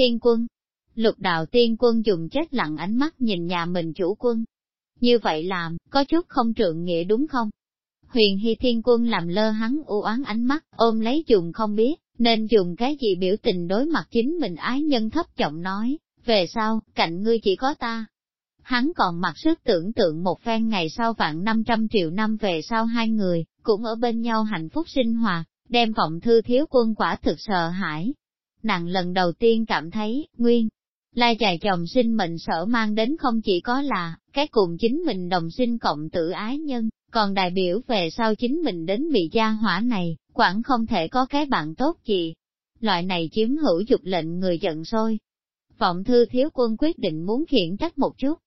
thiên quân. Lục đạo tiên quân dùng chết lặng ánh mắt nhìn nhà mình chủ quân. Như vậy làm, có chút không trượng nghĩa đúng không? Huyền Hy Thiên Quân làm lơ hắn u oán ánh mắt, ôm lấy dùng không biết, nên dùng cái gì biểu tình đối mặt chính mình ái nhân thấp giọng nói, về sau, cạnh ngươi chỉ có ta. Hắn còn mặc sức tưởng tượng một phen ngày sau vạn 500 triệu năm về sau hai người, cũng ở bên nhau hạnh phúc sinh hoạt, đem vọng thư thiếu quân quả thực sợ hãi. Nàng lần đầu tiên cảm thấy, nguyên, lai dài chồng sinh mệnh sở mang đến không chỉ có là, cái cùng chính mình đồng sinh cộng tử ái nhân, còn đại biểu về sau chính mình đến bị gia hỏa này, quản không thể có cái bạn tốt gì. Loại này chiếm hữu dục lệnh người giận sôi. Vọng thư thiếu quân quyết định muốn khiển trách một chút.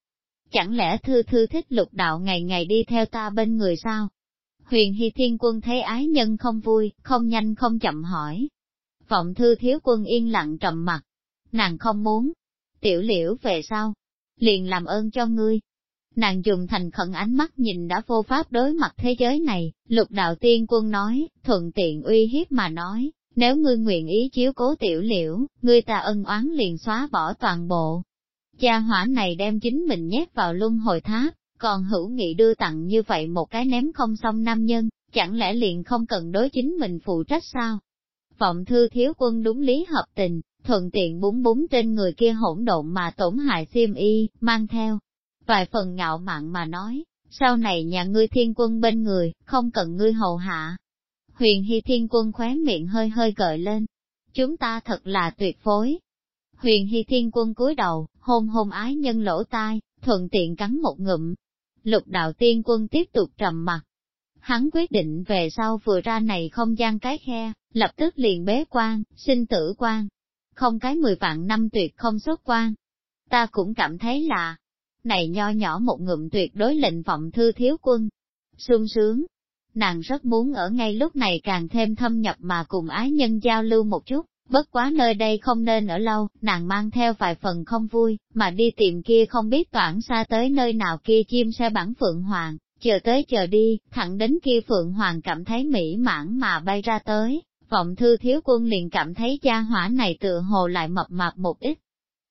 Chẳng lẽ thư thư thích lục đạo ngày ngày đi theo ta bên người sao? Huyền Hy Thiên Quân thấy ái nhân không vui, không nhanh không chậm hỏi. Vọng thư thiếu quân yên lặng trầm mặt. Nàng không muốn. Tiểu liễu về sau. Liền làm ơn cho ngươi, Nàng dùng thành khẩn ánh mắt nhìn đã vô pháp đối mặt thế giới này, lục đạo tiên quân nói, thuận tiện uy hiếp mà nói, nếu ngươi nguyện ý chiếu cố tiểu liễu, ngươi ta ân oán liền xóa bỏ toàn bộ. Cha hỏa này đem chính mình nhét vào luân hồi tháp, còn hữu nghị đưa tặng như vậy một cái ném không xong nam nhân, chẳng lẽ liền không cần đối chính mình phụ trách sao? Vọng thư thiếu quân đúng lý hợp tình, thuận tiện búng búng trên người kia hỗn độn mà tổn hại xiêm y, mang theo, vài phần ngạo mạn mà nói, sau này nhà ngươi thiên quân bên người, không cần ngươi hầu hạ. Huyền Hy thiên quân khóe miệng hơi hơi gợi lên. Chúng ta thật là tuyệt phối. Huyền Hy thiên quân cúi đầu, hôn hôn ái nhân lỗ tai, thuận tiện cắn một ngụm. Lục đạo tiên quân tiếp tục trầm mặt. Hắn quyết định về sau vừa ra này không gian cái khe, lập tức liền bế quan, sinh tử quan. Không cái mười vạn năm tuyệt không xuất quan. Ta cũng cảm thấy là, này nho nhỏ một ngụm tuyệt đối lệnh vọng thư thiếu quân. sung sướng, nàng rất muốn ở ngay lúc này càng thêm thâm nhập mà cùng ái nhân giao lưu một chút, bất quá nơi đây không nên ở lâu, nàng mang theo vài phần không vui, mà đi tìm kia không biết toảng xa tới nơi nào kia chim xe bản Phượng Hoàng, chờ tới chờ đi, thẳng đến kia Phượng Hoàng cảm thấy mỹ mãn mà bay ra tới, vọng thư thiếu quân liền cảm thấy gia hỏa này tựa hồ lại mập mạp một ít,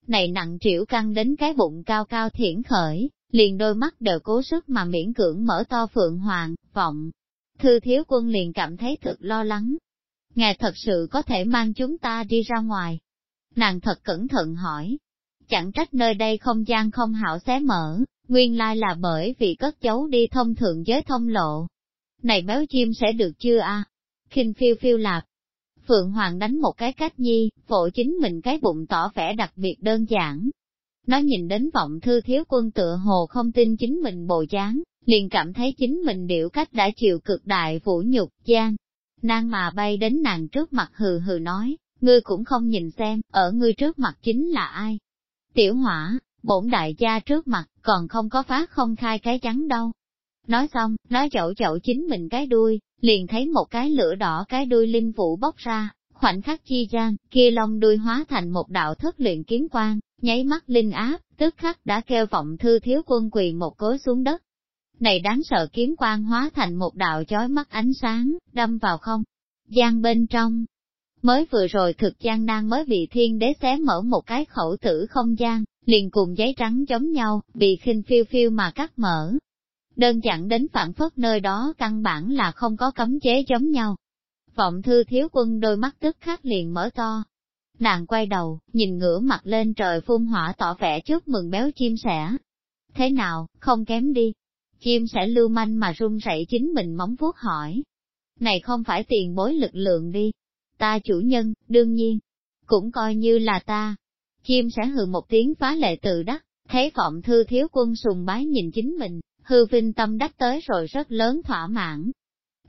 này nặng triệu căng đến cái bụng cao cao thiển khởi, liền đôi mắt đều cố sức mà miễn cưỡng mở to phượng hoàng, vọng. Thư thiếu quân liền cảm thấy thật lo lắng. Ngài thật sự có thể mang chúng ta đi ra ngoài. Nàng thật cẩn thận hỏi. Chẳng trách nơi đây không gian không hảo xé mở, nguyên lai là bởi vì cất giấu đi thông thượng giới thông lộ. Này béo chim sẽ được chưa a? À? Kinh phiêu phiêu lạc, Phượng Hoàng đánh một cái cách nhi, vội chính mình cái bụng tỏ vẻ đặc biệt đơn giản. Nó nhìn đến vọng thư thiếu quân tựa hồ không tin chính mình bồ dáng liền cảm thấy chính mình điệu cách đã chịu cực đại vũ nhục gian. Nàng mà bay đến nàng trước mặt hừ hừ nói, ngươi cũng không nhìn xem, ở ngươi trước mặt chính là ai. Tiểu hỏa, bổn đại gia trước mặt, còn không có phá không khai cái trắng đâu. Nói xong, nói chậu chậu chính mình cái đuôi, liền thấy một cái lửa đỏ cái đuôi linh vũ bốc ra, khoảnh khắc chi gian, kia long đuôi hóa thành một đạo thất luyện kiến quang, nháy mắt linh áp, tức khắc đã kêu vọng thư thiếu quân quỳ một cối xuống đất. Này đáng sợ kiến quang hóa thành một đạo chói mắt ánh sáng, đâm vào không, gian bên trong. Mới vừa rồi thực gian nan mới bị thiên đế xé mở một cái khẩu tử không gian, liền cùng giấy trắng giống nhau, bị khinh phiêu phiêu mà cắt mở, Đơn giản đến phản phất nơi đó căn bản là không có cấm chế giống nhau. Vọng thư thiếu quân đôi mắt tức khắc liền mở to. Nàng quay đầu, nhìn ngửa mặt lên trời phun hỏa tỏ vẻ chúc mừng béo chim sẻ. Thế nào, không kém đi. Chim sẻ lưu manh mà run rẩy chính mình móng vuốt hỏi. Này không phải tiền bối lực lượng đi. Ta chủ nhân, đương nhiên, cũng coi như là ta. Chim sẽ hừ một tiếng phá lệ tự đắc, thấy vọng thư thiếu quân sùng bái nhìn chính mình, hư vinh tâm đắc tới rồi rất lớn thỏa mãn.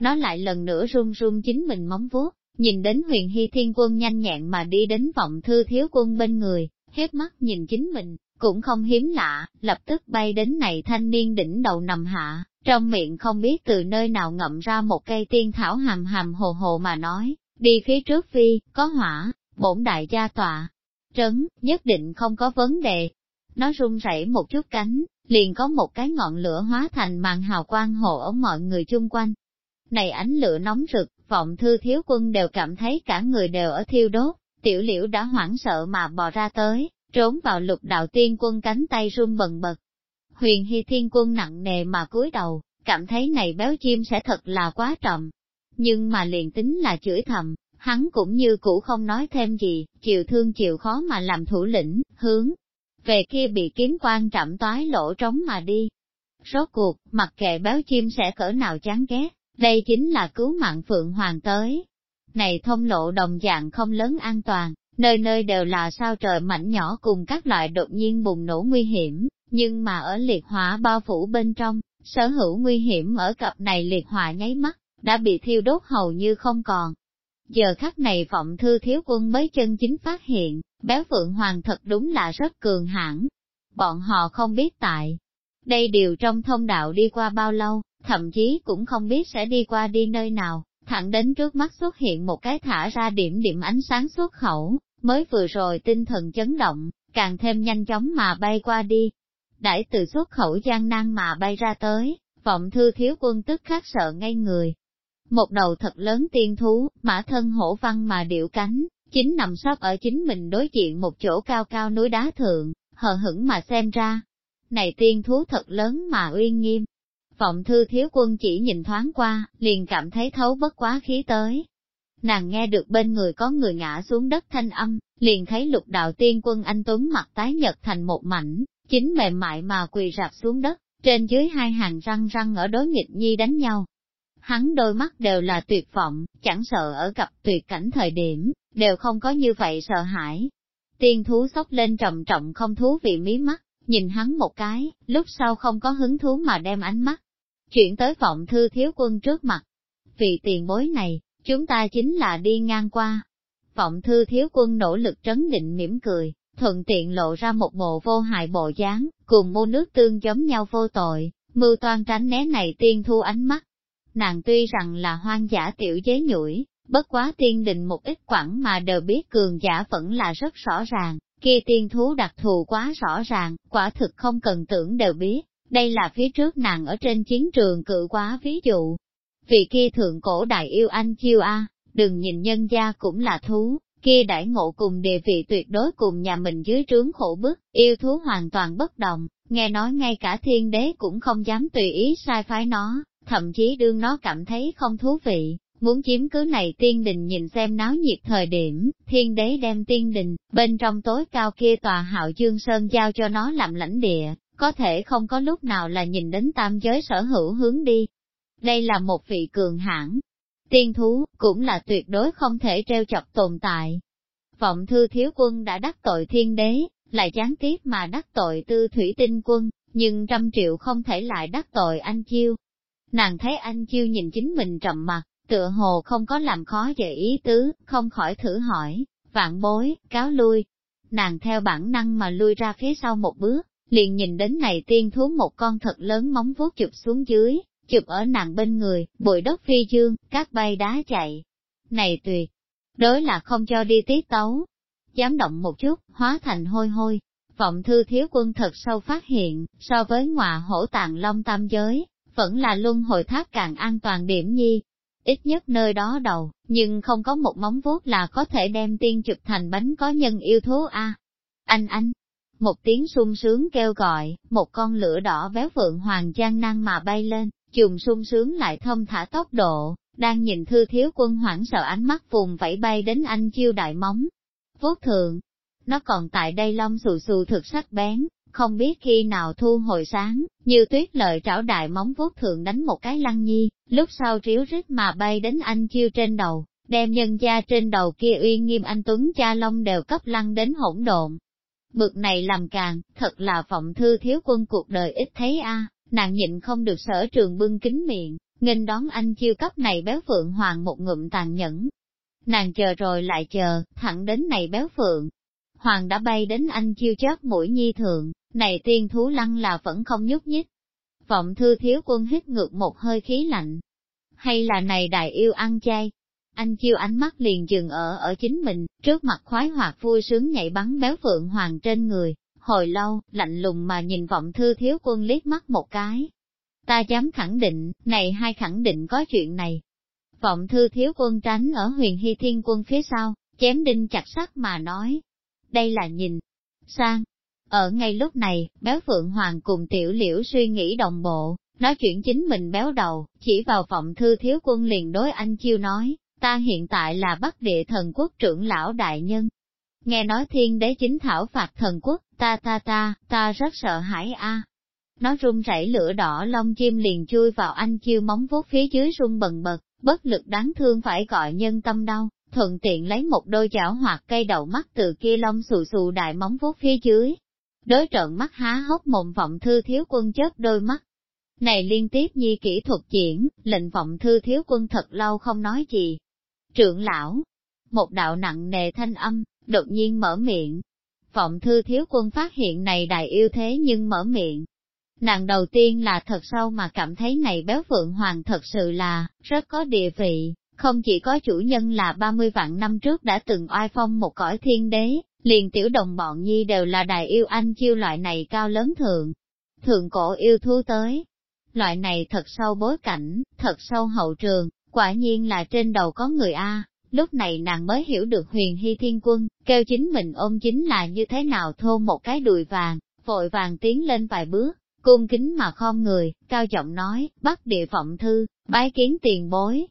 Nó lại lần nữa run run chính mình móng vuốt, nhìn đến huyền hy thiên quân nhanh nhẹn mà đi đến vọng thư thiếu quân bên người, hết mắt nhìn chính mình, cũng không hiếm lạ, lập tức bay đến này thanh niên đỉnh đầu nằm hạ, trong miệng không biết từ nơi nào ngậm ra một cây tiên thảo hàm hàm hồ hồ mà nói, đi phía trước phi, có hỏa, bổn đại gia tọa, trấn, nhất định không có vấn đề. Nó run rẩy một chút cánh, liền có một cái ngọn lửa hóa thành màn hào quang hộ ở mọi người chung quanh. Này ánh lửa nóng rực, vọng thư thiếu quân đều cảm thấy cả người đều ở thiêu đốt, tiểu liễu đã hoảng sợ mà bò ra tới, trốn vào lục đạo tiên quân cánh tay run bần bật. Huyền Hy Thiên Quân nặng nề mà cúi đầu, cảm thấy này béo chim sẽ thật là quá trầm. Nhưng mà liền tính là chửi thầm, hắn cũng như cũ không nói thêm gì, chịu thương chịu khó mà làm thủ lĩnh, hướng. Về kia bị kiếm quan trạm toái lỗ trống mà đi. Rốt cuộc, mặc kệ béo chim sẽ cỡ nào chán ghét, đây chính là cứu mạng Phượng Hoàng tới. Này thông lộ đồng dạng không lớn an toàn, nơi nơi đều là sao trời mảnh nhỏ cùng các loại đột nhiên bùng nổ nguy hiểm, nhưng mà ở liệt hỏa bao phủ bên trong, sở hữu nguy hiểm ở cặp này liệt hỏa nháy mắt, đã bị thiêu đốt hầu như không còn. Giờ khắc này vọng thư thiếu quân mới chân chính phát hiện, béo phượng hoàng thật đúng là rất cường hãn. Bọn họ không biết tại. Đây điều trong thông đạo đi qua bao lâu, thậm chí cũng không biết sẽ đi qua đi nơi nào, thẳng đến trước mắt xuất hiện một cái thả ra điểm điểm ánh sáng xuất khẩu, mới vừa rồi tinh thần chấn động, càng thêm nhanh chóng mà bay qua đi. Đãi từ xuất khẩu gian nan mà bay ra tới, vọng thư thiếu quân tức khắc sợ ngay người. Một đầu thật lớn tiên thú, mã thân hổ văn mà điệu cánh, chính nằm sắp ở chính mình đối diện một chỗ cao cao núi đá thượng, hờ hững mà xem ra. Này tiên thú thật lớn mà uy nghiêm. Vọng thư thiếu quân chỉ nhìn thoáng qua, liền cảm thấy thấu bất quá khí tới, nàng nghe được bên người có người ngã xuống đất thanh âm, liền thấy lục đạo tiên quân anh Tuấn mặt tái nhật thành một mảnh, chính mềm mại mà quỳ rạp xuống đất, trên dưới hai hàng răng răng ở đối nghịch nhi đánh nhau. Hắn đôi mắt đều là tuyệt vọng, chẳng sợ ở gặp tuyệt cảnh thời điểm, đều không có như vậy sợ hãi. Tiên thú sốc lên trầm trọng không thú vị mí mắt, nhìn hắn một cái, lúc sau không có hứng thú mà đem ánh mắt. Chuyển tới vọng thư thiếu quân trước mặt. vì tiền bối này, Chúng ta chính là đi ngang qua. Vọng thư thiếu quân nỗ lực trấn định mỉm cười, thuận tiện lộ ra một bộ vô hại bộ dáng, cùng mua nước tương giống nhau vô tội, mưu toan tránh né này tiên thu ánh mắt. Nàng tuy rằng là hoang dã tiểu chế nhủi, bất quá tiên định một ít quẳng mà đều biết cường giả vẫn là rất rõ ràng, kia tiên thú đặc thù quá rõ ràng, quả thực không cần tưởng đều biết, đây là phía trước nàng ở trên chiến trường cự quá ví dụ, vì kia thượng cổ đại yêu anh chiêu a, đừng nhìn nhân gia cũng là thú, kia đại ngộ cùng địa vị tuyệt đối cùng nhà mình dưới trướng khổ bức, yêu thú hoàn toàn bất đồng, nghe nói ngay cả thiên đế cũng không dám tùy ý sai phái nó, thậm chí đương nó cảm thấy không thú vị, muốn chiếm cứ này tiên đình nhìn xem náo nhiệt thời điểm, thiên đế đem tiên đình, bên trong tối cao kia tòa hạo dương sơn giao cho nó làm lãnh địa, có thể không có lúc nào là nhìn đến tam giới sở hữu hướng đi, đây là một vị cường hãn tiên thú, cũng là tuyệt đối không thể treo chọc tồn tại. Vọng thư thiếu quân đã đắc tội thiên đế, lại gián tiếp mà đắc tội tư thủy tinh quân, nhưng trăm triệu không thể lại đắc tội anh chiêu. Nàng thấy anh chiêu nhìn chính mình trầm mặt, tựa hồ không có làm khó dễ ý tứ, không khỏi thử hỏi, vạn bối, cáo lui. Nàng theo bản năng mà lui ra phía sau một bước, liền nhìn đến này tiên thú một con thật lớn móng vuốt chụp xuống dưới, chụp ở nàng bên người, bụi đất phi dương, các bay đá chạy. Này tuyệt, đối là không cho đi tiết tấu. Dám động một chút, hóa thành hôi hôi. Vọng thư thiếu quân thật sâu phát hiện, so với ngọa hổ tàng long tam giới, vẫn là luân hồi tháp càng an toàn điểm nhi. Ít nhất nơi đó đầu, nhưng không có một móng vuốt là có thể đem tiên chụp thành bánh có nhân yêu thú a. Anh anh, một tiếng sung sướng kêu gọi, một con lửa đỏ béo phượng hoàng gian năng mà bay lên, chùm sung sướng lại thông thả tốc độ, đang nhìn thư thiếu quân hoảng sợ ánh mắt vùng vẫy bay đến anh chiêu đại móng. Vuốt thượng, nó còn tại đây long xù xù thực sắc bén, không biết khi nào thu hồi sáng, như tuyết lợi trảo đại móng vuốt thượng đánh một cái lăng nhi, lúc sau ríu rít mà bay đến anh chiêu trên đầu, đem nhân gia trên đầu kia uy nghiêm anh Tuấn cha long đều cấp lăng đến hỗn độn. Bực này làm càng, thật là vọng thư thiếu quân cuộc đời ít thấy a nàng nhịn không được sở trường bưng kính miệng, nghênh đón anh chiêu cấp này béo phượng hoàng một ngụm tàn nhẫn. Nàng chờ rồi lại chờ, thẳng đến này béo phượng. Hoàng đã bay đến anh chiêu chót mũi nhi thượng, này tiên thú lăng là vẫn không nhúc nhích. Vọng thư thiếu quân hít ngược một hơi khí lạnh. Hay là này đại yêu ăn chay? Anh chiêu ánh mắt liền dừng ở ở chính mình, trước mặt khoái hoạt vui sướng nhảy bắn béo phượng hoàng trên người, hồi lâu, lạnh lùng mà nhìn vọng thư thiếu quân liếc mắt một cái. Ta dám khẳng định, này hai khẳng định có chuyện này. Vọng thư thiếu quân tránh ở huyền hy thiên quân phía sau, chém đinh chặt sắt mà nói. Đây là nhìn, sang. Ở ngay lúc này, béo Phượng Hoàng cùng tiểu liễu suy nghĩ đồng bộ, nói chuyện chính mình béo đầu, chỉ vào phòng thư thiếu quân liền đối anh chiêu nói, ta hiện tại là bắc địa thần quốc trưởng lão đại nhân. Nghe nói thiên đế chính thảo phạt thần quốc, ta ta ta, ta rất sợ hãi a. Nó run rẩy lửa đỏ lông chim liền chui vào anh chiêu móng vuốt phía dưới run bần bật, bất lực đáng thương phải gọi nhân tâm đau, thuận tiện lấy một đôi chảo hoặc cây đầu mắt từ kia lông xù xù đại móng vuốt phía dưới. Đối trận mắt há hốc mồm vọng thư thiếu quân chớp đôi mắt. Này liên tiếp nhi kỹ thuật diễn, lệnh vọng thư thiếu quân thật lâu không nói gì. Trưởng lão, một đạo nặng nề thanh âm, đột nhiên mở miệng. Vọng thư thiếu quân phát hiện này đại yêu thế nhưng mở miệng, Nàng đầu tiên là thật sâu mà cảm thấy này béo phượng hoàng thật sự là, rất có địa vị, không chỉ có chủ nhân là 30 vạn năm trước đã từng oai phong một cõi thiên đế, liền tiểu đồng bọn nhi đều là đại yêu anh chiêu loại này cao lớn thượng. Thượng cổ yêu thú tới. Loại này thật sâu bối cảnh, thật sâu hậu trường, quả nhiên là trên đầu có người A, lúc này nàng mới hiểu được huyền hy thiên quân, kêu chính mình ôm chính là như thế nào thô một cái đùi vàng, vội vàng tiến lên vài bước, cung kính mà khom người, cao giọng nói, bắt địa vọng thư, bái kiến tiền bối.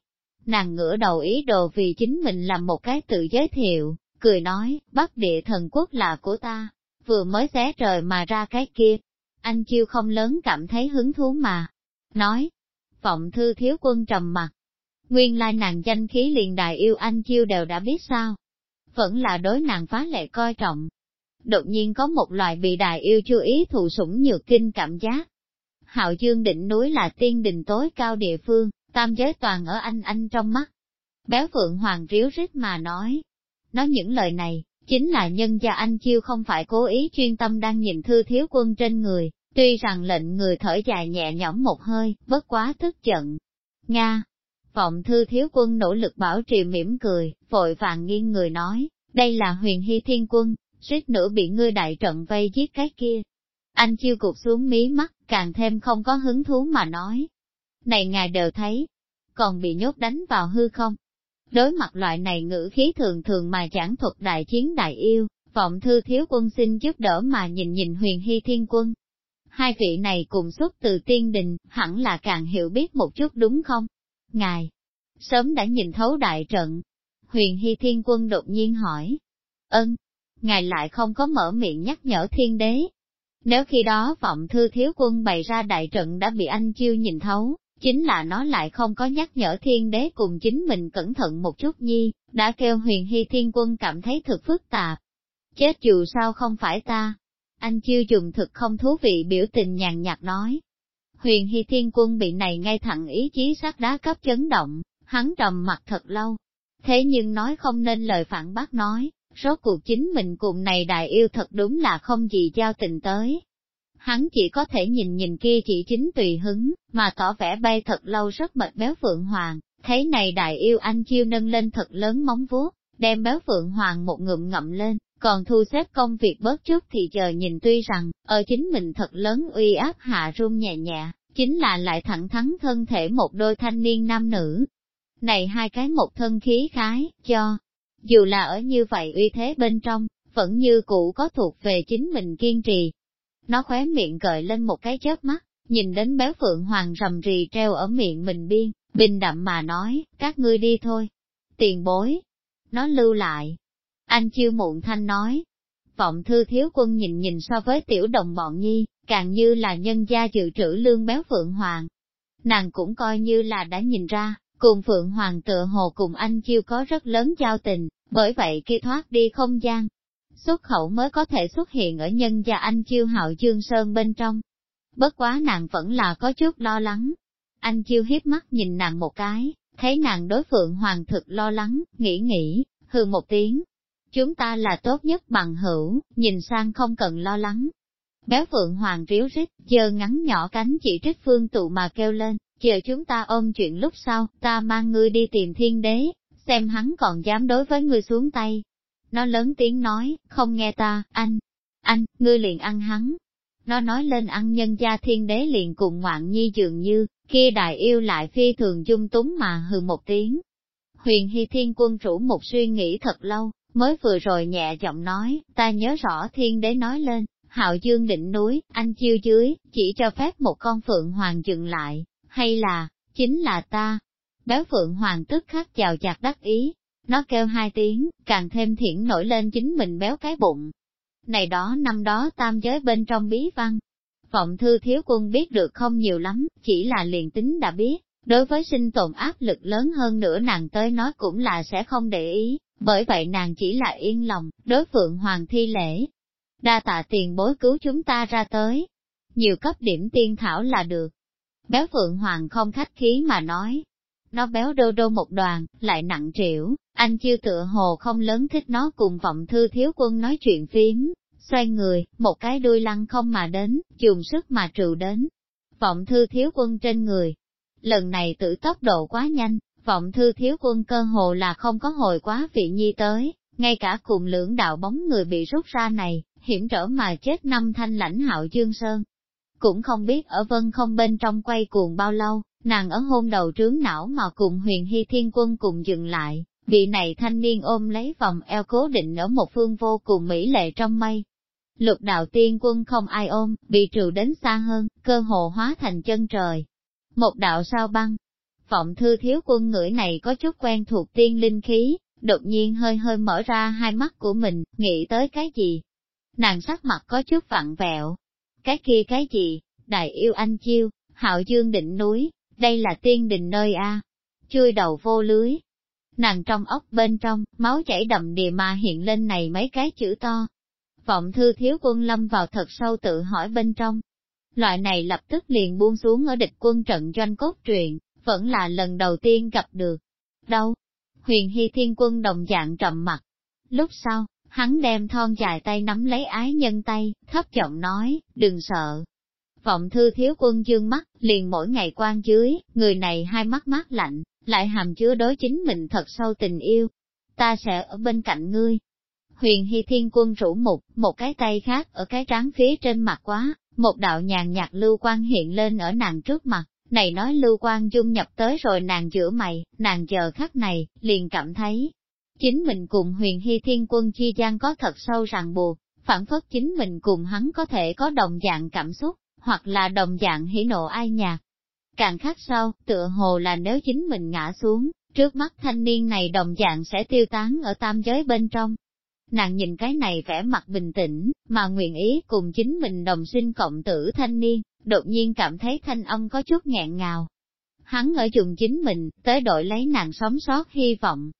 Nàng ngửa đầu ý đồ vì chính mình làm một cái tự giới thiệu, cười nói, bắc địa thần quốc là của ta, vừa mới xé trời mà ra cái kia. Anh chiêu không lớn cảm thấy hứng thú mà. Nói, vọng thư thiếu quân trầm mặt. Nguyên lai nàng danh khí liền đại yêu anh chiêu đều đã biết sao. Vẫn là đối nàng phá lệ coi trọng, đột nhiên có một loại bị đại yêu chú ý thụ sủng nhược kinh cảm giác. Hạo dương đỉnh núi là tiên đình tối cao địa phương, tam giới toàn ở anh anh trong mắt. Béo Phượng Hoàng ríu rít mà nói. Nói những lời này, chính là nhân gia anh chiêu không phải cố ý chuyên tâm đang nhìn thư thiếu quân trên người, tuy rằng lệnh người thở dài nhẹ nhõm một hơi, bất quá tức giận. Nga! Vọng thư thiếu quân nỗ lực bảo trì mỉm cười, vội vàng nghiêng người nói, đây là huyền hy thiên quân, suýt nữa bị ngươi đại trận vây giết cái kia. Anh chiêu cục xuống mí mắt, càng thêm không có hứng thú mà nói. Này ngài đều thấy, còn bị nhốt đánh vào hư không? Đối mặt loại này ngữ khí thường thường mà giảng thuật đại chiến đại yêu, vọng thư thiếu quân xin giúp đỡ mà nhìn nhìn huyền hy thiên quân. Hai vị này cùng xuất từ tiên đình, hẳn là càng hiểu biết một chút đúng không? Ngài, sớm đã nhìn thấu đại trận. Huyền hy thiên quân đột nhiên hỏi. Ân, ngài lại không có mở miệng nhắc nhở thiên đế. Nếu khi đó vọng thư thiếu quân bày ra đại trận đã bị anh chiêu nhìn thấu, chính là nó lại không có nhắc nhở thiên đế cùng chính mình cẩn thận một chút nhi, đã kêu huyền hy thiên quân cảm thấy thực phức tạp. Chết dù sao không phải ta. Anh chiêu dùng thực không thú vị biểu tình nhàn nhạt nói. Huyền hy thiên quân bị này ngay thẳng ý chí sát đá cấp chấn động, hắn trầm mặt thật lâu. Thế nhưng nói không nên lời phản bác nói, Rốt cuộc chính mình cùng này đại yêu thật đúng là không gì giao tình tới. Hắn chỉ có thể nhìn nhìn kia chỉ chính tùy hứng, mà tỏ vẻ bay thật lâu rất mệt béo Phượng Hoàng, thấy này đại yêu anh chiêu nâng lên thật lớn móng vuốt, đem béo Phượng Hoàng một ngụm ngậm lên, còn thu xếp công việc bớt chút thì chờ nhìn tuy rằng, ở chính mình thật lớn uy áp hạ run nhẹ nhẹ, chính là lại thẳng thắn thân thể một đôi thanh niên nam nữ. Này hai cái một thân khí khái, cho, dù là ở như vậy uy thế bên trong, vẫn như cũ có thuộc về chính mình kiên trì. Nó khóe miệng gợi lên một cái chớp mắt, nhìn đến béo phượng hoàng rầm rì treo ở miệng mình biên, bình đậm mà nói, các ngươi đi thôi. Tiền bối. Nó lưu lại. Anh chiêu muộn thanh nói. Vọng thư thiếu quân nhìn nhìn so với tiểu đồng bọn nhi, càng như là nhân gia dự trữ lương béo phượng hoàng. Nàng cũng coi như là đã nhìn ra, Cùng Phượng Hoàng tựa hồ cùng anh chiêu có rất lớn giao tình, bởi vậy khi thoát đi không gian, xuất khẩu mới có thể xuất hiện ở nhân gia anh chiêu hạo dương sơn bên trong. Bất quá nàng vẫn là có chút lo lắng. Anh chiêu hiếp mắt nhìn nàng một cái, thấy nàng đối Phượng Hoàng thực lo lắng, nghĩ nghĩ, hừ một tiếng. Chúng ta là tốt nhất bằng hữu, nhìn sang không cần lo lắng. Béo Phượng Hoàng ríu rít, giờ ngắn nhỏ cánh chỉ trích phương tụ mà kêu lên, chờ chúng ta ôm chuyện lúc sau, ta mang ngươi đi tìm thiên đế, xem hắn còn dám đối với ngươi xuống tay. Nó lớn tiếng nói, không nghe ta, anh, anh, ngươi liền ăn hắn. Nó nói lên ăn nhân gia thiên đế liền cùng ngoạn nhi dường như, kia đại yêu lại phi thường dung túng mà hừ một tiếng. Huyền Hy Thiên Quân rủ một suy nghĩ thật lâu, mới vừa rồi nhẹ giọng nói, ta nhớ rõ thiên đế nói lên, hạo dương đỉnh núi, anh chiêu dưới, chỉ cho phép một con phượng hoàng dừng lại, hay là, chính là ta. Béo phượng hoàng tức khắc chào chặt đắc ý, nó kêu hai tiếng, càng thêm thiển nổi lên chính mình béo cái bụng. Này đó năm đó tam giới bên trong bí văn, vọng thư thiếu quân biết được không nhiều lắm, chỉ là liền tính đã biết, đối với sinh tồn áp lực lớn hơn nữa nàng tới nói cũng là sẽ không để ý, bởi vậy nàng chỉ là yên lòng, đối phượng hoàng thi lễ. Đa tạ tiền bối cứu chúng ta ra tới, nhiều cấp điểm tiên thảo là được. Béo phượng hoàng không khách khí mà nói, nó béo đô đô một đoàn, lại nặng trĩu, anh chưa tựa hồ không lớn thích nó cùng vọng thư thiếu quân nói chuyện phím, xoay người, một cái đuôi lăn không mà đến, dùng sức mà trừ đến. Vọng thư thiếu quân trên người. Lần này tự tốc độ quá nhanh, vọng thư thiếu quân cơ hồ là không có hồi quá vị nhi tới, ngay cả cùng lưỡng đạo bóng người bị rút ra này, hiểm trở mà chết năm thanh lãnh hạo dương sơn. Cũng không biết ở vân không bên trong quay cuồng bao lâu, nàng ở hôn đầu trướng não mà cùng huyền hy thiên quân cùng dừng lại, vị này thanh niên ôm lấy vòng eo cố định ở một phương vô cùng mỹ lệ trong mây, Lục đạo tiên quân không ai ôm, bị trừ đến xa hơn, cơ hồ hóa thành chân trời. Một đạo sao băng. Vọng thư thiếu quân ngửi này có chút quen thuộc tiên linh khí, đột nhiên hơi hơi mở ra hai mắt của mình, nghĩ tới cái gì? Nàng sắc mặt có chút vặn vẹo. Cái kia cái gì? Đại yêu anh chiêu, hạo dương đỉnh núi, đây là tiên đình nơi A. Chui đầu vô lưới. Nàng trong ốc bên trong, máu chảy đậm đìa mà hiện lên này mấy cái chữ to, Vọng thư thiếu quân lâm vào thật sâu tự hỏi bên trong. Loại này lập tức liền buông xuống ở địch quân trận doanh cốt truyện, vẫn là lần đầu tiên gặp được. Đâu? Huyền Hy Thiên Quân đồng dạng trầm mặt. Lúc sau, hắn đem thon dài tay nắm lấy ái nhân tay, thấp giọng nói, đừng sợ. Vọng thư thiếu quân dương mắt, liền mỗi ngày quan dưới, người này hai mắt mát lạnh, lại hàm chứa đối chính mình thật sâu tình yêu. Ta sẽ ở bên cạnh ngươi, Huyền Hy Thiên Quân rủ mục, một cái tay khác ở cái trán phía trên mặt quá, một đạo nhàn nhạt lưu quan hiện lên ở nàng trước mặt, này nói lưu quan dung nhập tới rồi nàng giữa mày, nàng chờ khắc này, liền cảm thấy, chính mình cùng huyền hy thiên quân chi gian có thật sâu ràng buộc, phản phất chính mình cùng hắn có thể có đồng dạng cảm xúc, hoặc là đồng dạng hỉ nộ ai nhạc. Càng khác sau, tựa hồ là nếu chính mình ngã xuống, trước mắt thanh niên này đồng dạng sẽ tiêu tán ở tam giới bên trong, Nàng nhìn cái này vẻ mặt bình tĩnh, mà nguyện ý cùng chính mình đồng sinh cộng tử thanh niên, đột nhiên cảm thấy thanh âm có chút nghẹn ngào. Hắn ở dùng chính mình, tới đội lấy nàng sống sót hy vọng.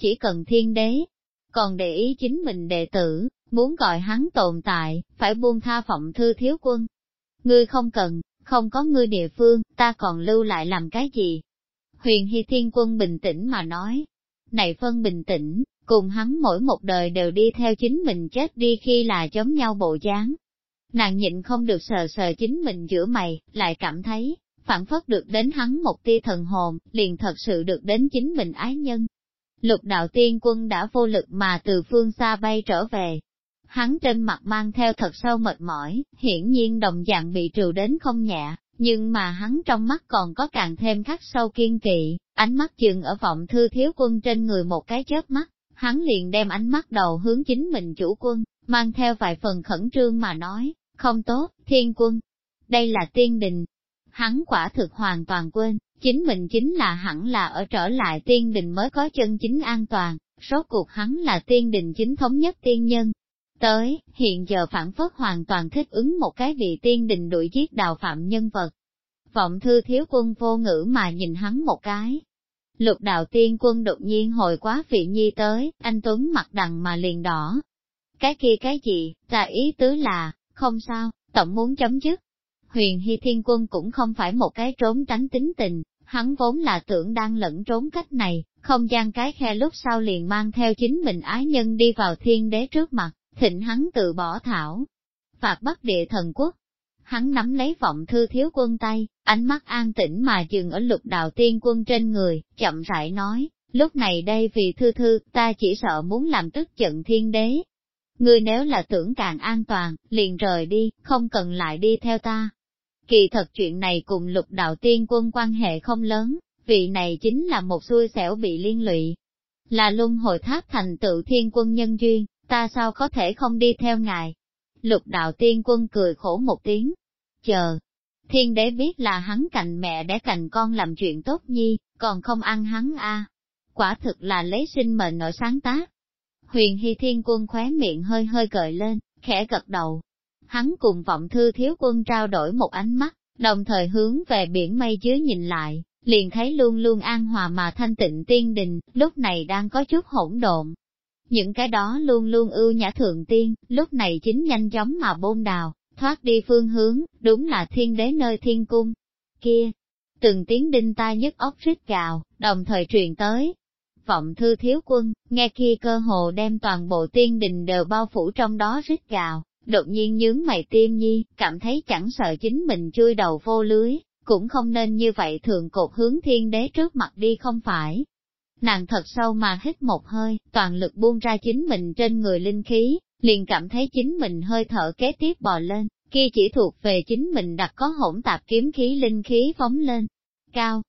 Chỉ cần thiên đế, còn để ý chính mình đệ tử, muốn gọi hắn tồn tại, phải buông tha phỏng thư thiếu quân. Ngươi không cần, không có ngươi địa phương, ta còn lưu lại làm cái gì? Huyền Hy Thiên Quân bình tĩnh mà nói. Này phân bình tĩnh, cùng hắn mỗi một đời đều đi theo chính mình chết đi khi là giống nhau bộ dáng. Nàng nhịn không được sờ sờ chính mình giữa mày, lại cảm thấy, phản phất được đến hắn một tia thần hồn, liền thật sự được đến chính mình ái nhân. Lục đạo tiên quân đã vô lực mà từ phương xa bay trở về. Hắn trên mặt mang theo thật sâu mệt mỏi, hiển nhiên đồng dạng bị trừ đến không nhẹ, nhưng mà hắn trong mắt còn có càng thêm khắc sâu kiên kỵ, ánh mắt dừng ở vọng thư thiếu quân trên người một cái chớp mắt, hắn liền đem ánh mắt đầu hướng chính mình chủ quân, mang theo vài phần khẩn trương mà nói, không tốt, thiên quân, đây là tiên đình. Hắn quả thực hoàn toàn quên, chính mình chính là hẳn là ở trở lại tiên đình mới có chân chính an toàn, rốt cuộc hắn là tiên đình chính thống nhất tiên nhân. Tới, hiện giờ phản phất hoàn toàn thích ứng một cái vị tiên đình đuổi giết đào phạm nhân vật. Vọng thư thiếu quân vô ngữ mà nhìn hắn một cái, Lục đạo tiên quân đột nhiên hồi quá vị nhi tới, anh Tuấn mặt đằng mà liền đỏ. Cái kia cái gì, ta ý tứ là, không sao, tổng muốn chấm dứt. Huyền Hy Thiên Quân cũng không phải một cái trốn tránh tính tình, hắn vốn là tưởng đang lẫn trốn cách này, không gian cái khe lúc sau liền mang theo chính mình ái nhân đi vào thiên đế trước mặt, thịnh hắn tự bỏ thảo. Phạt bắt địa thần quốc, hắn nắm lấy vọng thư thiếu quân tay, ánh mắt an tĩnh mà dừng ở lục đạo tiên quân trên người, chậm rãi nói, lúc này đây vì thư thư, ta chỉ sợ muốn làm tức giận thiên đế. Ngươi nếu là tưởng càng an toàn, liền rời đi, không cần lại đi theo ta. Kỳ thật chuyện này cùng lục đạo tiên quân quan hệ không lớn, vị này chính là một xui xẻo bị liên lụy. Là luân hồi tháp thành tựu thiên quân nhân duyên, ta sao có thể không đi theo ngài? Lục đạo tiên quân cười khổ một tiếng. Chờ, thiên đế biết là hắn cạnh mẹ để cạnh con làm chuyện tốt nhi, còn không ăn hắn a Quả thực là lấy sinh mệnh ở sáng tác. Huyền Hy Thiên Quân khóe miệng hơi hơi gợi lên, khẽ gật đầu. Hắn cùng vọng thư thiếu quân trao đổi một ánh mắt, đồng thời hướng về biển mây dưới nhìn lại, liền thấy luôn luôn an hòa mà thanh tịnh tiên đình, lúc này đang có chút hỗn độn. Những cái đó luôn luôn ưu nhã thượng tiên, lúc này chính nhanh chóng mà bôn đào, thoát đi phương hướng, đúng là thiên đế nơi thiên cung. Kia, từng tiếng đinh tai nhất ốc rít gào, đồng thời truyền tới. Vọng thư thiếu quân, nghe kia cơ hồ đem toàn bộ tiên đình đều bao phủ trong đó rít gào, đột nhiên nhướng mày tiêm nhi, cảm thấy chẳng sợ chính mình chui đầu vô lưới, cũng không nên như vậy thường cột hướng thiên đế trước mặt đi không phải. Nàng thật sâu mà hít một hơi, toàn lực buông ra chính mình trên người linh khí, liền cảm thấy chính mình hơi thở kế tiếp bò lên, kia chỉ thuộc về chính mình đặt có hỗn tạp kiếm khí linh khí phóng lên. Cao.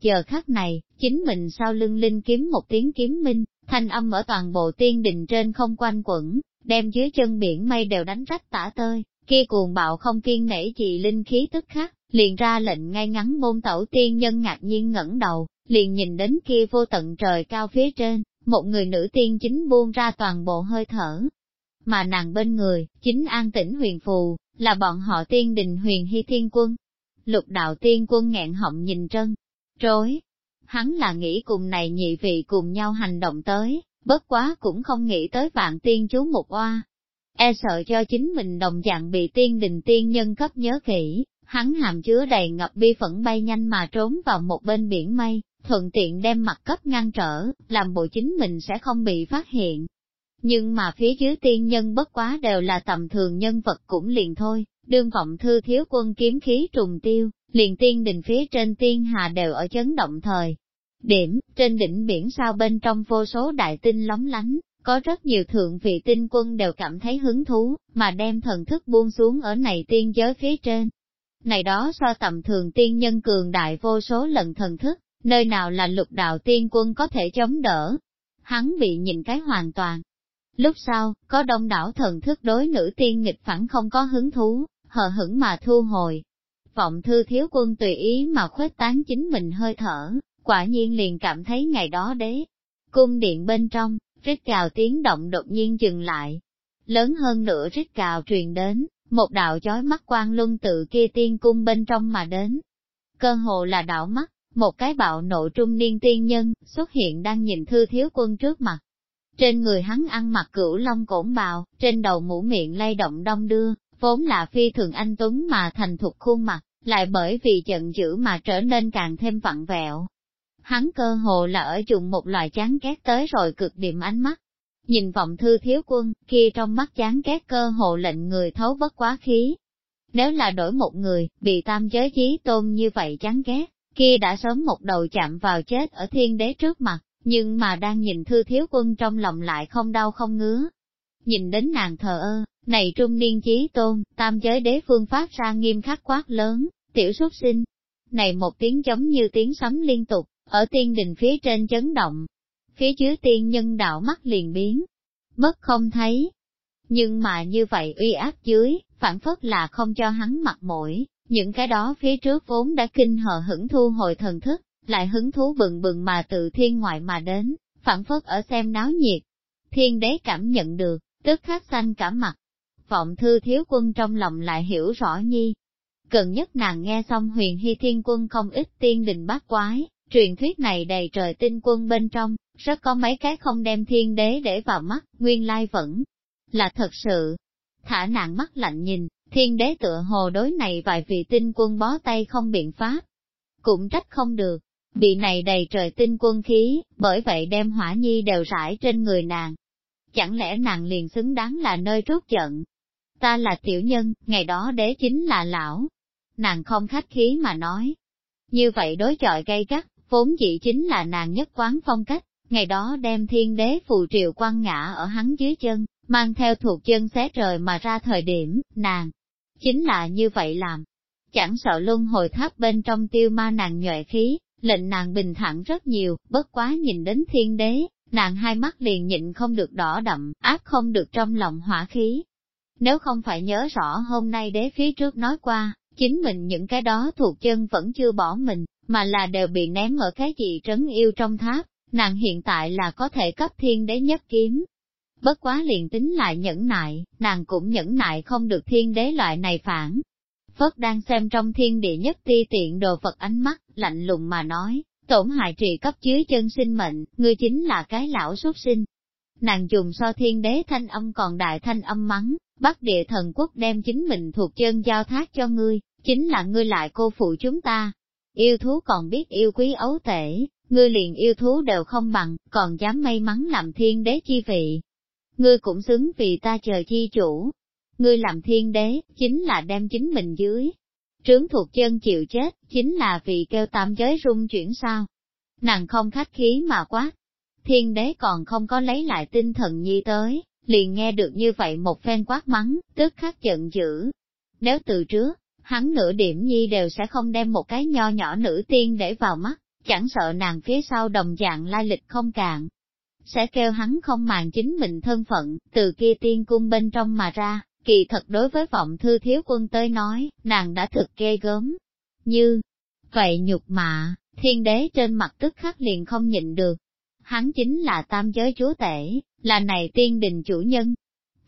chờ khắc này, chính mình sau lưng linh kiếm một tiếng kiếm minh, thanh âm ở toàn bộ tiên đình trên không quanh quẩn, đem dưới chân biển mây đều đánh rách tả tơi, kia cuồng bạo không kiên nể gì linh khí tức khắc, liền ra lệnh ngay ngắn môn tẩu tiên nhân ngạc nhiên ngẩng đầu, liền nhìn đến kia vô tận trời cao phía trên, một người nữ tiên chính buông ra toàn bộ hơi thở. Mà nàng bên người, chính an tĩnh huyền phù, là bọn họ tiên đình huyền hy thiên quân. Lục đạo tiên quân nghẹn họng nhìn trân, trối. Hắn là nghĩ cùng này nhị vị cùng nhau hành động tới, bất quá cũng không nghĩ tới vạn tiên chú một oa. E sợ cho chính mình đồng dạng bị tiên đình tiên nhân cấp nhớ kỹ, hắn hàm chứa đầy ngập bi phẫn bay nhanh mà trốn vào một bên biển mây, thuận tiện đem mặt cấp ngăn trở, làm bộ chính mình sẽ không bị phát hiện. Nhưng mà phía dưới tiên nhân bất quá đều là tầm thường nhân vật cũng liền thôi, đương vọng thư thiếu quân kiếm khí trùng tiêu, liền tiên đình phía trên tiên hà đều ở chấn động thời. Điểm, trên đỉnh biển sao bên trong vô số đại tinh lóng lánh, có rất nhiều thượng vị tinh quân đều cảm thấy hứng thú, mà đem thần thức buông xuống ở này tiên giới phía trên. Này đó so tầm thường tiên nhân cường đại vô số lần thần thức, nơi nào là lục đạo tiên quân có thể chống đỡ. Hắn bị nhìn cái hoàn toàn. Lúc sau, có đông đảo thần thức đối nữ tiên nghịch phản không có hứng thú, hờ hững mà thu hồi. Vọng thư thiếu quân tùy ý mà khuếch tán chính mình hơi thở, quả nhiên liền cảm thấy ngày đó đế. Cung điện bên trong, rít cào tiếng động đột nhiên dừng lại. Lớn hơn nữa rít cào truyền đến, một đạo chói mắt quang luân tự kia tiên cung bên trong mà đến. Cơ hồ là đạo mắt, một cái bạo nộ trung niên tiên nhân xuất hiện đang nhìn thư thiếu quân trước mặt. Trên người hắn ăn mặc cửu long cổn bào, trên đầu mũ miệng lay động đông đưa, vốn là phi thường anh tuấn mà thành thục khuôn mặt, lại bởi vì giận dữ mà trở nên càng thêm vặn vẹo. Hắn cơ hồ là ở dùng một loại chán ghét tới rồi cực điểm ánh mắt. Nhìn vọng thư thiếu quân, kia trong mắt chán ghét cơ hồ lệnh người thấu bất quá khí. Nếu là đổi một người, bị tam giới chí tôn như vậy chán ghét, kia đã sớm một đầu chạm vào chết ở thiên đế trước mặt, nhưng mà đang nhìn thư thiếu quân trong lòng lại không đau không ngứa. Nhìn đến nàng thờ ơ, này trung niên chí tôn, tam giới đế phương phát ra nghiêm khắc quát lớn, tiểu xuất sinh. Này một tiếng giống như tiếng sấm liên tục, ở tiên đình phía trên chấn động. Phía dưới tiên nhân đạo mắt liền biến, mất không thấy. Nhưng mà như vậy uy áp dưới, phản phất là không cho hắn mặt mũi, những cái đó phía trước vốn đã kinh hờ hững thu hồi thần thức, lại hứng thú bừng bừng mà tự thiên ngoại mà đến, phản phất ở xem náo nhiệt. Thiên đế cảm nhận được, tức khắc xanh cả mặt. Vọng thư thiếu quân trong lòng lại hiểu rõ nhi. Gần nhất nàng nghe xong huyền hy thiên quân không ít tiên đình bát quái, truyền thuyết này đầy trời tinh quân bên trong, rất có mấy cái không đem thiên đế để vào mắt, nguyên lai vẫn là thật sự. Thả nàng mắt lạnh nhìn, thiên đế tựa hồ đối này vài vị tinh quân bó tay không biện pháp. Cũng trách không được, bị này đầy trời tinh quân khí, bởi vậy đem hỏa nhi đều rải trên người nàng. Chẳng lẽ nàng liền xứng đáng là nơi rút giận? Ta là tiểu nhân, ngày đó đế chính là lão. Nàng không khách khí mà nói. Như vậy đối chọi gay gắt, vốn dĩ chính là nàng nhất quán phong cách, ngày đó đem thiên đế phù triều quăng ngã ở hắn dưới chân, mang theo thuộc chân xé trời mà ra thời điểm, nàng, chính là như vậy làm. Chẳng sợ luân hồi tháp bên trong tiêu ma nàng nhuệ khí, lệnh nàng bình thản rất nhiều, bất quá nhìn đến thiên đế, nàng hai mắt liền nhịn không được đỏ đậm, áp không được trong lòng hỏa khí. Nếu không phải nhớ rõ hôm nay đế phía trước nói qua, chính mình những cái đó thuộc chân vẫn chưa bỏ mình, mà là đều bị ném ở cái gì trấn yêu trong tháp, nàng hiện tại là có thể cấp thiên đế nhất kiếm. Bất quá liền tính lại nhẫn nại, nàng cũng nhẫn nại không được thiên đế loại này phản. Phất đang xem trong thiên địa nhất ti tiện đồ vật ánh mắt, lạnh lùng mà nói, tổn hại trị cấp dưới chân sinh mệnh, ngươi chính là cái lão xuất sinh. Nàng dùng so thiên đế thanh âm còn đại thanh âm mắng, bắt địa thần quốc đem chính mình thuộc chân giao thác cho ngươi, chính là ngươi lại cô phụ chúng ta. Yêu thú còn biết yêu quý ấu tể, ngươi liền yêu thú đều không bằng, còn dám may mắn làm thiên đế chi vị. Ngươi cũng xứng vì ta chờ chi chủ. Ngươi làm thiên đế, chính là đem chính mình dưới. Trướng thuộc chân chịu chết, chính là vì kêu tam giới rung chuyển sao. Nàng không khách khí mà quá. Thiên đế còn không có lấy lại tinh thần nhi tới, liền nghe được như vậy một phen quát mắng, tức khắc giận dữ. Nếu từ trước, hắn nửa điểm nhi đều sẽ không đem một cái nho nhỏ nữ tiên để vào mắt, chẳng sợ nàng phía sau đồng dạng lai lịch không cạn. Sẽ kêu hắn không màng chính mình thân phận, từ kia tiên cung bên trong mà ra, kỳ thật đối với vọng thư thiếu quân tới nói, nàng đã thực ghê gớm. Như, vậy nhục mạ, thiên đế trên mặt tức khắc liền không nhịn được. Hắn chính là tam giới chúa tể, là này tiên đình chủ nhân.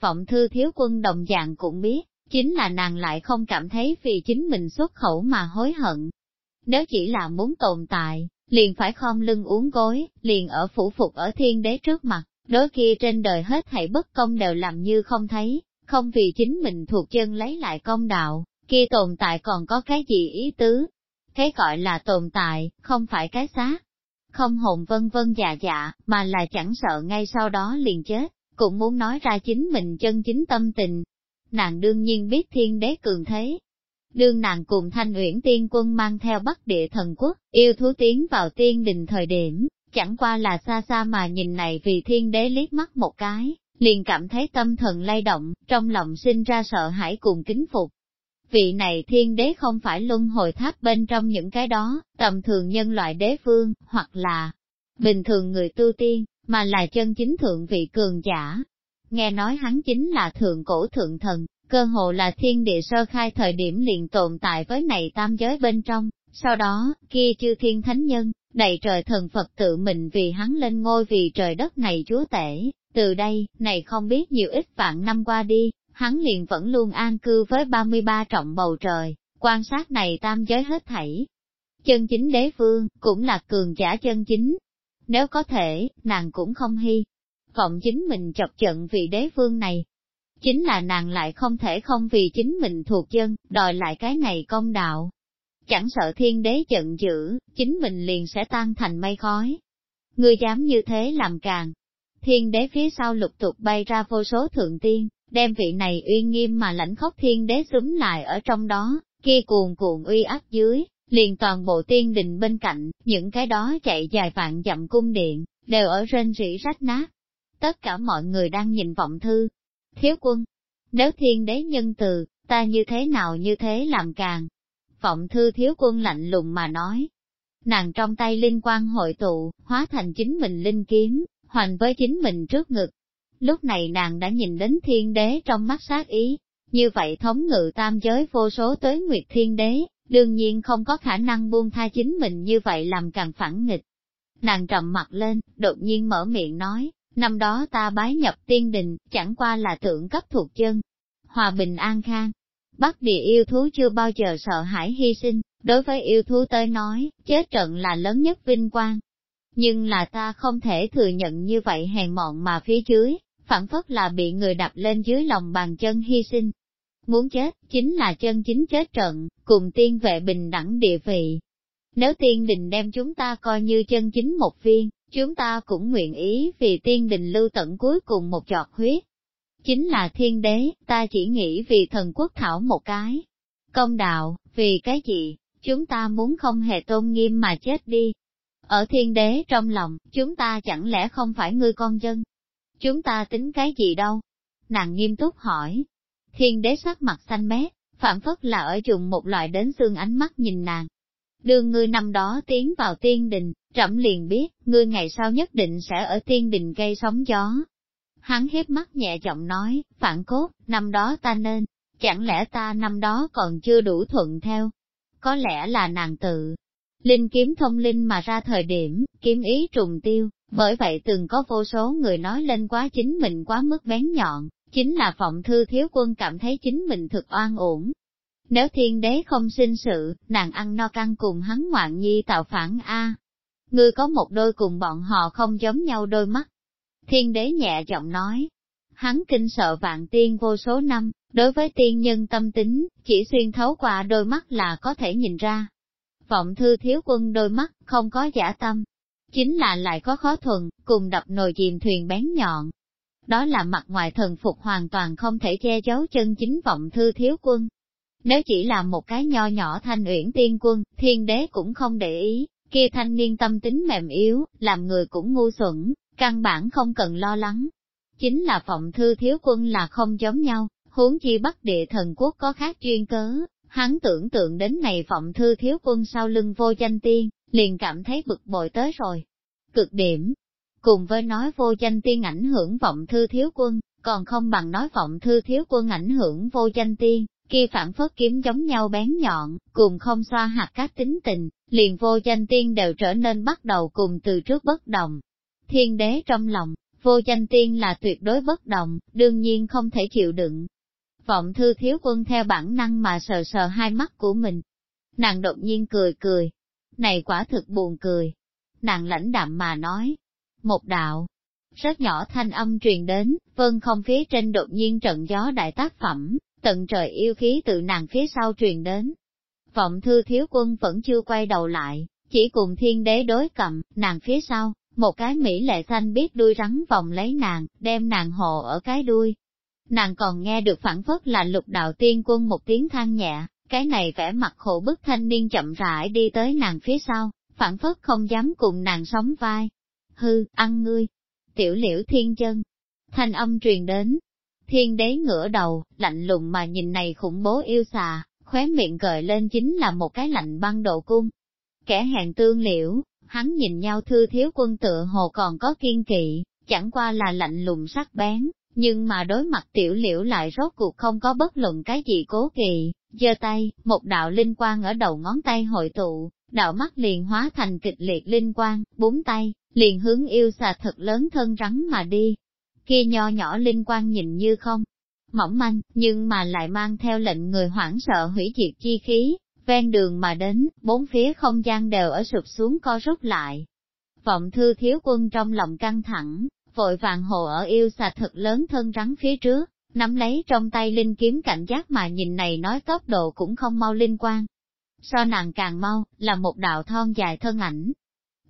Vọng thư thiếu quân đồng dạng cũng biết, chính là nàng lại không cảm thấy vì chính mình xuất khẩu mà hối hận. Nếu chỉ là muốn tồn tại, liền phải khom lưng uống gối, liền ở phủ phục ở thiên đế trước mặt, đối kia trên đời hết thảy bất công đều làm như không thấy, không vì chính mình thuộc chân lấy lại công đạo, kia tồn tại còn có cái gì ý tứ. Cái gọi là tồn tại, không phải cái xác, không hồn vân vân dạ dạ, mà là chẳng sợ ngay sau đó liền chết, cũng muốn nói ra chính mình chân chính tâm tình, nàng đương nhiên biết thiên đế cường thế. Đương nàng cùng thanh uyển tiên quân mang theo bắc địa thần quốc, yêu thú tiến vào tiên đình thời điểm, chẳng qua là xa xa mà nhìn này vì thiên đế liếc mắt một cái, liền cảm thấy tâm thần lay động, trong lòng sinh ra sợ hãi cùng kính phục. Vị này thiên đế không phải luân hồi tháp bên trong những cái đó, tầm thường nhân loại đế vương, hoặc là bình thường người tu tiên, mà là chân chính thượng vị cường giả, nghe nói hắn chính là thượng cổ thượng thần, cơ hồ là thiên địa sơ khai thời điểm liền tồn tại với này tam giới bên trong, sau đó, kia chư thiên thánh nhân, đầy trời thần Phật tự mình vì hắn lên ngôi vì trời đất này chúa tể, từ đây, này không biết nhiều ít vạn năm qua đi, hắn liền vẫn luôn an cư với 33 trọng bầu trời, quan sát này tam giới hết thảy. Chân chính đế vương, cũng là cường giả chân chính. Nếu có thể, nàng cũng không hy, vọng chính mình chọc trận vì đế vương này. Chính là nàng lại không thể không vì chính mình thuộc dân, đòi lại cái này công đạo. Chẳng sợ thiên đế giận dữ, chính mình liền sẽ tan thành mây khói. Ngươi dám như thế làm càng. Thiên đế phía sau lục tục bay ra vô số thượng tiên, đem vị này uy nghiêm mà lãnh khóc thiên đế xúm lại ở trong đó, kia cuồn cuộn uy áp dưới, liền toàn bộ tiên đình bên cạnh, những cái đó chạy dài vạn dặm cung điện, đều ở rên rỉ rách nát tất cả mọi người đang nhìn vọng thư. Thiếu quân, nếu thiên đế nhân từ, ta như thế nào như thế làm càng. Vọng thư thiếu quân lạnh lùng mà nói. Nàng trong tay linh quan hội tụ, hóa thành chính mình linh kiếm, hoành với chính mình trước ngực. Lúc này nàng đã nhìn đến thiên đế trong mắt sát ý, như vậy thống ngự tam giới vô số tới nguyệt thiên đế, đương nhiên không có khả năng buông tha chính mình như vậy làm càng phản nghịch. Nàng trầm mặt lên, đột nhiên mở miệng nói, Năm đó ta bái nhập tiên đình, chẳng qua là tượng cấp thuộc chân. Hòa bình an khang. Bắc địa yêu thú chưa bao giờ sợ hãi hy sinh, đối với yêu thú tới nói, chết trận là lớn nhất vinh quang. Nhưng là ta không thể thừa nhận như vậy hèn mọn mà phía dưới, phản phất là bị người đập lên dưới lòng bàn chân hy sinh. Muốn chết, chính là chân chính chết trận, cùng tiên vệ bình đẳng địa vị. Nếu tiên đình đem chúng ta coi như chân chính một viên, Chúng ta cũng nguyện ý vì tiên đình lưu tận cuối cùng một giọt huyết. Chính là thiên đế, ta chỉ nghĩ vì thần quốc thảo một cái. Công đạo, vì cái gì, chúng ta muốn không hề tôn nghiêm mà chết đi. Ở thiên đế trong lòng, chúng ta chẳng lẽ không phải ngươi con dân? Chúng ta tính cái gì đâu? Nàng nghiêm túc hỏi. Thiên đế sắc mặt xanh mét, phản phất là ở dùng một loại đến xương ánh mắt nhìn nàng đương ngươi năm đó tiến vào tiên đình, trẫm liền biết, ngươi ngày sau nhất định sẽ ở tiên đình gây sóng gió. Hắn hiếp mắt nhẹ giọng nói, phản cốt, năm đó ta nên, chẳng lẽ ta năm đó còn chưa đủ thuận theo? Có lẽ là nàng tự, linh kiếm thông linh mà ra thời điểm, kiếm ý trùng tiêu, bởi vậy từng có vô số người nói lên quá chính mình quá mức bén nhọn, chính là vọng thư thiếu quân cảm thấy chính mình thực oan uổng. Nếu thiên đế không sinh sự, nàng ăn no căng cùng hắn ngoạn nhi tạo phản A. Ngươi có một đôi cùng bọn họ không giống nhau đôi mắt. Thiên đế nhẹ giọng nói, hắn kinh sợ vạn tiên vô số năm, đối với tiên nhân tâm tính, chỉ xuyên thấu qua đôi mắt là có thể nhìn ra. Vọng thư thiếu quân đôi mắt, không có giả tâm, chính là lại có khó thuần, cùng đập nồi chìm thuyền bén nhọn. Đó là mặt ngoài thần phục hoàn toàn không thể che giấu chân chính vọng thư thiếu quân. Nếu chỉ là một cái nho nhỏ thanh uyển tiên quân, thiên đế cũng không để ý, kia thanh niên tâm tính mềm yếu, làm người cũng ngu xuẩn, căn bản không cần lo lắng. Chính là phòng thư thiếu quân là không giống nhau, huống chi bắc địa thần quốc có khác chuyên cớ, hắn tưởng tượng đến này phòng thư thiếu quân sau lưng vô danh tiên, liền cảm thấy bực bội tới rồi. Cực điểm, cùng với nói vô danh tiên ảnh hưởng vọng thư thiếu quân, còn không bằng nói vọng thư thiếu quân ảnh hưởng vô danh tiên, kia phản phất kiếm giống nhau bén nhọn, cùng không xoa hạt các tính tình, liền vô danh tiên đều trở nên bắt đầu cùng từ trước bất đồng. Thiên đế trong lòng, vô danh tiên là tuyệt đối bất đồng, đương nhiên không thể chịu đựng. Vọng thư thiếu quân theo bản năng mà sờ sờ hai mắt của mình. Nàng đột nhiên cười cười. Này quả thực buồn cười. Nàng lãnh đạm mà nói. Một đạo. Rất nhỏ thanh âm truyền đến, vân không phía trên đột nhiên trận gió đại tác phẩm, tận trời yêu khí từ nàng phía sau truyền đến. Vọng thư thiếu quân vẫn chưa quay đầu lại, chỉ cùng thiên đế đối cầm, nàng phía sau, một cái mỹ lệ xanh biết đuôi rắn vòng lấy nàng, đem nàng hộ ở cái đuôi. Nàng còn nghe được phản phất là lục đạo tiên quân một tiếng than nhẹ, cái này vẻ mặt khổ bức thanh niên chậm rãi đi tới nàng phía sau, phản phất không dám cùng nàng sống vai. Hư, ăn ngươi. Tiểu liễu thiên chân. Thanh âm truyền đến. Thiên đế ngửa đầu, lạnh lùng mà nhìn này khủng bố yêu xà, khóe miệng gợi lên chính là một cái lạnh băng độ cung. Kẻ hèn tương liễu, hắn nhìn nhau thư thiếu quân tựa hồ còn có kiên kỵ, chẳng qua là lạnh lùng sắc bén, nhưng mà đối mặt tiểu liễu lại rốt cuộc không có bất luận cái gì cố kỳ, giơ tay, một đạo linh quang ở đầu ngón tay hội tụ, đạo mắt liền hóa thành kịch liệt linh quang, búng tay, liền hướng yêu xà thật lớn thân rắn mà đi. Kia nho nhỏ linh quang nhìn như không, mỏng manh, nhưng mà lại mang theo lệnh người hoảng sợ hủy diệt chi khí, ven đường mà đến, bốn phía không gian đều ở sụp xuống co rút lại. Vọng thư thiếu quân trong lòng căng thẳng, vội vàng hồ ở yêu xà thật lớn thân rắn phía trước, nắm lấy trong tay linh kiếm cảnh giác mà nhìn này nói tốc độ cũng không mau linh quan. So nàng càng mau, là một đạo thon dài thân ảnh.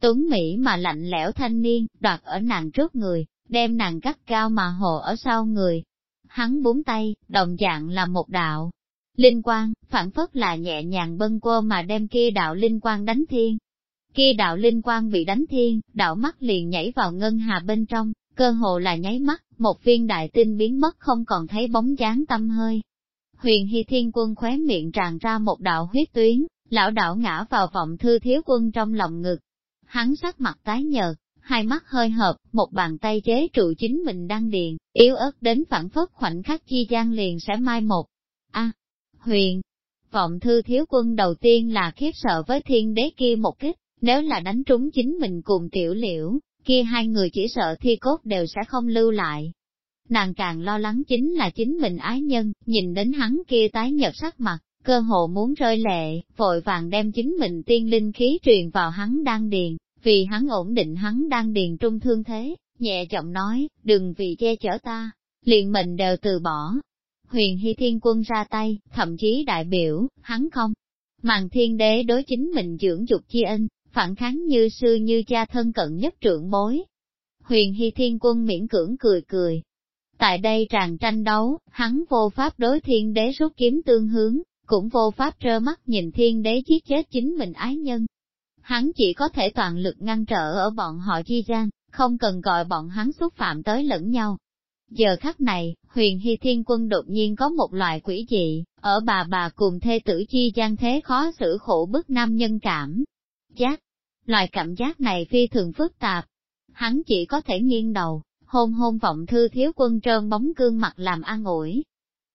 Tuấn Mỹ mà lạnh lẽo thanh niên, đoạt ở nàng trước người, đem nàng cắt cao mà hồ ở sau người. Hắn búng tay, đồng dạng là một đạo. Linh quang, phản phất là nhẹ nhàng bân quơ mà đem kia đạo linh quang đánh thiên. Kia đạo linh quang bị đánh thiên, đạo mắt liền nhảy vào ngân hà bên trong, cơ hồ là nháy mắt, một viên đại tinh biến mất không còn thấy bóng dáng tâm hơi. Huyền Hy Thiên Quân khóe miệng tràn ra một đạo huyết tuyến, lão đạo ngã vào vọng thư thiếu quân trong lòng ngực. Hắn sắc mặt tái nhợt, hai mắt hơi hợp, một bàn tay chế trụ chính mình đang điền, yếu ớt đến phản phất khoảnh khắc chi gian liền sẽ mai một. A, huyền, vọng thư thiếu quân đầu tiên là khiếp sợ với thiên đế kia một kích, nếu là đánh trúng chính mình cùng tiểu liễu, kia hai người chỉ sợ thi cốt đều sẽ không lưu lại. Nàng càng lo lắng chính là chính mình ái nhân, nhìn đến hắn kia tái nhợt sắc mặt, cơ hồ muốn rơi lệ, vội vàng đem chính mình tiên linh khí truyền vào hắn đang điền, vì hắn ổn định hắn đang điền trung thương thế, nhẹ giọng nói, đừng vì che chở ta, liền mình đều từ bỏ. Huyền Hy Thiên Quân ra tay, thậm chí đại biểu, hắn không. màng thiên đế đối chính mình dưỡng dục chi ân, phản kháng như sư như cha thân cận nhất trưởng bối. Huyền Hy Thiên Quân miễn cưỡng cười cười. Tại đây tràn tranh đấu, hắn vô pháp đối thiên đế rút kiếm tương hướng, cũng vô pháp trơ mắt nhìn thiên đế giết chết chính mình ái nhân. Hắn chỉ có thể toàn lực ngăn trở ở bọn họ chi gian, không cần gọi bọn hắn xúc phạm tới lẫn nhau. Giờ khắc này, huyền hy thiên quân đột nhiên có một loại quỷ dị, ở bà bà cùng thê tử chi gian thế khó xử khổ bức nam nhân cảm. Giác, loại cảm giác này phi thường phức tạp. Hắn chỉ có thể nghiêng đầu, hôn hôn vọng thư thiếu quân trơn bóng gương mặt làm an ủi.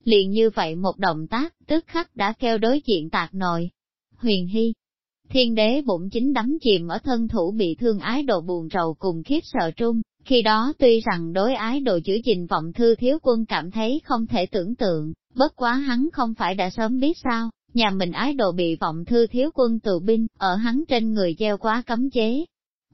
Liền như vậy một động tác, tức khắc đã kêu đối diện tạc nội. Huyền Hy, thiên đế bụng chính đắm chìm ở thân thủ bị thương ái độ buồn rầu cùng khiếp sợ trung, khi đó tuy rằng đối ái đồ chữ gìn vọng thư thiếu quân cảm thấy không thể tưởng tượng, bất quá hắn không phải đã sớm biết sao, nhà mình ái đồ bị vọng thư thiếu quân tù binh, ở hắn trên người gieo quá cấm chế.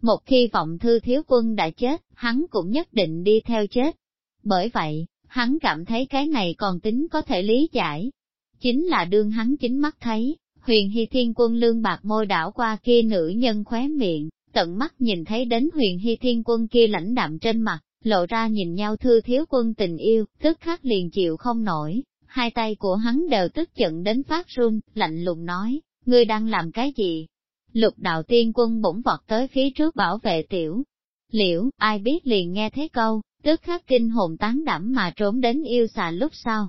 Một khi vọng thư thiếu quân đã chết, hắn cũng nhất định đi theo chết. Bởi vậy, hắn cảm thấy cái này còn tính có thể lý giải. Chính là đương hắn chính mắt thấy, huyền hy thiên quân lương bạc môi đảo qua kia nữ nhân khóe miệng, tận mắt nhìn thấy đến huyền hy thiên quân kia lãnh đạm trên mặt, lộ ra nhìn nhau thư thiếu quân tình yêu, tức khắc liền chịu không nổi, hai tay của hắn đều tức giận đến phát run, lạnh lùng nói, ngươi đang làm cái gì? Lục đạo tiên quân bỗng vọt tới phía trước bảo vệ tiểu. Liễu, ai biết liền nghe thế câu, tức khắc kinh hồn tán đảm mà trốn đến yêu xà lúc sau.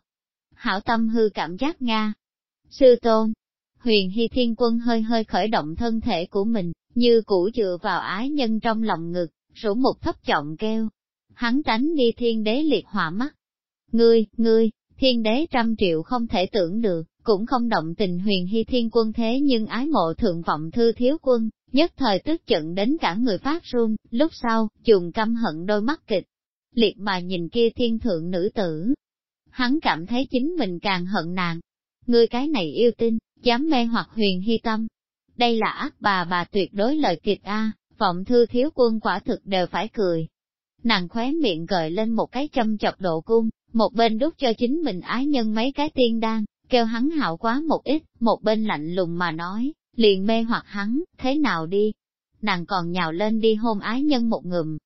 Hảo tâm hư cảm giác Nga. Sư tôn, huyền hy thiên quân hơi hơi khởi động thân thể của mình, như cũ dựa vào ái nhân trong lòng ngực, rủ một thấp trọng kêu. Hắn tránh đi thiên đế liệt hỏa mắt. Ngươi, ngươi, thiên đế trăm triệu không thể tưởng được, cũng không động tình huyền hy thiên quân thế nhưng ái mộ thượng vọng thư thiếu quân, nhất thời tức giận đến cả người phát run, lúc sau, dùng căm hận đôi mắt kịch, liệt mà nhìn kia thiên thượng nữ tử. Hắn cảm thấy chính mình càng hận nàng. Ngươi cái này yêu tinh, dám mê hoặc huyền hy tâm, đây là ác bà bà tuyệt đối lời kịch A, vọng thư thiếu quân quả thực đều phải cười. Nàng khóe miệng gợi lên một cái châm chọc độ cung, một bên đút cho chính mình ái nhân mấy cái tiên đan, kêu hắn hạo quá một ít, một bên lạnh lùng mà nói, liền mê hoặc hắn, thế nào đi? Nàng còn nhào lên đi hôn ái nhân một ngụm.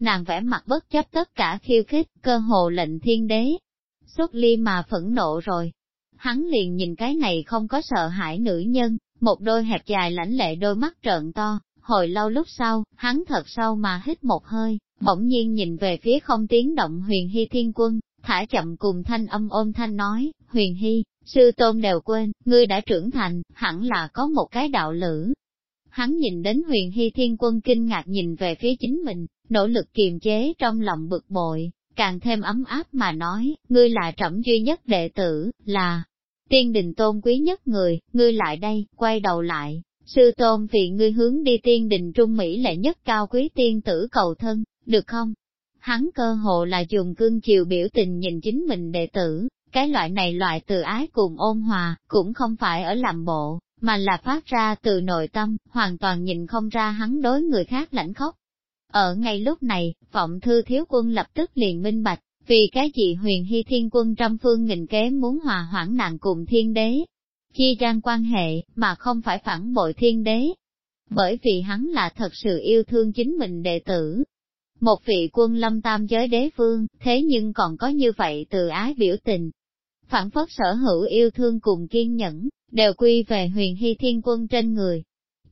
Nàng vẽ mặt bất chấp tất cả khiêu khích, cơ hồ lệnh thiên đế. Xuất ly mà phẫn nộ rồi. Hắn liền nhìn cái này không có sợ hãi nữ nhân, một đôi hẹp dài lãnh lệ đôi mắt trợn to, hồi lâu lúc sau, hắn thật sâu mà hít một hơi, bỗng nhiên nhìn về phía không tiếng động huyền hy thiên quân, thả chậm cùng thanh âm ôm thanh nói, huyền hy, sư tôn đều quên, ngươi đã trưởng thành, hẳn là có một cái đạo lữ. Hắn nhìn đến huyền hy thiên quân kinh ngạc nhìn về phía chính mình, nỗ lực kiềm chế trong lòng bực bội, càng thêm ấm áp mà nói, ngươi là trẫm duy nhất đệ tử, là, tiên đình tôn quý nhất người, ngươi lại đây, quay đầu lại, sư tôn vì ngươi hướng đi tiên đình trung Mỹ lệ nhất cao quý tiên tử cầu thân, được không? Hắn cơ hộ là dùng cương chiều biểu tình nhìn chính mình đệ tử, cái loại này loại từ ái cùng ôn hòa, cũng không phải ở làm bộ, mà là phát ra từ nội tâm, hoàn toàn nhìn không ra hắn đối người khác lãnh khóc. Ở ngay lúc này, vọng thư thiếu quân lập tức liền minh bạch, vì cái gì huyền hy thiên quân trăm phương nghìn kế muốn hòa hoãn nạn cùng thiên đế, chi gian quan hệ, mà không phải phản bội thiên đế. Bởi vì hắn là thật sự yêu thương chính mình đệ tử. Một vị quân lâm tam giới đế vương, thế nhưng còn có như vậy từ ái biểu tình. Phản phất sở hữu yêu thương cùng kiên nhẫn, đều quy về huyền hy thiên quân trên người.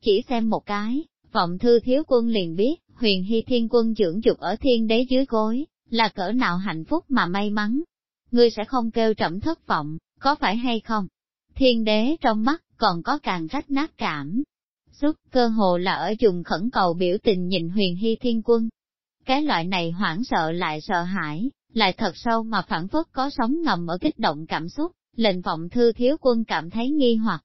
Chỉ xem một cái, vọng thư thiếu quân liền biết, huyền hy thiên quân dưỡng dục ở thiên đế dưới gối, là cỡ nào hạnh phúc mà may mắn. Ngươi sẽ không kêu trẫm thất vọng, có phải hay không? Thiên đế trong mắt còn có càng rách nát cảm. Suốt cơ hồ là ở dùng khẩn cầu biểu tình nhìn huyền hy thiên quân. Cái loại này hoảng sợ lại sợ hãi, lại thật sâu mà phản phất có sóng ngầm ở kích động cảm xúc, lệnh vọng thư thiếu quân cảm thấy nghi hoặc.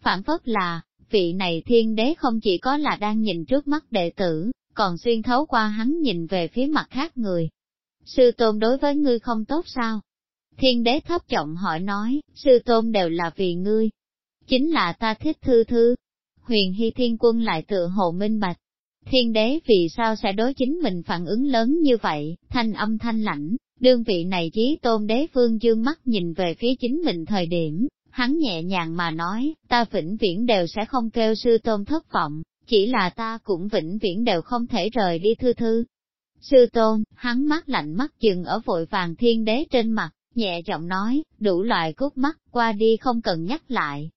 Phản phất là, vị này thiên đế không chỉ có là đang nhìn trước mắt đệ tử, còn xuyên thấu qua hắn nhìn về phía mặt khác người, sư tôn đối với ngươi không tốt sao? Thiên đế thấp trọng hỏi nói, sư tôn đều là vì ngươi. Chính là ta thích thư thư. Huyền hy thiên quân lại tự hồ minh bạch. Thiên đế vì sao sẽ đối chính mình phản ứng lớn như vậy, thanh âm thanh lãnh, đương vị này chí tôn đế phương dương mắt nhìn về phía chính mình thời điểm, hắn nhẹ nhàng mà nói, ta vĩnh viễn đều sẽ không kêu sư tôn thất vọng, chỉ là ta cũng vĩnh viễn đều không thể rời đi thư thư. Sư tôn, hắn mắt lạnh mắt chừng ở vội vàng thiên đế trên mặt, nhẹ giọng nói, đủ loại cút mắt, qua đi không cần nhắc lại.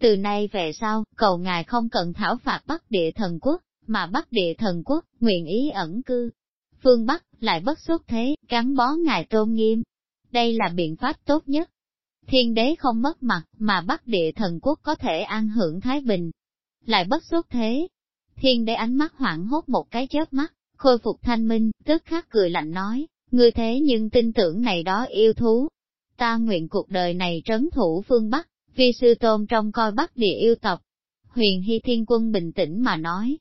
Từ nay về sau, cầu ngài không cần thảo phạt Bắc địa thần quốc, mà Bắc địa thần quốc, nguyện ý ẩn cư. phương Bắc, lại bất xuất thế, gắn bó ngài tôn nghiêm. Đây là biện pháp tốt nhất. Thiên đế không mất mặt, mà Bắc địa thần quốc có thể an hưởng Thái Bình. Lại bất xuất thế. Thiên đế ánh mắt hoảng hốt một cái chớp mắt, khôi phục thanh minh, tức khắc cười lạnh nói, ngươi thế nhưng tin tưởng này đó yêu thú. Ta nguyện cuộc đời này trấn thủ phương Bắc, vì sư tôn trong coi Bắc địa yêu tộc. Huyền Hy Thiên Quân bình tĩnh mà nói,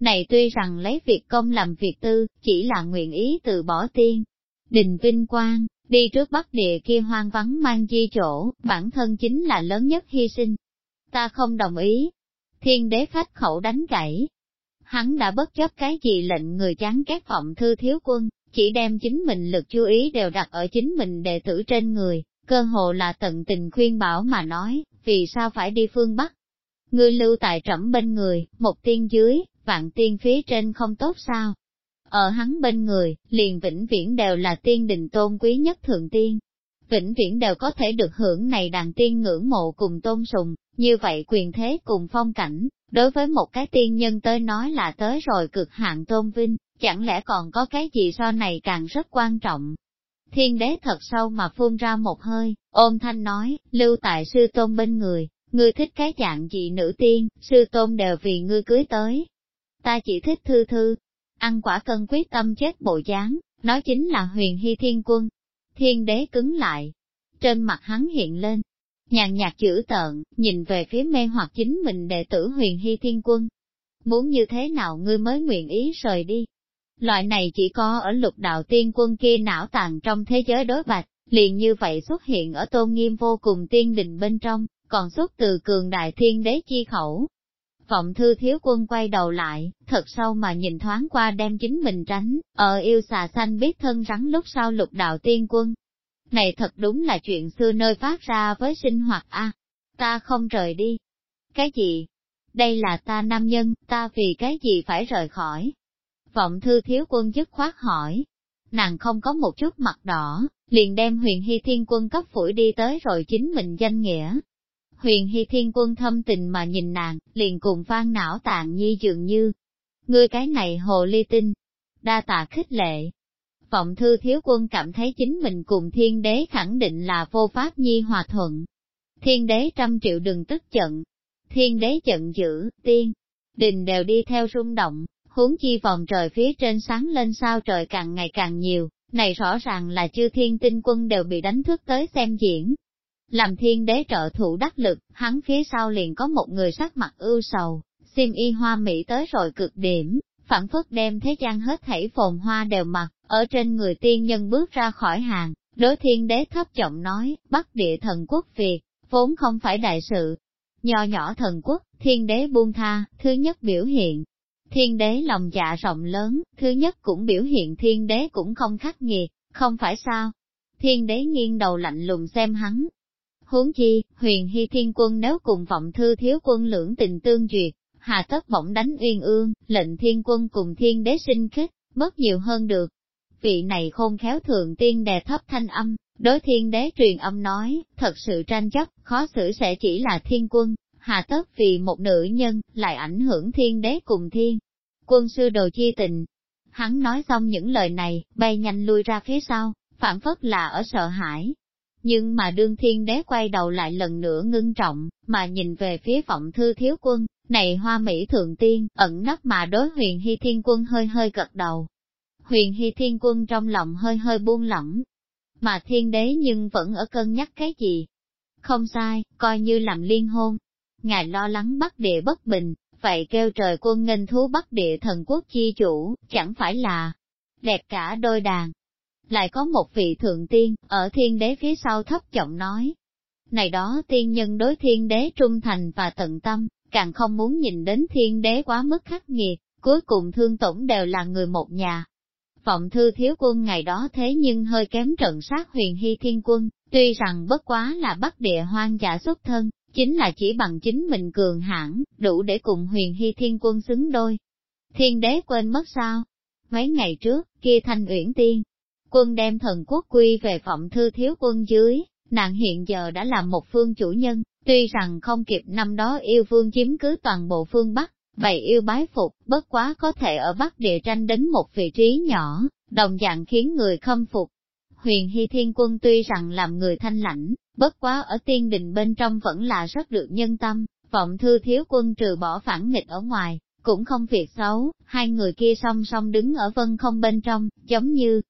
này tuy rằng lấy việc công làm việc tư, chỉ là nguyện ý từ bỏ tiên. Đình Vinh Quang, đi trước Bắc địa kia hoang vắng mang di chỗ, bản thân chính là lớn nhất hy sinh. Ta không đồng ý. Thiên đế phách khẩu đánh cãi, hắn đã bất chấp cái gì lệnh người chán ghét vọng thư thiếu quân, chỉ đem chính mình lực chú ý đều đặt ở chính mình đệ tử trên người, cơ hồ là tận tình khuyên bảo mà nói, vì sao phải đi phương Bắc. Ngươi lưu tại trẫm bên người, một tiên dưới, vạn tiên phía trên không tốt sao? Ở hắn bên người, liền vĩnh viễn đều là tiên đình tôn quý nhất thượng tiên. Vĩnh viễn đều có thể được hưởng này đàn tiên ngưỡng mộ cùng tôn sùng, như vậy quyền thế cùng phong cảnh, Đối với một cái tiên nhân tới nói là tới rồi cực hạn tôn vinh, chẳng lẽ còn có cái gì so này càng rất quan trọng. Thiên đế thật sâu mà phun ra một hơi, ôm thanh nói, lưu tại sư tôn bên người, ngươi thích cái dạng gì nữ tiên, sư tôn đều vì ngươi cưới tới. Ta chỉ thích thư thư, ăn quả cân quyết tâm chết bộ dáng, nói chính là huyền hy thiên quân. Thiên đế cứng lại, trên mặt hắn hiện lên, nhàn nhạt chữ tợn, nhìn về phía mê hoặc chính mình đệ tử huyền hy thiên quân. Muốn như thế nào ngươi mới nguyện ý rời đi? Loại này chỉ có ở lục đạo tiên quân kia não tàn trong thế giới đối bạch, liền như vậy xuất hiện ở tôn nghiêm vô cùng tiên đình bên trong, còn xuất từ cường đại thiên đế chi khẩu. Vọng thư thiếu quân quay đầu lại, thật sâu mà nhìn thoáng qua đem chính mình tránh, ở yêu xà xanh biết thân rắn lúc sau lục đạo tiên quân, này thật đúng là chuyện xưa nơi phát ra với sinh hoạt a. ta không rời đi. Cái gì? Đây là ta nam nhân, ta vì cái gì phải rời khỏi? Vọng thư thiếu quân dứt khoát hỏi. Nàng không có một chút mặt đỏ, liền đem huyền hy thiên quân cấp phủi đi tới rồi chính mình danh nghĩa. Huyền hy thiên quân thâm tình mà nhìn nàng, liền cùng phan não tạng nhi dường như. Ngươi cái này hồ ly tinh, đa tạ khích lệ, Vọng thư thiếu quân cảm thấy chính mình cùng thiên đế khẳng định là vô pháp nhi hòa thuận. Thiên đế trăm triệu đừng tức giận. Thiên đế giận dữ, tiên, đình đều đi theo rung động, huống chi vòng trời phía trên sáng lên sao trời càng ngày càng nhiều, này rõ ràng là chư thiên tinh quân đều bị đánh thức tới xem diễn. Làm thiên đế trợ thủ đắc lực, hắn phía sau liền có một người sắc mặt ưu sầu, xiêm y hoa mỹ tới rồi cực điểm, phản phất đem thế gian hết thảy phồn hoa đều mặc, ở trên người tiên nhân bước ra khỏi hàng, đối thiên đế thấp giọng nói, bắt địa thần quốc Việt, vốn không phải đại sự. Nho nhỏ thần quốc, thiên đế buông tha, thứ nhất biểu hiện. Thiên đế lòng dạ rộng lớn, thứ nhất cũng biểu hiện thiên đế cũng không khắc nghiệt, không phải sao. Thiên đế nghiêng đầu lạnh lùng xem hắn. Huống chi, huyền hy thiên quân nếu cùng vọng thư thiếu quân lưỡng tình tương duyệt, hà tất bỗng đánh uyên ương, lệnh thiên quân cùng thiên đế sinh khích, mất nhiều hơn được. Vị này khôn khéo thường tiên đè thấp thanh âm, đối thiên đế truyền âm nói, thật sự tranh chấp, khó xử sẽ chỉ là thiên quân, hà tất vì một nữ nhân, lại ảnh hưởng thiên đế cùng thiên. Quân sư đồ chi tình. Hắn nói xong những lời này, bay nhanh lui ra phía sau, phản phất là ở sợ hãi, nhưng mà đương thiên đế quay đầu lại lần nữa ngưng trọng, mà nhìn về phía vọng thư thiếu quân, này hoa mỹ thượng tiên, ẩn nấp mà đối huyền hy thiên quân hơi hơi gật đầu. Huyền hy thiên quân trong lòng hơi hơi buông lỏng, mà thiên đế nhưng vẫn ở cân nhắc cái gì. Không sai, coi như làm liên hôn. Ngài lo lắng bắt địa bất bình, vậy kêu trời quân nghênh thú bắt địa thần quốc chi chủ, chẳng phải là đẹp cả đôi đàn, lại có một vị thượng tiên, ở thiên đế phía sau thấp giọng nói. Này đó tiên nhân đối thiên đế trung thành và tận tâm, càng không muốn nhìn đến thiên đế quá mức khắc nghiệt, cuối cùng thương tổng đều là người một nhà. Vọng thư thiếu quân ngày đó thế nhưng hơi kém trận sát huyền hy thiên quân, tuy rằng bất quá là bắt địa hoang giả xuất thân, chính là chỉ bằng chính mình cường hãn đủ để cùng huyền hy thiên quân xứng đôi. Thiên đế quên mất sao? Mấy ngày trước, kia thanh uyển tiên, quân đem thần quốc quy về vọng thư thiếu quân dưới, nàng hiện giờ đã là một phương chủ nhân, tuy rằng không kịp năm đó yêu vương chiếm cứ toàn bộ phương Bắc, vậy yêu bái phục, bất quá có thể ở Bắc địa tranh đến một vị trí nhỏ, đồng dạng khiến người khâm phục. Huyền Hy Thiên Quân tuy rằng làm người thanh lãnh, bất quá ở tiên đình bên trong vẫn là rất được nhân tâm, vọng thư thiếu quân trừ bỏ phản nghịch ở ngoài, cũng không việc xấu, hai người kia song song đứng ở vân không bên trong, giống như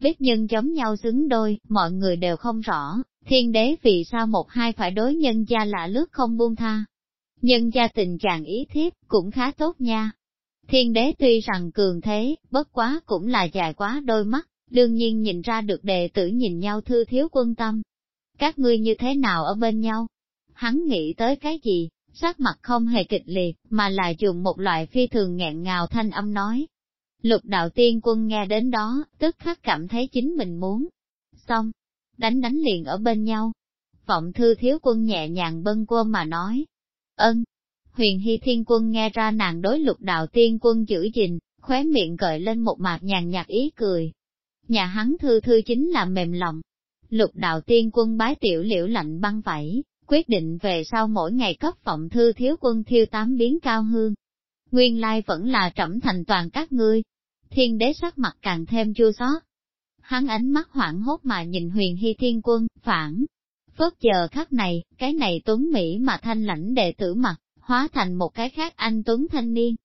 biết nhân giống nhau xứng đôi, mọi người đều không rõ, thiên đế vì sao một hai phải đối nhân gia lạ lướt không buông tha. Nhân gia tình trạng ý thiếp, cũng khá tốt nha. Thiên đế tuy rằng cường thế, bất quá cũng là dài quá đôi mắt, đương nhiên nhìn ra được đệ tử nhìn nhau thư thiếu quân tâm. Các ngươi như thế nào ở bên nhau? Hắn nghĩ tới cái gì? Sắc mặt không hề kịch liệt, mà là dùng một loại phi thường nghẹn ngào thanh âm nói. Lục đạo tiên quân nghe đến đó, tức khắc cảm thấy chính mình muốn. Xong, đánh đánh liền ở bên nhau. Vọng thư thiếu quân nhẹ nhàng bân quân mà nói. Ân. Huyền Hy Thiên Quân nghe ra nàng đối lục đạo tiên quân giữ gìn, khóe miệng gợi lên một mạc nhàn nhạt ý cười. Nhà hắn thư thư chính là mềm lòng. Lục đạo tiên quân bái tiểu liễu lạnh băng vảy, quyết định về sau mỗi ngày cấp vọng thư thiếu quân thiêu tám biến cao hương. Nguyên lai vẫn là trẫm thành toàn các ngươi. Thiên đế sắc mặt càng thêm chua xót, hắn ánh mắt hoảng hốt mà nhìn huyền hy thiên quân, phản. Phớt giờ khắc này, cái này tuấn Mỹ mà thanh lãnh đệ tử mặt, hóa thành một cái khác anh tuấn thanh niên.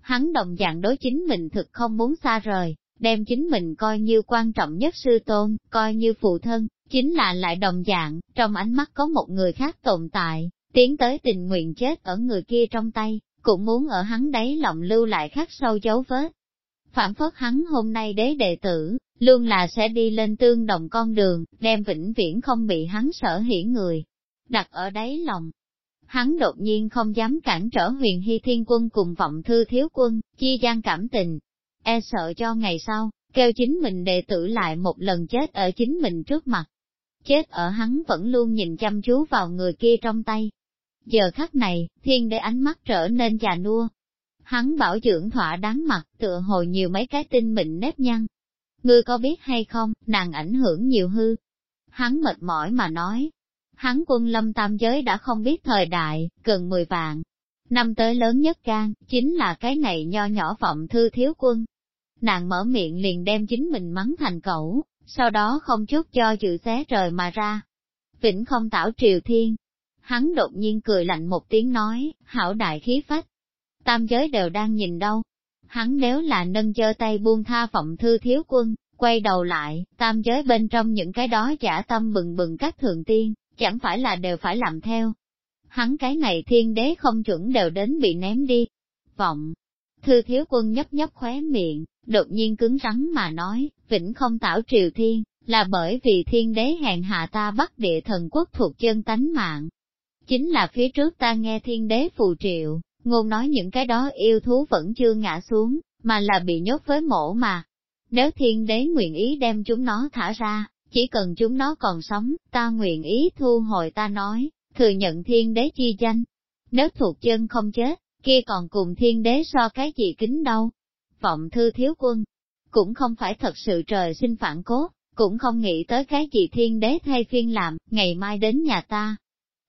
Hắn đồng dạng đối chính mình thực không muốn xa rời, đem chính mình coi như quan trọng nhất sư tôn, coi như phụ thân, chính là lại đồng dạng, trong ánh mắt có một người khác tồn tại, tiến tới tình nguyện chết ở người kia trong tay, cũng muốn ở hắn đấy lòng lưu lại khắc sâu dấu vết. Phản phất hắn hôm nay đế đệ tử, luôn là sẽ đi lên tương đồng con đường, đem vĩnh viễn không bị hắn sở hỉ người, đặt ở đáy lòng. Hắn đột nhiên không dám cản trở huyền hy thiên quân cùng vọng thư thiếu quân, chi gian cảm tình, e sợ cho ngày sau, kêu chính mình đệ tử lại một lần chết ở chính mình trước mặt. Chết ở hắn vẫn luôn nhìn chăm chú vào người kia trong tay. Giờ khắc này, thiên đế ánh mắt trở nên già nua. Hắn bảo dưỡng thỏa đáng mặt, tựa hồi nhiều mấy cái tinh mịn nếp nhăn, ngươi có biết hay không, nàng ảnh hưởng nhiều hư. Hắn mệt mỏi mà nói, hắn quân lâm tam giới đã không biết thời đại, gần 10 vạn. Năm tới lớn nhất can, chính là cái này nho nhỏ vọng thư thiếu quân. Nàng mở miệng liền đem chính mình mắng thành cẩu, sau đó không chút cho chữ xé trời mà ra. Vĩnh không tảo triều thiên. Hắn đột nhiên cười lạnh một tiếng nói, hảo đại khí phách. Tam giới đều đang nhìn đâu, Hắn nếu là nâng chơ tay buông tha vọng thư thiếu quân, quay đầu lại, tam giới bên trong những cái đó giả tâm bừng bừng các thượng tiên, chẳng phải là đều phải làm theo. Hắn cái này thiên đế không chuẩn đều đến bị ném đi. Vọng, thư thiếu quân nhấp nhấp khóe miệng, đột nhiên cứng rắn mà nói, vĩnh không tảo triều thiên, là bởi vì thiên đế hèn hạ ta bắt địa thần quốc thuộc chân tánh mạng. Chính là phía trước ta nghe thiên đế phù triệu, Ngôn nói những cái đó yêu thú vẫn chưa ngã xuống, mà là bị nhốt với mổ mà. Nếu thiên đế nguyện ý đem chúng nó thả ra, chỉ cần chúng nó còn sống, ta nguyện ý thu hồi ta nói, thừa nhận thiên đế chi danh. Nếu thuộc chân không chết, kia còn cùng thiên đế so cái gì kính đâu. Vọng thư thiếu quân, cũng không phải thật sự trời sinh phản cốt, cũng không nghĩ tới cái gì thiên đế thay phiên làm, ngày mai đến nhà ta,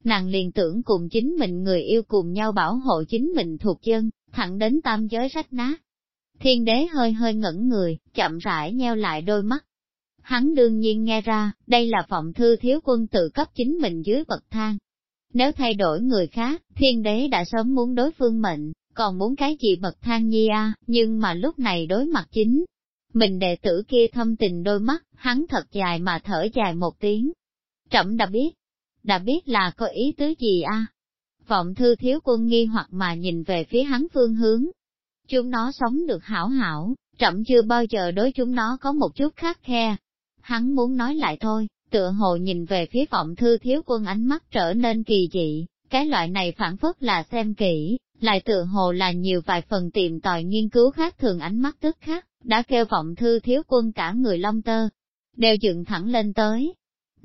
nàng liền tưởng cùng chính mình người yêu cùng nhau bảo hộ chính mình thuộc dân thẳng đến tam giới rách nát. Thiên đế hơi hơi ngẩn người, chậm rãi nheo lại đôi mắt. Hắn đương nhiên nghe ra, đây là vọng thư thiếu quân tự cấp chính mình dưới bậc thang. Nếu thay đổi người khác, thiên đế đã sớm muốn đối phương mệnh, còn muốn cái gì bậc thang nhi a nhưng mà lúc này đối mặt chính. Mình đệ tử kia thâm tình đôi mắt, hắn thật dài mà thở dài một tiếng. Trẫm đã biết, đã biết là có ý tứ gì a? Vọng thư thiếu quân nghi hoặc mà nhìn về phía hắn phương hướng. Chúng nó sống được hảo hảo, trẫm chưa bao giờ đối chúng nó có một chút khắc khe. Hắn muốn nói lại thôi, tựa hồ nhìn về phía vọng thư thiếu quân ánh mắt trở nên kỳ dị, cái loại này phản phất là xem kỹ, lại tựa hồ là nhiều vài phần tìm tòi nghiên cứu khác thường ánh mắt tức khác, đã kêu vọng thư thiếu quân cả người long tơ, đều dựng thẳng lên tới,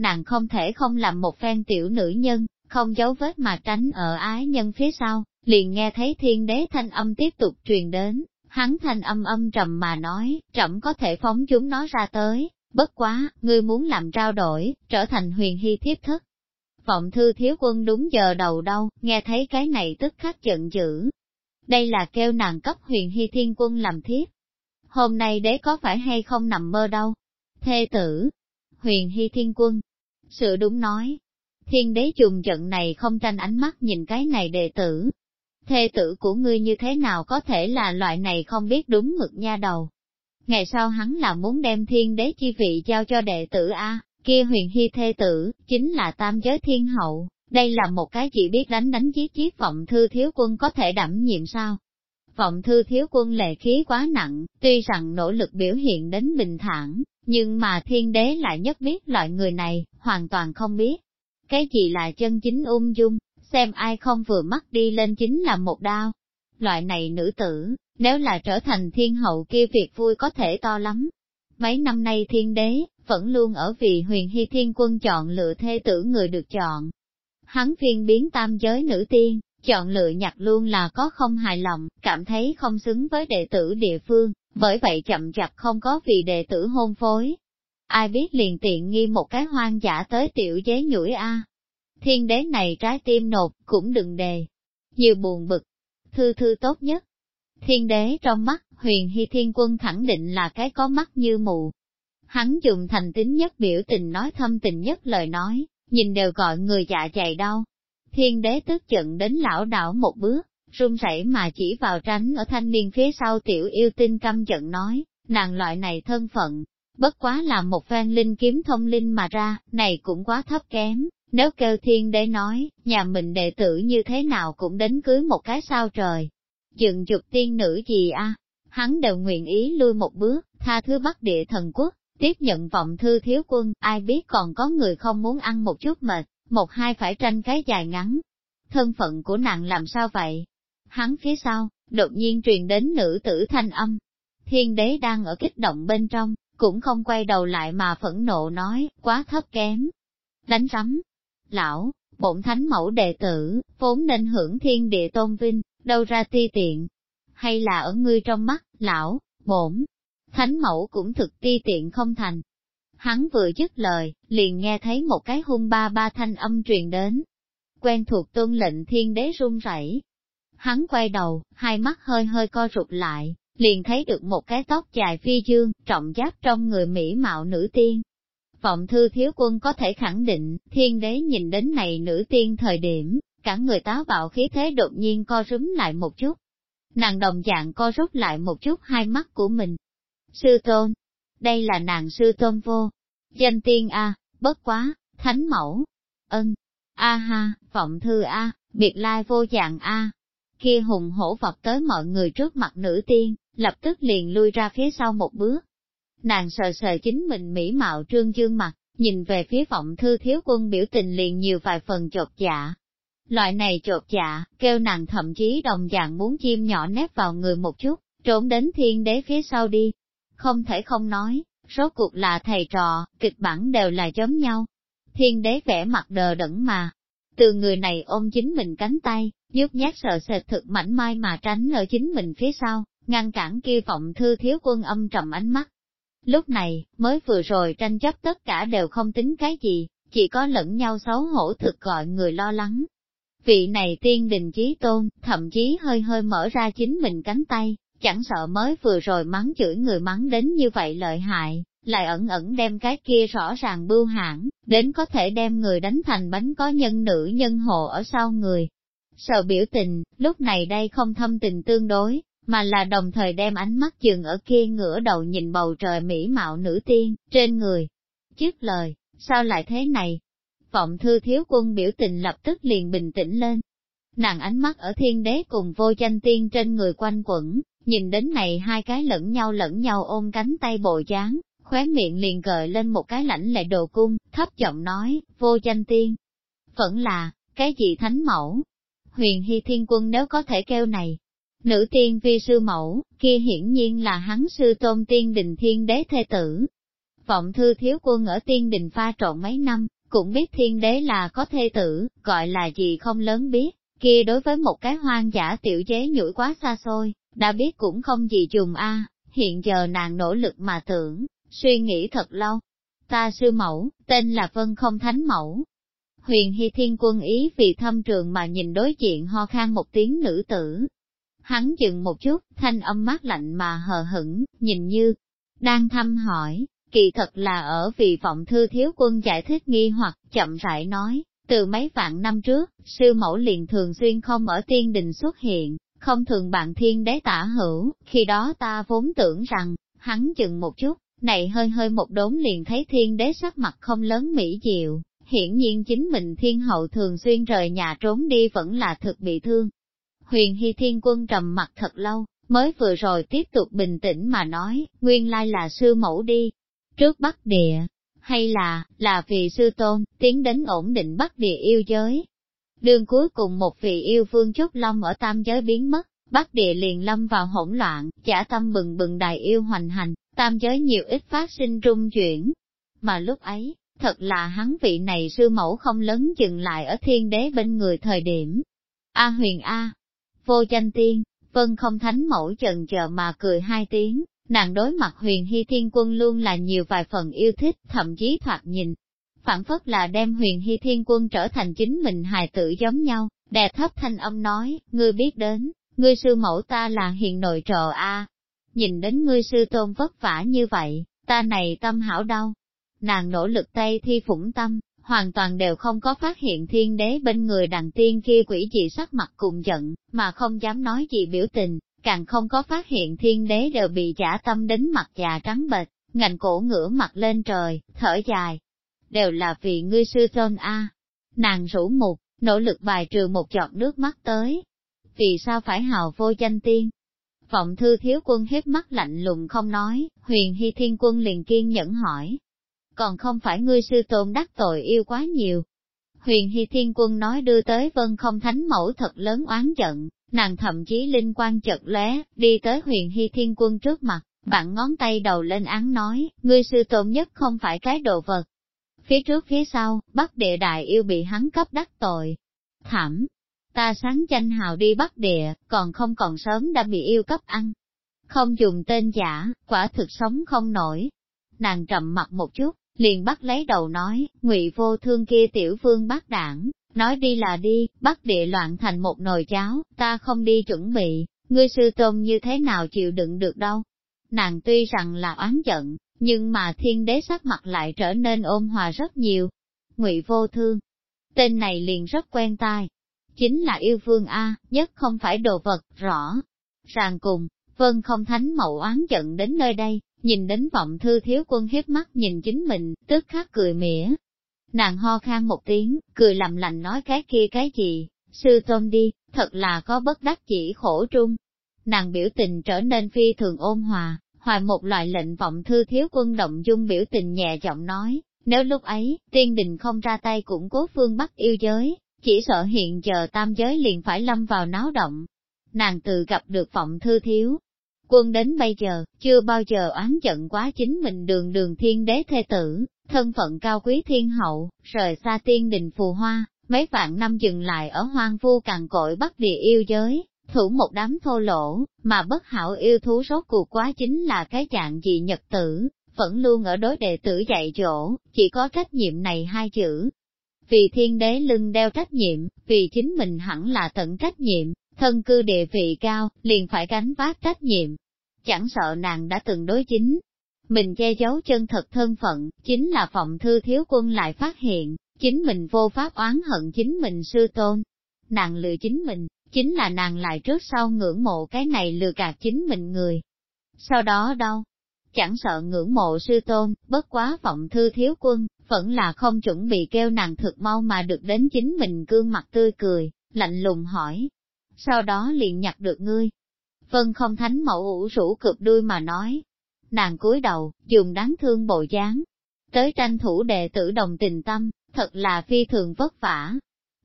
nàng không thể không làm một phen tiểu nữ nhân, không giấu vết mà tránh ở ái nhân phía sau, liền nghe thấy thiên đế thanh âm tiếp tục truyền đến, hắn thanh âm âm trầm mà nói, trẫm có thể phóng chúng nó ra tới, bất quá, ngươi muốn làm trao đổi, trở thành huyền hy thiếp thức. Vọng thư thiếu quân đúng giờ đầu đâu, nghe thấy cái này tức khắc giận dữ. Đây là kêu nàng cấp huyền hy thiên quân làm thiếp. hôm nay đế có phải hay không nằm mơ đâu. Thê tử, huyền hy thiên quân, sự đúng nói, thiên đế trùng trận này không tranh ánh mắt nhìn cái này đệ tử. Thê tử của ngươi như thế nào có thể là loại này không biết đúng mực nha đầu. Ngày sau hắn là muốn đem thiên đế chi vị giao cho đệ tử A, kia huyền hy thê tử, chính là tam giới thiên hậu, đây là một cái chỉ biết đánh đánh giết giết vọng thư thiếu quân có thể đảm nhiệm sao. Vọng thư thiếu quân lệ khí quá nặng, tuy rằng nỗ lực biểu hiện đến bình thản, nhưng mà thiên đế lại nhất biết loại người này, hoàn toàn không biết. Cái gì là chân chính ung dung, xem ai không vừa mắt đi lên chính là một đao. Loại này nữ tử, nếu là trở thành thiên hậu kia việc vui có thể to lắm. Mấy năm nay thiên đế, vẫn luôn ở vì huyền hy thiên quân chọn lựa thê tử người được chọn. Hắn phiên biến tam giới nữ tiên, chọn lựa nhặt luôn là có không hài lòng, cảm thấy không xứng với đệ tử địa phương, bởi vậy chậm chạp không có vì đệ tử hôn phối. Ai biết liền tiện nghi một cái hoang dã tới tiểu giấy nhũi a Thiên đế này trái tim nột, cũng đừng đề. Nhiều buồn bực, thư thư tốt nhất. Thiên đế trong mắt, huyền hy thiên quân khẳng định là cái có mắt như mù. Hắn dùng thành tính nhất biểu tình nói thâm tình nhất lời nói, nhìn đều gọi người dạ dày đau. Thiên đế tức giận đến lão đảo một bước, run rẩy mà chỉ vào tránh ở thanh niên phía sau tiểu yêu tinh căm giận nói, nàng loại này thân phận, bất quá là một phen linh kiếm thông linh mà ra, này cũng quá thấp kém, nếu kêu thiên đế nói, nhà mình đệ tử như thế nào cũng đến cưới một cái sao trời. Dựng dục tiên nữ gì a? Hắn đều nguyện ý lui một bước, tha thứ bắc địa thần quốc, tiếp nhận vọng thư thiếu quân, ai biết còn có người không muốn ăn một chút mệt, một hai phải tranh cái dài ngắn. Thân phận của nàng làm sao vậy? Hắn phía sau, đột nhiên truyền đến nữ tử thanh âm. Thiên đế đang ở kích động bên trong, cũng không quay đầu lại mà phẫn nộ nói, quá thấp kém. Đánh rắm. Lão, bổn thánh mẫu đệ tử, vốn nên hưởng thiên địa tôn vinh, đâu ra ti tiện. Hay là ở ngươi trong mắt, lão, bổn, thánh mẫu cũng thực ti tiện không thành. Hắn vừa dứt lời, liền nghe thấy một cái hung ba ba thanh âm truyền đến. Quen thuộc tôn lệnh thiên đế run rẩy. Hắn quay đầu, hai mắt hơi hơi co rụt lại, liền thấy được một cái tóc dài phi dương, trọng giáp trong người mỹ mạo nữ tiên. Vọng thư thiếu quân có thể khẳng định, thiên đế nhìn đến này nữ tiên thời điểm, cả người táo bạo khí thế đột nhiên co rúm lại một chút. Nàng đồng dạng co rút lại một chút hai mắt của mình. Sư tôn, đây là nàng sư tôn vô. Danh tiên A, bất quá, thánh mẫu. Ân, A ha, vọng thư A, biệt lai vô dạng A. Kia hùng hổ vọt tới mọi người trước mặt nữ tiên, lập tức liền lui ra phía sau một bước. Nàng sờ sờ chính mình mỹ mạo trương dương mặt, nhìn về phía vọng thư thiếu quân biểu tình liền nhiều vài phần chột dạ. Loại này chột dạ, kêu nàng thậm chí đồng dạng muốn chim nhỏ nép vào người một chút, trốn đến thiên đế phía sau đi. Không thể không nói, số cuộc là thầy trò, kịch bản đều là giống nhau. Thiên đế vẽ mặt đờ đẫn mà. Từ người này ôm chính mình cánh tay, nhút nhát sợ sệt thực mảnh mai mà tránh ở chính mình phía sau, ngăn cản kia vọng thư thiếu quân âm trầm ánh mắt. Lúc này, mới vừa rồi tranh chấp tất cả đều không tính cái gì, chỉ có lẫn nhau xấu hổ thực gọi người lo lắng. Vị này tiên đình chí tôn, thậm chí hơi hơi mở ra chính mình cánh tay, chẳng sợ mới vừa rồi mắng chửi người mắng đến như vậy lợi hại, lại ẩn ẩn đem cái kia rõ ràng bưu hãn, đến có thể đem người đánh thành bánh có nhân nữ nhân hộ ở sau người. Sợ biểu tình, lúc này đây không thâm tình tương đối, mà là đồng thời đem ánh mắt dừng ở kia ngửa đầu nhìn bầu trời mỹ mạo nữ tiên, trên người. Trước lời, sao lại thế này? Vọng thư thiếu quân biểu tình lập tức liền bình tĩnh lên. Nàng ánh mắt ở thiên đế cùng vô danh tiên trên người quanh quẩn, nhìn đến này hai cái lẫn nhau lẫn nhau ôm cánh tay bồi dáng, khóe miệng liền gợi lên một cái lãnh lệ đồ cung, thấp giọng nói, vô danh tiên. Vẫn là, cái gì thánh mẫu? Huyền hy thiên quân nếu có thể kêu này, Nữ tiên vi sư mẫu, kia hiển nhiên là hắn sư tôn tiên đình thiên đế thê tử. Vọng thư thiếu quân ở tiên đình pha trộn mấy năm, cũng biết thiên đế là có thê tử, gọi là gì không lớn biết, kia đối với một cái hoang dã tiểu chế nhủi quá xa xôi, đã biết cũng không gì dùng a hiện giờ nàng nỗ lực mà tưởng, suy nghĩ thật lâu. Ta sư mẫu, tên là Vân Không Thánh Mẫu. Huyền Hy Thiên Quân ý vì thâm trường mà nhìn đối diện ho khan một tiếng nữ tử, Hắn dừng một chút, thanh âm mát lạnh mà hờ hững, nhìn như, đang thăm hỏi, kỳ thật là ở vì vọng thư thiếu quân giải thích nghi hoặc chậm rãi nói, từ mấy vạn năm trước, sư mẫu liền thường xuyên không ở tiên đình xuất hiện, không thường bạn thiên đế tả hữu, khi đó ta vốn tưởng rằng, hắn chừng một chút, này hơi hơi một đốn liền thấy thiên đế sắc mặt không lớn mỹ diệu, hiển nhiên chính mình thiên hậu thường xuyên rời nhà trốn đi vẫn là thực bị thương. Huyền Hy Thiên Quân trầm mặt thật lâu, mới vừa rồi tiếp tục bình tĩnh mà nói, nguyên lai là sư mẫu đi, trước Bắc Địa, hay là, là vì sư tôn, tiến đến ổn định Bắc Địa yêu giới. Đường cuối cùng một vị yêu vương chốt long ở tam giới biến mất, Bắc Địa liền lâm vào hỗn loạn, giả tâm bừng bừng đại yêu hoành hành, tam giới nhiều ít phát sinh trung chuyển. Mà lúc ấy, thật là hắn vị này sư mẫu không lớn dừng lại ở thiên đế bên người thời điểm. A huyền A, vô danh tiên, vân không thánh mẫu chần chờ mà cười hai tiếng, nàng đối mặt huyền hy thiên quân luôn là nhiều vài phần yêu thích, thậm chí thoạt nhìn. Phản phất là đem huyền hy thiên quân trở thành chính mình hài tử giống nhau, đè thấp thanh âm nói, ngươi biết đến, ngươi sư mẫu ta là hiện nội trợ a Nhìn đến ngươi sư tôn vất vả như vậy, ta này tâm hảo đau. Nàng nỗ lực tay thi phủng tâm, hoàn toàn đều không có phát hiện thiên đế bên người đằng tiên kia quỷ dị sắc mặt cùng giận, mà không dám nói gì biểu tình, càng không có phát hiện thiên đế đều bị giả tâm đến mặt già trắng bệch, ngành cổ ngửa mặt lên trời, thở dài. Đều là vì ngươi sư tôn A. Nàng rủ mục, nỗ lực bài trừ một giọt nước mắt tới. Vì sao phải hào vô danh tiên? Vọng thư thiếu quân hiếp mắt lạnh lùng không nói, huyền hy thiên quân liền kiên nhẫn hỏi. Còn không phải ngươi sư tôn đắc tội yêu quá nhiều. Huyền hy thiên quân nói đưa tới vân không thánh mẫu thật lớn oán giận, nàng thậm chí linh quan chật lóe, đi tới huyền hy thiên quân trước mặt, bạn ngón tay đầu lên án nói, ngươi sư tôn nhất không phải cái đồ vật. Phía trước phía sau, bắc địa đại yêu bị hắn cấp đắc tội. Thảm, ta sáng danh hào đi bắc địa, còn không còn sớm đã bị yêu cấp ăn. Không dùng tên giả, quả thực sống không nổi. Nàng trầm mặt một chút, liền bắt lấy đầu nói, ngụy vô thương kia tiểu vương bác đảng, nói đi là đi, bắc địa loạn thành một nồi cháo, ta không đi chuẩn bị, ngươi sư tôn như thế nào chịu đựng được đâu. Nàng tuy rằng là oán giận, nhưng mà thiên đế sắc mặt lại trở nên ôn hòa rất nhiều. Ngụy vô thương, tên này liền rất quen tai, chính là yêu vương A, nhất không phải đồ vật, rõ. Ràng cùng, vân không thánh mậu oán giận đến nơi đây, nhìn đến vọng thư thiếu quân hiếp mắt nhìn chính mình, tức khắc cười mỉa. Nàng ho khan một tiếng, cười lầm lành nói cái kia cái gì, sư tôn đi, thật là có bất đắc chỉ khổ trung. Nàng biểu tình trở nên phi thường ôn hòa, hoài một loại lệnh vọng thư thiếu quân động dung biểu tình nhẹ giọng nói, nếu lúc ấy, tiên đình không ra tay củng cố phương Bắc yêu giới, chỉ sợ hiện giờ tam giới liền phải lâm vào náo động. Nàng từ gặp được vọng thư thiếu. Quân đến bây giờ, chưa bao giờ oán giận quá chính mình đường đường thiên đế thê tử, thân phận cao quý thiên hậu, rời xa tiên đình phù hoa, mấy vạn năm dừng lại ở hoang vu cằn cội bắc địa yêu giới, thủ một đám thô lỗ, mà bất hảo yêu thú rốt cuộc quá chính là cái dạng gì nhật tử, vẫn luôn ở đối đệ tử dạy dỗ, chỉ có trách nhiệm này hai chữ, vì thiên đế lưng đeo trách nhiệm, vì chính mình hẳn là tận trách nhiệm, thân cư địa vị cao, liền phải gánh vác trách nhiệm. Chẳng sợ nàng đã từng đối chính. Mình che giấu chân thật thân phận, chính là phòng thư thiếu quân lại phát hiện, chính mình vô pháp oán hận chính mình sư tôn. Nàng lừa chính mình, chính là nàng lại trước sau ngưỡng mộ cái này lừa gạt chính mình người. Sau đó đâu? Chẳng sợ ngưỡng mộ sư tôn, bất quá vọng thư thiếu quân, vẫn là không chuẩn bị kêu nàng thực mau mà được đến chính mình gương mặt tươi cười, lạnh lùng hỏi. Sau đó liền nhặt được ngươi. Vân không thánh mẫu ủ rũ cực đuôi mà nói. Nàng cúi đầu, dùng đáng thương bộ dáng. Tới tranh thủ đệ tử đồng tình tâm, thật là phi thường vất vả.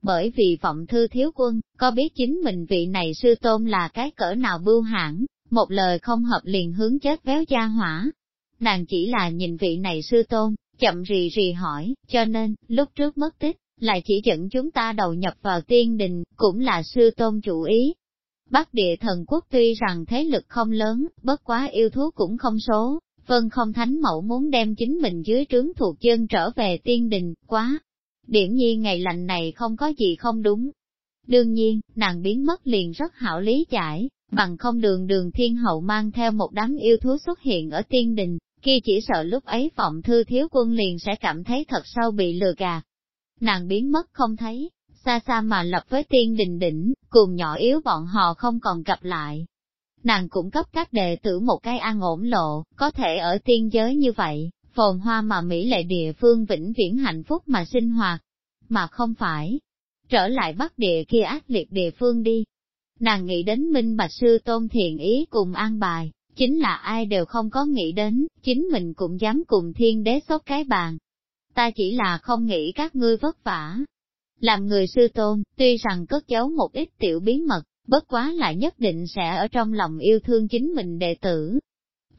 Bởi vì vọng thư thiếu quân, có biết chính mình vị này sư tôn là cái cỡ nào bưu hãn, một lời không hợp liền hướng chết véo gia hỏa. Nàng chỉ là nhìn vị này sư tôn, chậm rì rì hỏi, cho nên, lúc trước mất tích, lại chỉ dẫn chúng ta đầu nhập vào tiên đình, cũng là sư tôn chủ ý. Bắc địa thần quốc tuy rằng thế lực không lớn, bất quá yêu thú cũng không số, vân không thánh mẫu muốn đem chính mình dưới trướng thuộc chân trở về tiên đình, quá. Điển nhiên ngày lành này không có gì không đúng. Đương nhiên, nàng biến mất liền rất hảo lý giải, bằng không đường đường thiên hậu mang theo một đám yêu thú xuất hiện ở tiên đình, kia chỉ sợ lúc ấy vọng thư thiếu quân liền sẽ cảm thấy thật sâu bị lừa gạt. Nàng biến mất không thấy, xa xa mà lập với tiên đình đỉnh, cùng nhỏ yếu bọn họ không còn gặp lại. Nàng cũng cấp các đệ tử một cái an ổn lộ, có thể ở tiên giới như vậy, phồn hoa mà Mỹ lệ địa phương vĩnh viễn hạnh phúc mà sinh hoạt, mà không phải trở lại bắc địa kia ác liệt địa phương đi. Nàng nghĩ đến minh bạch sư tôn thiện ý cùng an bài, chính là ai đều không có nghĩ đến, chính mình cũng dám cùng thiên đế sốt cái bàn. Ta chỉ là không nghĩ các ngươi vất vả. Làm người sư tôn, tuy rằng cất giấu một ít tiểu bí mật, bất quá lại nhất định sẽ ở trong lòng yêu thương chính mình đệ tử.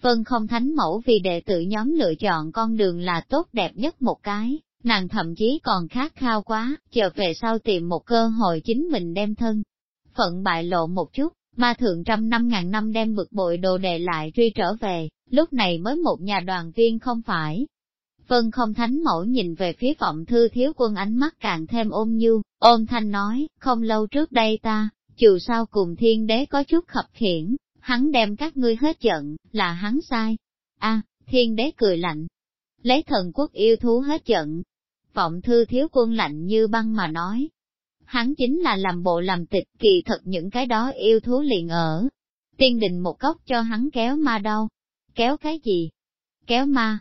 Vân không thánh mẫu vì đệ tử nhóm lựa chọn con đường là tốt đẹp nhất một cái, nàng thậm chí còn khát khao quá, chờ về sau tìm một cơ hội chính mình đem thân. Phận bại lộ một chút, Ma thượng trăm năm ngàn năm đem bực bội đồ đệ lại truy trở về, lúc này mới một nhà đoàn viên không phải. Vân không thánh mẫu nhìn về phía vọng thư thiếu quân ánh mắt càng thêm ôm nhu, ôm thanh nói, không lâu trước đây ta, dù sao cùng thiên đế có chút khập khiển, hắn đem các ngươi hết giận, là hắn sai. a thiên đế cười lạnh, lấy thần quốc yêu thú hết giận. Vọng thư thiếu quân lạnh như băng mà nói, hắn chính là làm bộ làm tịch kỳ thật những cái đó yêu thú liền ở. Tiên đình một góc cho hắn kéo ma đâu. Kéo cái gì? Kéo ma.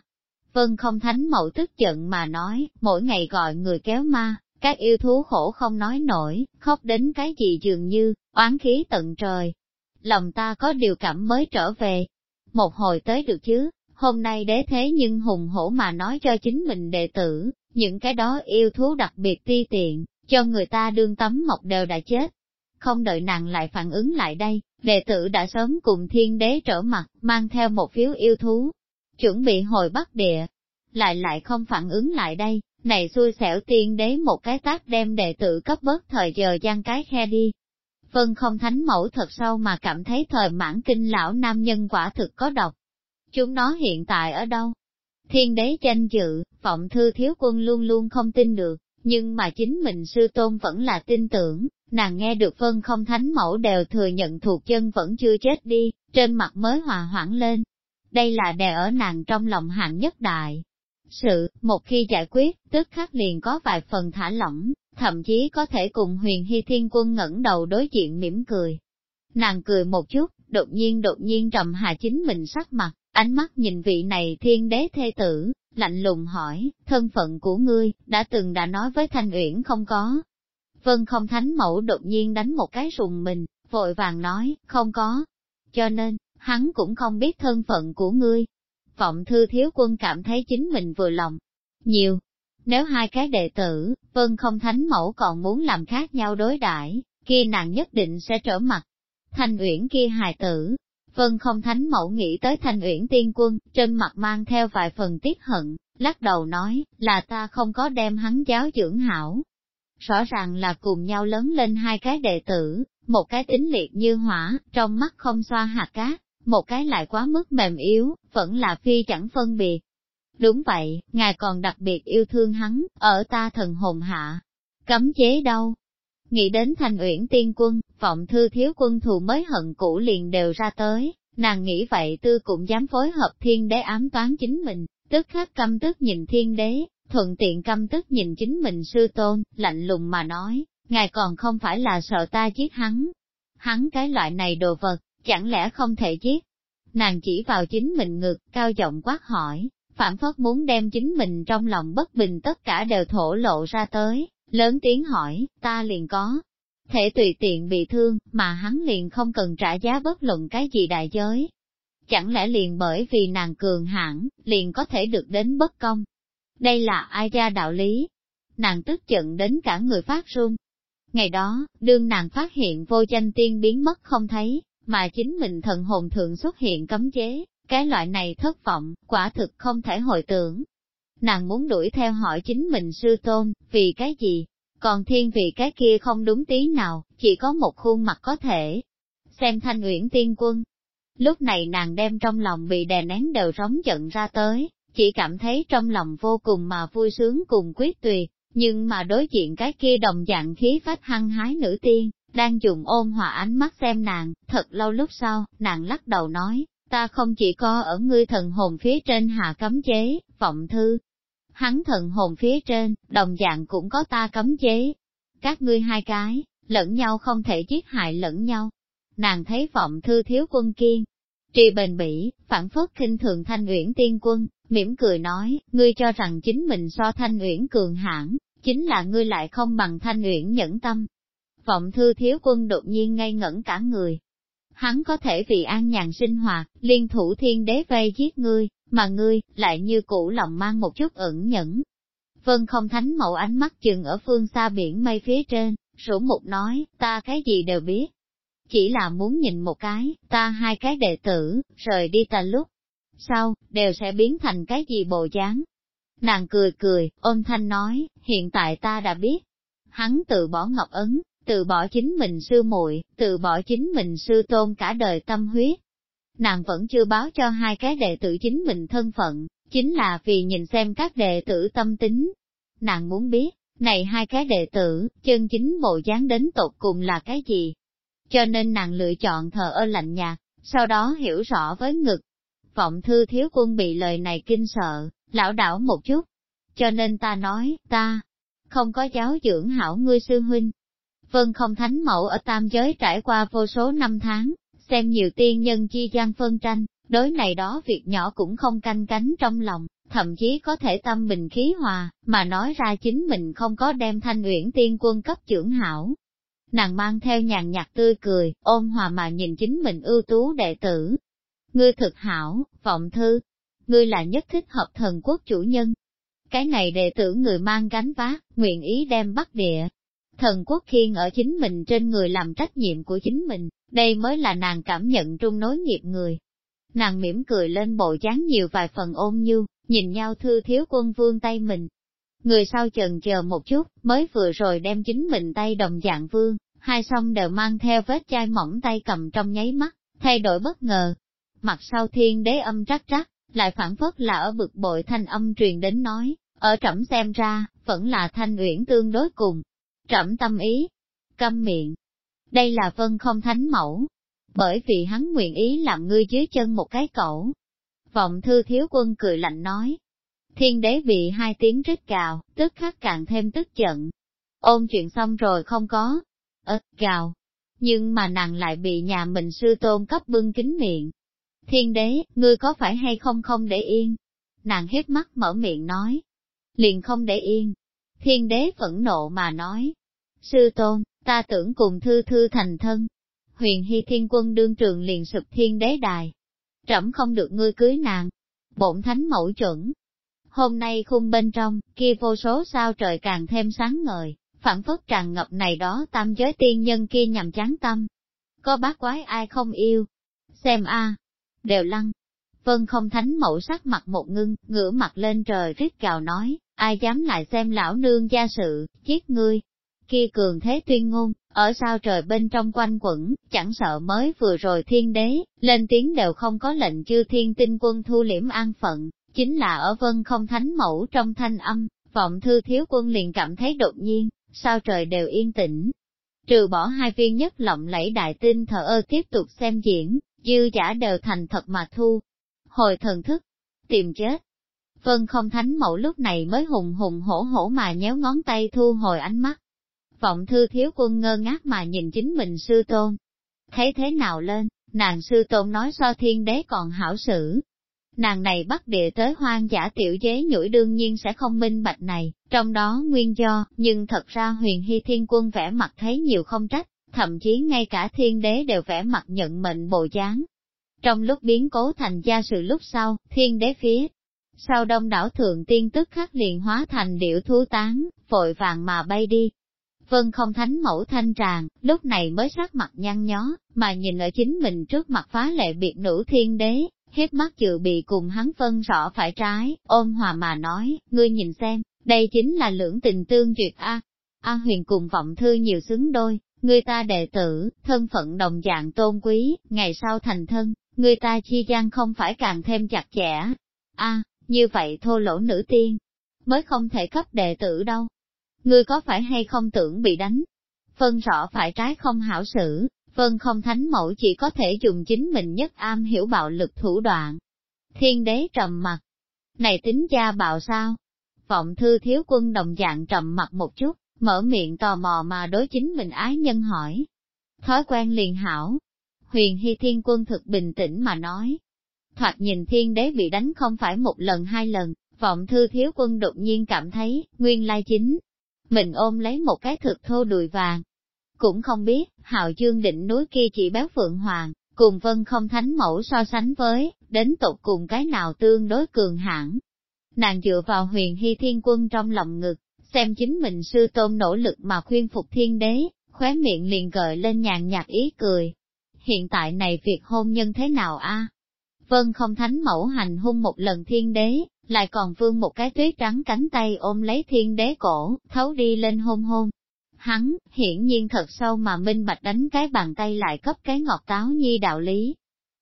Vân không thánh mẫu tức giận mà nói, mỗi ngày gọi người kéo ma, các yêu thú khổ không nói nổi, khóc đến cái gì dường như, oán khí tận trời. Lòng ta có điều cảm mới trở về. Một hồi tới được chứ, hôm nay đế thế nhưng hùng hổ mà nói cho chính mình đệ tử, những cái đó yêu thú đặc biệt ti tiện, cho người ta đương tấm mộc đều đã chết. Không đợi nàng lại phản ứng lại đây, đệ tử đã sớm cùng thiên đế trở mặt, mang theo một phiếu yêu thú, chuẩn bị hồi bắc địa. Lại lại không phản ứng lại đây, này xui xẻo tiên đế một cái tác đem đệ tử cấp bớt thời giờ gian cái khe đi. Vân không thánh mẫu thật sâu mà cảm thấy thời mãn kinh lão nam nhân quả thực có độc. Chúng nó hiện tại ở đâu? Thiên đế tranh dự, vọng thư thiếu quân luôn luôn không tin được, nhưng mà chính mình sư tôn vẫn là tin tưởng, nàng nghe được vân không thánh mẫu đều thừa nhận thuộc chân vẫn chưa chết đi, trên mặt mới hòa hoãn lên. Đây là đè ở nàng trong lòng hạng nhất đại. Sự, một khi giải quyết, tức khắc liền có vài phần thả lỏng, thậm chí có thể cùng huyền hy thiên quân ngẩng đầu đối diện mỉm cười. Nàng cười một chút, đột nhiên đột nhiên trầm hạ chính mình sắc mặt, ánh mắt nhìn vị này thiên đế thê tử, lạnh lùng hỏi, thân phận của ngươi, đã từng đã nói với Thanh Uyển không có. Vân không thánh mẫu đột nhiên đánh một cái rùng mình, vội vàng nói, không có. Cho nên, hắn cũng không biết thân phận của ngươi. Vọng thư thiếu quân cảm thấy chính mình vừa lòng. Nhiều. Nếu hai cái đệ tử, vân không thánh mẫu còn muốn làm khác nhau đối đãi kia nàng nhất định sẽ trở mặt. Thanh Uyển kia hài tử, Vân không thánh mẫu nghĩ tới thanh uyển tiên quân, trên mặt mang theo vài phần tiếc hận, lắc đầu nói, là ta không có đem hắn giáo dưỡng hảo. Rõ ràng là cùng nhau lớn lên hai cái đệ tử, một cái tính liệt như hỏa, trong mắt không xoa hạt cát, một cái lại quá mức mềm yếu, vẫn là phi chẳng phân biệt. Đúng vậy, ngài còn đặc biệt yêu thương hắn, ở ta thần hồn hạ. Cấm chế đâu, Nghĩ đến thành uyển tiên quân, vọng thư thiếu quân thù mới hận cũ liền đều ra tới, nàng nghĩ vậy tư cũng dám phối hợp thiên đế ám toán chính mình, tức khắc căm tức nhìn thiên đế, thuận tiện căm tức nhìn chính mình sư tôn, lạnh lùng mà nói, ngài còn không phải là sợ ta giết hắn. Hắn cái loại này đồ vật, chẳng lẽ không thể giết? Nàng chỉ vào chính mình ngực, cao giọng quát hỏi, phản phất muốn đem chính mình trong lòng bất bình tất cả đều thổ lộ ra tới, Lớn tiếng hỏi, ta liền có. Thể tùy tiện bị thương, mà hắn liền không cần trả giá bất luận cái gì đại giới. Chẳng lẽ liền bởi vì nàng cường hãn liền có thể được đến bất công. Đây là ai ra đạo lý? Nàng tức giận đến cả người phát run. Ngày đó, đương nàng phát hiện vô danh tiên biến mất không thấy, mà chính mình thần hồn thượng xuất hiện cấm chế, cái loại này thất vọng, quả thực không thể hồi tưởng, Nàng muốn đuổi theo hỏi chính mình sư tôn, vì cái gì? Còn thiên vì cái kia không đúng tí nào, chỉ có một khuôn mặt có thể. Xem thanh uyển tiên quân. Lúc này nàng đem trong lòng bị đè nén đều rống giận ra tới, chỉ cảm thấy trong lòng vô cùng mà vui sướng cùng quyết tùy, nhưng mà đối diện cái kia đồng dạng khí phách hăng hái nữ tiên, đang dùng ôn hòa ánh mắt xem nàng, thật lâu lúc sau, nàng lắc đầu nói, ta không chỉ có ở ngươi thần hồn phía trên hạ cấm chế, vọng thư. Hắn thần hồn phía trên, đồng dạng cũng có ta cấm chế. Các ngươi hai cái, lẫn nhau không thể giết hại lẫn nhau. Nàng thấy vọng thư thiếu quân kiên, trì bền bỉ, phản phất kinh thường thanh uyển tiên quân, mỉm cười nói, ngươi cho rằng chính mình so thanh uyển cường hãn, chính là ngươi lại không bằng thanh uyển nhẫn tâm. Vọng thư thiếu quân đột nhiên ngây ngẩn cả người. Hắn có thể vì an nhàn sinh hoạt, liên thủ thiên đế vây giết ngươi, mà ngươi, lại như cũ lòng mang một chút ẩn nhẫn. Vân không thánh mẫu ánh mắt chừng ở phương xa biển mây phía trên, sổ mục nói, ta cái gì đều biết. Chỉ là muốn nhìn một cái, ta hai cái đệ tử, rời đi ta lúc. Sau, đều sẽ biến thành cái gì bộ dáng. Nàng cười cười, ôn thanh nói, hiện tại ta đã biết. Hắn tự bỏ ngọc ấn, từ bỏ chính mình sư muội, từ bỏ chính mình sư tôn cả đời tâm huyết. Nàng vẫn chưa báo cho hai cái đệ tử chính mình thân phận, chính là vì nhìn xem các đệ tử tâm tính. Nàng muốn biết, này hai cái đệ tử, chân chính bộ dáng đến tột cùng là cái gì? Cho nên nàng lựa chọn thờ ơ lạnh nhạt, sau đó hiểu rõ với ngực. Vọng thư thiếu quân bị lời này kinh sợ, lão đảo một chút. Cho nên ta nói, ta, không có giáo dưỡng hảo ngươi sư huynh. Vân không thánh mẫu ở tam giới trải qua vô số năm tháng, xem nhiều tiên nhân chi gian phân tranh, đối này đó việc nhỏ cũng không canh cánh trong lòng, thậm chí có thể tâm bình khí hòa, mà nói ra chính mình không có đem thanh uyển tiên quân cấp trưởng hảo. Nàng mang theo nhàn nhạt tươi cười, ôn hòa mà nhìn chính mình ưu tú đệ tử. Ngươi thực hảo, vọng thư, ngươi là nhất thích hợp thần quốc chủ nhân. Cái này đệ tử người mang gánh vác, nguyện ý đem bắt địa. Thần quốc khiên ở chính mình trên người làm trách nhiệm của chính mình, đây mới là nàng cảm nhận trung nối nghiệp người. Nàng mỉm cười lên bộ dáng nhiều vài phần ôn nhu, nhìn nhau thư thiếu quân vương tay mình. Người sau chần chờ một chút, mới vừa rồi đem chính mình tay đồng dạng vương, hai song đều mang theo vết chai mỏng tay cầm trong nháy mắt, thay đổi bất ngờ. Mặt sau thiên đế âm rắc rắc, lại phản phất là ở bực bội thanh âm truyền đến nói, ở trẫm xem ra, vẫn là thanh uyển tương đối cùng. Trẫm tâm ý, câm miệng. Đây là vân không thánh mẫu, bởi vì hắn nguyện ý làm ngươi dưới chân một cái cẩu, Vọng thư thiếu quân cười lạnh nói. Thiên đế bị hai tiếng rít gào, tức khắc càng thêm tức giận. Ôn chuyện xong rồi không có. Ơ, gào. Nhưng mà nàng lại bị nhà mình sư tôn cấp bưng kính miệng. Thiên đế, ngươi có phải hay không không để yên? Nàng hết mắt mở miệng nói. Liền không để yên. Thiên đế phẫn nộ mà nói. Sư tôn, ta tưởng cùng thư thư thành thân. Huyền Hy Thiên Quân đương trường liền sụp thiên đế đài, trẫm không được ngươi cưới nàng. Bổn thánh mẫu chuẩn. Hôm nay khung bên trong, kia vô số sao trời càng thêm sáng ngời, phản phất tràn ngập này đó tam giới tiên nhân kia nhằm chán tâm. Có bác quái ai không yêu? Xem a đều lăng. Vân không thánh mẫu sắc mặt một ngưng, ngửa mặt lên trời rít gào nói, ai dám lại xem lão nương gia sự, giết ngươi. Kia cường thế tuyên ngôn, ở sao trời bên trong quanh quẩn, chẳng sợ mới vừa rồi thiên đế, lên tiếng đều không có lệnh chư thiên tinh quân thu liễm an phận, chính là ở vân không thánh mẫu trong thanh âm, vọng thư thiếu quân liền cảm thấy đột nhiên, sao trời đều yên tĩnh. Trừ bỏ hai viên nhất lộng lẫy đại tinh thờ ơ tiếp tục xem diễn, dư giả đều thành thật mà thu. Hồi thần thức, tìm chết. Vân không thánh mẫu lúc này mới hùng hùng hổ hổ mà nhéo ngón tay thu hồi ánh mắt, Vọng thư thiếu quân ngơ ngác mà nhìn chính mình sư tôn. Thấy thế nào lên, nàng sư tôn nói so thiên đế còn hảo xử. Nàng này bắt địa tới hoang giả tiểu chế nhũi đương nhiên sẽ không minh bạch này, trong đó nguyên do, nhưng thật ra huyền hy thiên quân vẽ mặt thấy nhiều không trách, thậm chí ngay cả thiên đế đều vẽ mặt nhận mệnh bộ dáng. Trong lúc biến cố thành gia sự lúc sau, thiên đế phía sau đông đảo thượng tiên tức khắc liền hóa thành điệu thú tán, vội vàng mà bay đi, Vân không thánh mẫu thanh tràng, lúc này mới sát mặt nhăn nhó, mà nhìn ở chính mình trước mặt phá lệ biệt nữ thiên đế, hết mắt dự bị cùng hắn phân rõ phải trái, ôm hòa mà nói, ngươi nhìn xem, đây chính là lưỡng tình tương duyệt A. A huyền cùng vọng thư nhiều xứng đôi, người ta đệ tử, thân phận đồng dạng tôn quý, ngày sau thành thân, người ta chi gian không phải càng thêm chặt chẽ. A, như vậy thô lỗ nữ tiên, mới không thể cấp đệ tử đâu ngươi có phải hay không tưởng bị đánh? phân rõ phải trái không hảo xử, phân không thánh mẫu chỉ có thể dùng chính mình nhất am hiểu bạo lực thủ đoạn. Thiên đế trầm mặt, này tính gia bạo sao? Vọng thư thiếu quân đồng dạng trầm mặt một chút, mở miệng tò mò mà đối chính mình ái nhân hỏi. Thói quen liền hảo. Huyền Hy Thiên Quân thực bình tĩnh mà nói. Thoạt nhìn thiên đế bị đánh không phải một lần hai lần, vọng thư thiếu quân đột nhiên cảm thấy, nguyên lai chính. Mình ôm lấy một cái thực thô đùi vàng. Cũng không biết, hạo dương định núi kia chỉ béo phượng hoàng, cùng vân không thánh mẫu so sánh với, đến tục cùng cái nào tương đối cường hãn. Nàng dựa vào huyền hy thiên quân trong lòng ngực, xem chính mình sư tôn nỗ lực mà khuyên phục thiên đế, khóe miệng liền gợi lên nhàn nhạt ý cười. Hiện tại này việc hôn nhân thế nào a? Vân không thánh mẫu hành hung một lần thiên đế, lại còn vương một cái tuyết trắng cánh tay ôm lấy thiên đế cổ, thấu đi lên hôn hôn. Hắn, hiển nhiên thật sâu mà minh bạch đánh cái bàn tay lại cấp cái ngọt táo nhi đạo lý.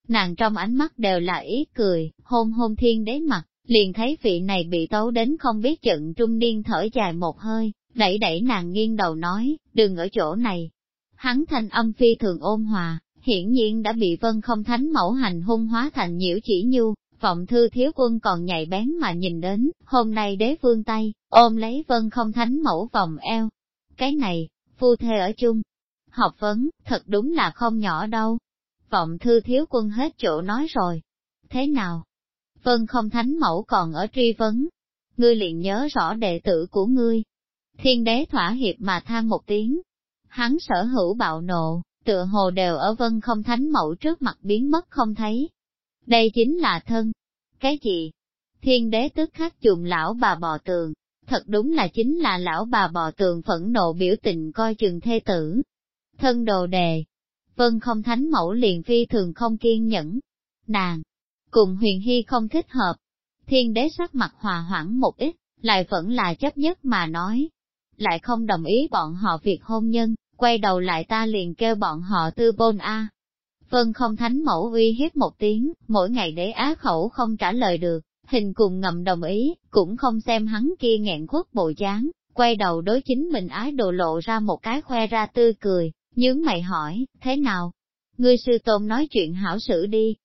Nàng trong ánh mắt đều là ý cười, hôn hôn thiên đế mặt, liền thấy vị này bị tấu đến không biết trận trung niên thở dài một hơi, đẩy đẩy nàng nghiêng đầu nói, đừng ở chỗ này. Hắn thanh âm phi thường ôn hòa, hiển nhiên đã bị vân không thánh mẫu hành hung hóa thành nhiễu chỉ nhu, vọng thư thiếu quân còn nhạy bén mà nhìn đến, hôm nay đế vương tay, ôm lấy vân không thánh mẫu vòng eo. Cái này, phu thê ở chung, học vấn, thật đúng là không nhỏ đâu. Vọng thư thiếu quân hết chỗ nói rồi. Thế nào? Vân không thánh mẫu còn ở truy vấn. Ngươi liền nhớ rõ đệ tử của ngươi. Thiên đế thỏa hiệp mà than một tiếng. Hắn sở hữu bạo nộ, tựa hồ đều ở vân không thánh mẫu trước mặt biến mất không thấy. Đây chính là thân. Cái gì? Thiên đế tức khắc chùm lão bà bò tường, thật đúng là chính là lão bà bò tường phẫn nộ biểu tình coi chừng thê tử. Thân đồ đề. Vân không thánh mẫu liền phi thường không kiên nhẫn. Nàng, cùng huyền hy không thích hợp. Thiên đế sắc mặt hòa hoãn một ít, lại vẫn là chấp nhất mà nói. Lại không đồng ý bọn họ việc hôn nhân, quay đầu lại ta liền kêu bọn họ tư bôn a. Vân không thánh mẫu uy hiếp một tiếng, mỗi ngày để á khẩu không trả lời được, hình cùng ngầm đồng ý, cũng không xem hắn kia nghẹn khuất bộ dáng, quay đầu đối chính mình ái đồ lộ ra một cái khoe ra tươi cười, nhướng mày hỏi, thế nào? Ngươi sư tôn nói chuyện hảo xử đi.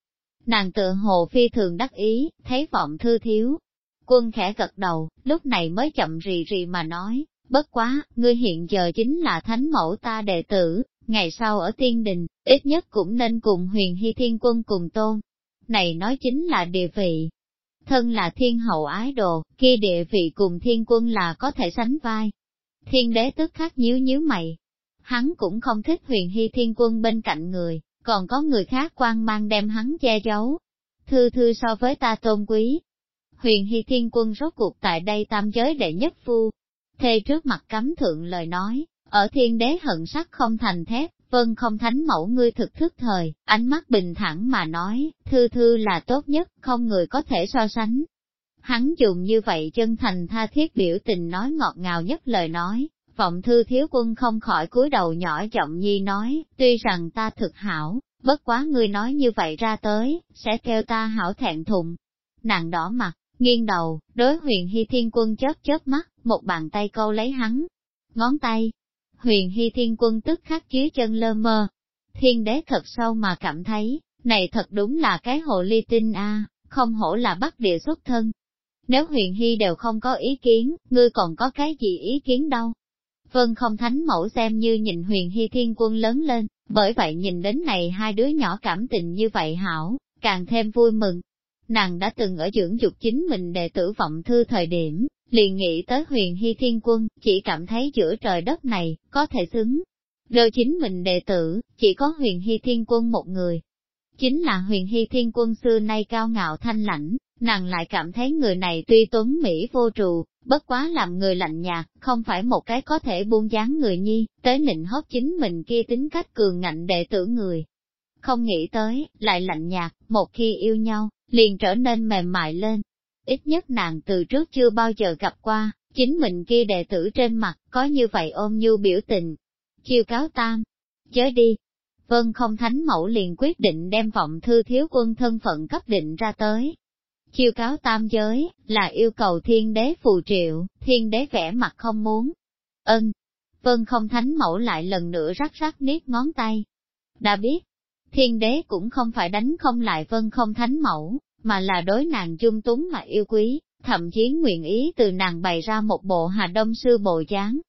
Nàng tự hồ phi thường đắc ý, thấy vọng thư thiếu. Quân khẽ gật đầu, lúc này mới chậm rì rì mà nói, bất quá, ngươi hiện giờ chính là thánh mẫu ta đệ tử, ngày sau ở tiên đình, ít nhất cũng nên cùng huyền hy thiên quân cùng tôn. Này nói chính là địa vị. Thân là thiên hậu ái đồ, kia địa vị cùng thiên quân là có thể sánh vai. Thiên đế tức khắc nhíu nhíu mày. Hắn cũng không thích huyền hy thiên quân bên cạnh người, còn có người khác quan mang đem hắn che giấu. Thư thư so với ta tôn quý. Huyền hy thiên quân rốt cuộc tại đây tam giới đệ nhất phu. Thê trước mặt cấm thượng lời nói, ở thiên đế hận sắc không thành thép, vân không thánh mẫu ngươi thực thức thời, ánh mắt bình thẳng mà nói, thư thư là tốt nhất, không người có thể so sánh. Hắn dùng như vậy chân thành tha thiết biểu tình nói ngọt ngào nhất lời nói, vọng thư thiếu quân không khỏi cúi đầu nhỏ giọng nhi nói, tuy rằng ta thực hảo, bất quá ngươi nói như vậy ra tới, sẽ kêu ta hảo thẹn thùng. Nàng đỏ mặt, nghiêng đầu, đối huyền hy thiên quân chớp chớp mắt, một bàn tay câu lấy hắn, ngón tay, huyền hy thiên quân tức khắc dưới chân lơ mơ. Thiên đế thật sâu mà cảm thấy, này thật đúng là cái hồ ly tinh a, không hổ là bắt địa xuất thân. Nếu huyền hy đều không có ý kiến, ngươi còn có cái gì ý kiến đâu. Vân không thánh mẫu xem như nhìn huyền hy thiên quân lớn lên, bởi vậy nhìn đến này hai đứa nhỏ cảm tình như vậy hảo, càng thêm vui mừng. Nàng đã từng ở dưỡng dục chính mình đệ tử vọng thư thời điểm, liền nghĩ tới huyền hy thiên quân, chỉ cảm thấy giữa trời đất này, có thể xứng. Đôi chính mình đệ tử, chỉ có huyền hy thiên quân một người. Chính là huyền hy thiên quân xưa nay cao ngạo thanh lãnh, nàng lại cảm thấy người này tuy tuấn Mỹ vô trù, bất quá làm người lạnh nhạt, không phải một cái có thể buông dáng người nhi, tới nịnh hót chính mình kia tính cách cường ngạnh đệ tử người. Không nghĩ tới, lại lạnh nhạt, một khi yêu nhau, liền trở nên mềm mại lên, ít nhất nàng từ trước chưa bao giờ gặp qua, chính mình kia đệ tử trên mặt, có như vậy ôm như biểu tình. Chiêu cáo tam, chớ đi. Vân không thánh mẫu liền quyết định đem vọng thư thiếu quân thân phận cấp định ra tới. Chiêu cáo tam giới, là yêu cầu thiên đế phù triệu, thiên đế vẽ mặt không muốn. Ân, vân không thánh mẫu lại lần nữa rắc rắc niết ngón tay. Đã biết, thiên đế cũng không phải đánh không lại vân không thánh mẫu, mà là đối nàng dung túng mà yêu quý, thậm chí nguyện ý từ nàng bày ra một bộ hà đông sư bộ dáng.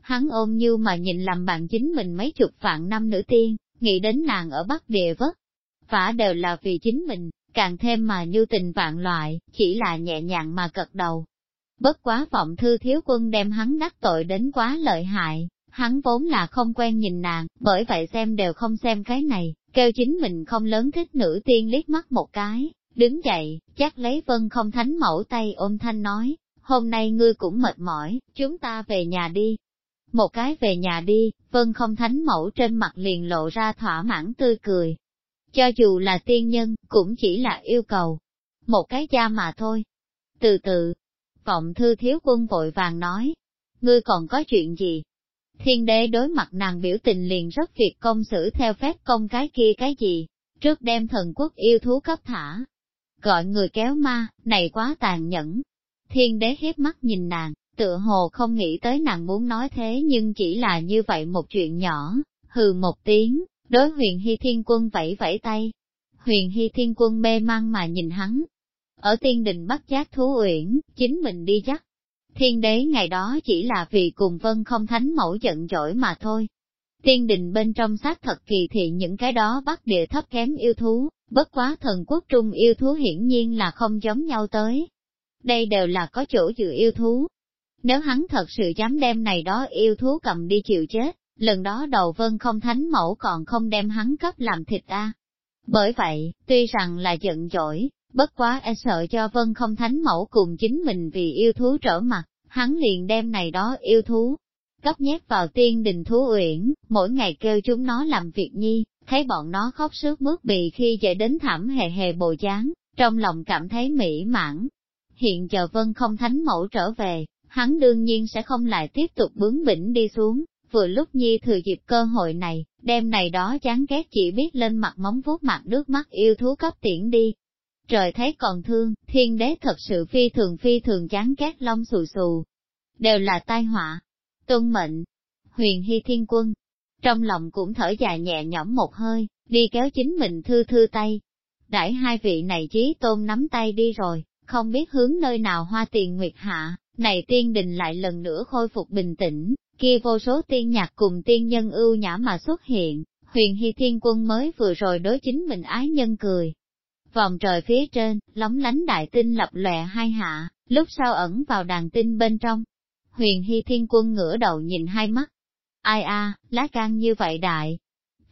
Hắn ôm như mà nhìn làm bạn chính mình mấy chục vạn năm nữ tiên, nghĩ đến nàng ở Bắc Địa vất. vả đều là vì chính mình, càng thêm mà như tình vạn loại, chỉ là nhẹ nhàng mà cật đầu. Bất quá vọng thư thiếu quân đem hắn đắc tội đến quá lợi hại, hắn vốn là không quen nhìn nàng, bởi vậy xem đều không xem cái này, kêu chính mình không lớn thích nữ tiên liếc mắt một cái, đứng dậy, chắc lấy vân không thánh mẫu tay ôm thanh nói, hôm nay ngươi cũng mệt mỏi, chúng ta về nhà đi. Một cái về nhà đi, vân không thánh mẫu trên mặt liền lộ ra thỏa mãn tươi cười. Cho dù là tiên nhân, cũng chỉ là yêu cầu. Một cái cha mà thôi. Từ từ, vọng thư thiếu quân vội vàng nói, ngươi còn có chuyện gì? Thiên đế đối mặt nàng biểu tình liền rất việc công xử theo phép công cái kia cái gì, trước đem thần quốc yêu thú cấp thả, gọi người kéo ma, này quá tàn nhẫn. Thiên đế hiếp mắt nhìn nàng, tựa hồ không nghĩ tới nàng muốn nói thế nhưng chỉ là như vậy một chuyện nhỏ, hừ một tiếng, đối huyền hy thiên quân vẫy vẫy tay. Huyền hy thiên quân mê mang mà nhìn hắn. Ở tiên đình bắt giác thú uyển, chính mình đi dắt. Thiên đế ngày đó chỉ là vì cùng vân không thánh mẫu giận dỗi mà thôi. Tiên đình bên trong xác thật kỳ thị những cái đó bắt địa thấp kém yêu thú, Bất quá thần quốc trung yêu thú hiển nhiên là không giống nhau tới. Đây đều là có chỗ dự yêu thú. Nếu hắn thật sự dám đem này đó yêu thú cầm đi chịu chết, lần đó đầu vân không thánh mẫu còn không đem hắn cấp làm thịt a. Bởi vậy, tuy rằng là giận dỗi, bất quá e sợ cho vân không thánh mẫu cùng chính mình vì yêu thú trở mặt, hắn liền đem này đó yêu thú, cấp nhét vào tiên đình thú uyển, mỗi ngày kêu chúng nó làm việc nhi, thấy bọn nó khóc sướt mướt bì khi về đến thảm hề hề bồ dáng, trong lòng cảm thấy mỹ mãn. Hiện giờ vân không thánh mẫu trở về, hắn đương nhiên sẽ không lại tiếp tục bướng bỉnh đi xuống, vừa lúc nhi thừa dịp cơ hội này, đêm này đó chán ghét chỉ biết lên mặt móng vuốt mặt nước mắt yêu thú cấp tiễn đi. Trời thấy còn thương, thiên đế thật sự phi thường phi thường chán ghét long xù xù. Đều là tai họa. Tuân mệnh. Huyền hy thiên quân, trong lòng cũng thở dài nhẹ nhõm một hơi, đi kéo chính mình thư thư tay. Đãi hai vị này chí tôn nắm tay đi rồi, không biết hướng nơi nào hoa tiền nguyệt hạ, này tiên đình lại lần nữa khôi phục bình tĩnh, kia vô số tiên nhạc cùng tiên nhân ưu nhã mà xuất hiện, huyền hy thiên quân mới vừa rồi đối chính mình ái nhân cười. Vòng trời phía trên, lóng lánh đại tinh lập lòe hai hạ, lúc sau ẩn vào đàn tinh bên trong. Huyền hy thiên quân ngửa đầu nhìn hai mắt, Ai a, lá gan như vậy đại.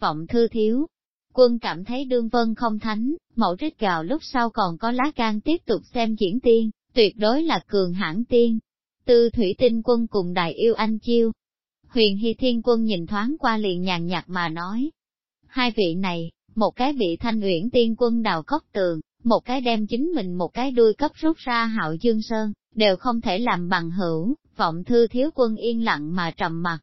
Vọng thư thiếu. Quân cảm thấy đương vân không thánh, mẫu trích gào lúc sau còn có lá gan tiếp tục xem diễn tiên, tuyệt đối là cường hãn tiên. Tư thủy tinh quân cùng đại yêu anh chiêu. Huyền Hy Thiên quân nhìn thoáng qua liền nhàn nhạt mà nói. Hai vị này, một cái vị thanh uyển tiên quân đào cốc tường, một cái đem chính mình một cái đuôi cấp rút ra hạo dương sơn, đều không thể làm bằng hữu, vọng thư thiếu quân yên lặng mà trầm mặt,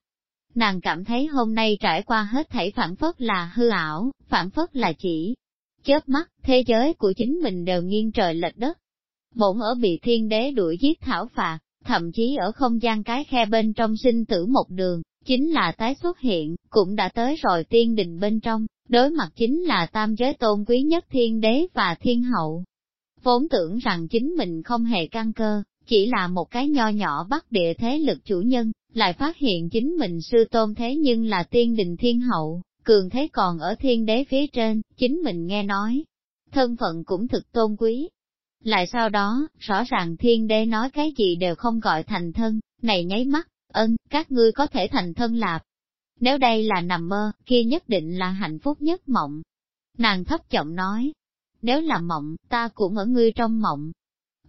Nàng cảm thấy hôm nay trải qua hết thảy phản phất là hư ảo, phản phất là chỉ chớp mắt, thế giới của chính mình đều nghiêng trời lệch đất. Bổn ở bị thiên đế đuổi giết thảo phạt, thậm chí ở không gian cái khe bên trong sinh tử một đường, chính là tái xuất hiện, cũng đã tới rồi tiên đình bên trong, đối mặt chính là tam giới tôn quý nhất thiên đế và thiên hậu. Vốn tưởng rằng chính mình không hề căn cơ, chỉ là một cái nho nhỏ bắt địa thế lực chủ nhân, lại phát hiện chính mình sư tôn thế nhưng là tiên đình thiên hậu, cường thế còn ở thiên đế phía trên, chính mình nghe nói. Thân phận cũng thực tôn quý. Lại sau đó, rõ ràng thiên đế nói cái gì đều không gọi thành thân, này nháy mắt, ân, các ngươi có thể thành thân lạp. Nếu đây là nằm mơ, kia nhất định là hạnh phúc nhất mộng. Nàng thấp giọng nói, nếu là mộng, ta cũng ở ngươi trong mộng,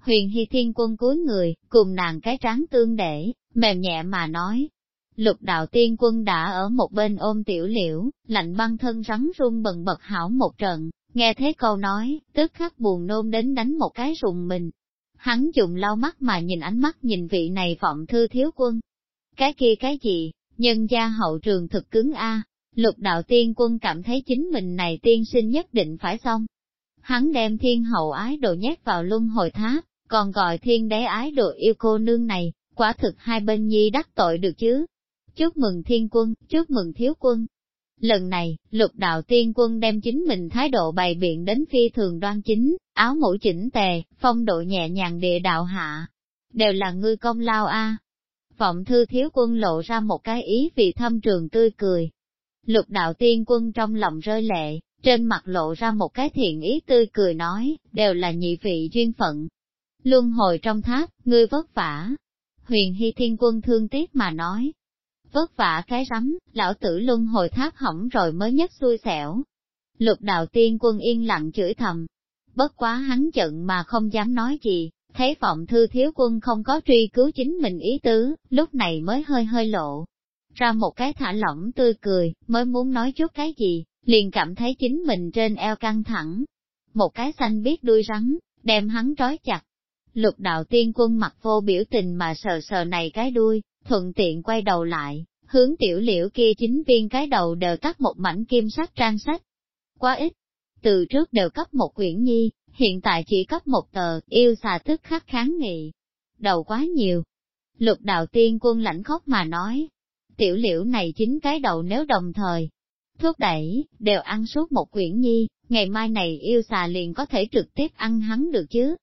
Huyền Hy Thiên Quân cúi người, cùng nàng cái tráng tương để, mềm nhẹ mà nói. Lục đạo tiên quân đã ở một bên ôm tiểu liễu, lạnh băng thân rắn run bần bật hảo một trận, nghe thế câu nói, tức khắc buồn nôn đến đánh một cái rùng mình. Hắn dùng lau mắt mà nhìn ánh mắt nhìn vị này vọng thư thiếu quân. Cái kia cái gì, nhân gia hậu trường thực cứng a lục đạo tiên quân cảm thấy chính mình này tiên sinh nhất định phải xong. Hắn đem thiên hậu ái đồ nhét vào luân hồi tháp, còn gọi thiên đế ái độ yêu cô nương này, quả thực hai bên nhi đắc tội được chứ. chúc mừng thiên quân, chúc mừng thiếu quân. Lần này, lục đạo tiên quân đem chính mình thái độ bày biện đến phi thường đoan chính, áo mũ chỉnh tề, phong độ nhẹ nhàng địa đạo hạ. Đều là ngươi công lao a. Vọng thư thiếu quân lộ ra một cái ý vì thâm trường tươi cười. Lục đạo tiên quân trong lòng rơi lệ, trên mặt lộ ra một cái thiện ý tươi cười nói, đều là nhị vị duyên phận. Luân hồi trong tháp, ngươi vất vả. Huyền Hy Thiên Quân thương tiếc mà nói, vất vả cái rắm, lão tử luân hồi tháp hỏng rồi mới nhất xui xẻo. Lục đạo tiên quân yên lặng chửi thầm, bất quá hắn giận mà không dám nói gì, thấy vọng thư thiếu quân không có truy cứu chính mình ý tứ, lúc này mới hơi hơi lộ. Ra một cái thả lỏng tươi cười, mới muốn nói chút cái gì, liền cảm thấy chính mình trên eo căng thẳng. Một cái xanh biết đuôi rắn, đem hắn trói chặt. Lục đạo tiên quân mặt vô biểu tình mà sờ sờ này cái đuôi, thuận tiện quay đầu lại, hướng tiểu liễu kia chính viên cái đầu đều cắt một mảnh kim sắc trang sách. Quá ít, từ trước đều cấp một quyển nhi, hiện tại chỉ cấp một tờ, yêu xà tức khắc kháng nghị. Đầu quá nhiều. Lục đạo tiên quân lãnh khóc mà nói, tiểu liễu này chính cái đầu nếu đồng thời, thuốc đẩy, đều ăn suốt một quyển nhi, ngày mai này yêu xà liền có thể trực tiếp ăn hắn được chứ.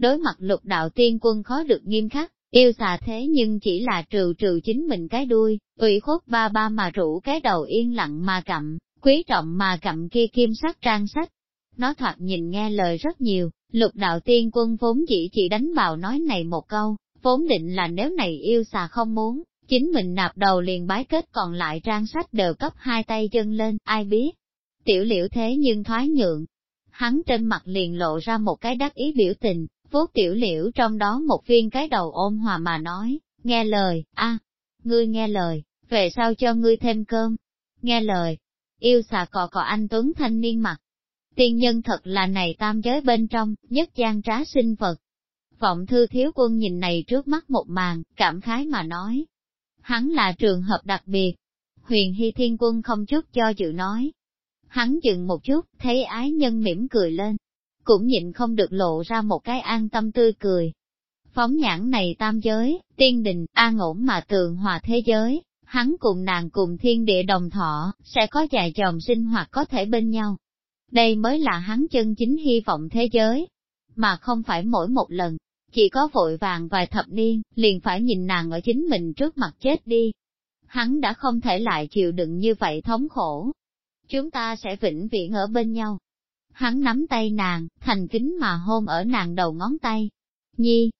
Đối mặt lục đạo tiên quân khó được nghiêm khắc, yêu xà thế nhưng chỉ là trừ trừ chính mình cái đuôi, ủy khuất ba ba mà rủ cái đầu yên lặng mà cặm, quý trọng mà cặm kia kim sắc trang sách. Nó thoạt nhìn nghe lời rất nhiều, lục đạo tiên quân vốn chỉ chỉ đánh vào nói này một câu, vốn định là nếu này yêu xà không muốn, chính mình nạp đầu liền bái kết còn lại trang sách đều cấp hai tay chân lên, ai biết. Tiểu liễu thế nhưng thoái nhượng. Hắn trên mặt liền lộ ra một cái đắc ý biểu tình, vuốt tiểu liễu trong đó một viên cái đầu ôm hòa mà nói, nghe lời, a, ngươi nghe lời, về sau cho ngươi thêm cơm. Nghe lời, yêu xà cò cò anh Tuấn thanh niên mặt. Tiên nhân thật là này tam giới bên trong, nhất gian trá sinh vật. Vọng thư thiếu quân nhìn này trước mắt một màn, cảm khái mà nói. Hắn là trường hợp đặc biệt. Huyền Hy Thiên Quân không chút cho dự nói. Hắn dừng một chút, thấy ái nhân mỉm cười lên, cũng nhịn không được lộ ra một cái an tâm tươi cười. Phóng nhãn này tam giới, tiên đình, an ổn mà tường hòa thế giới, hắn cùng nàng cùng thiên địa đồng thọ, sẽ có dài chồng sinh hoạt có thể bên nhau. Đây mới là hắn chân chính hy vọng thế giới, mà không phải mỗi một lần, chỉ có vội vàng vài thập niên, liền phải nhìn nàng ở chính mình trước mặt chết đi. Hắn đã không thể lại chịu đựng như vậy thống khổ. Chúng ta sẽ vĩnh viễn ở bên nhau hắn nắm tay nàng, thành kính mà hôn ở nàng đầu ngón tay. Nhi,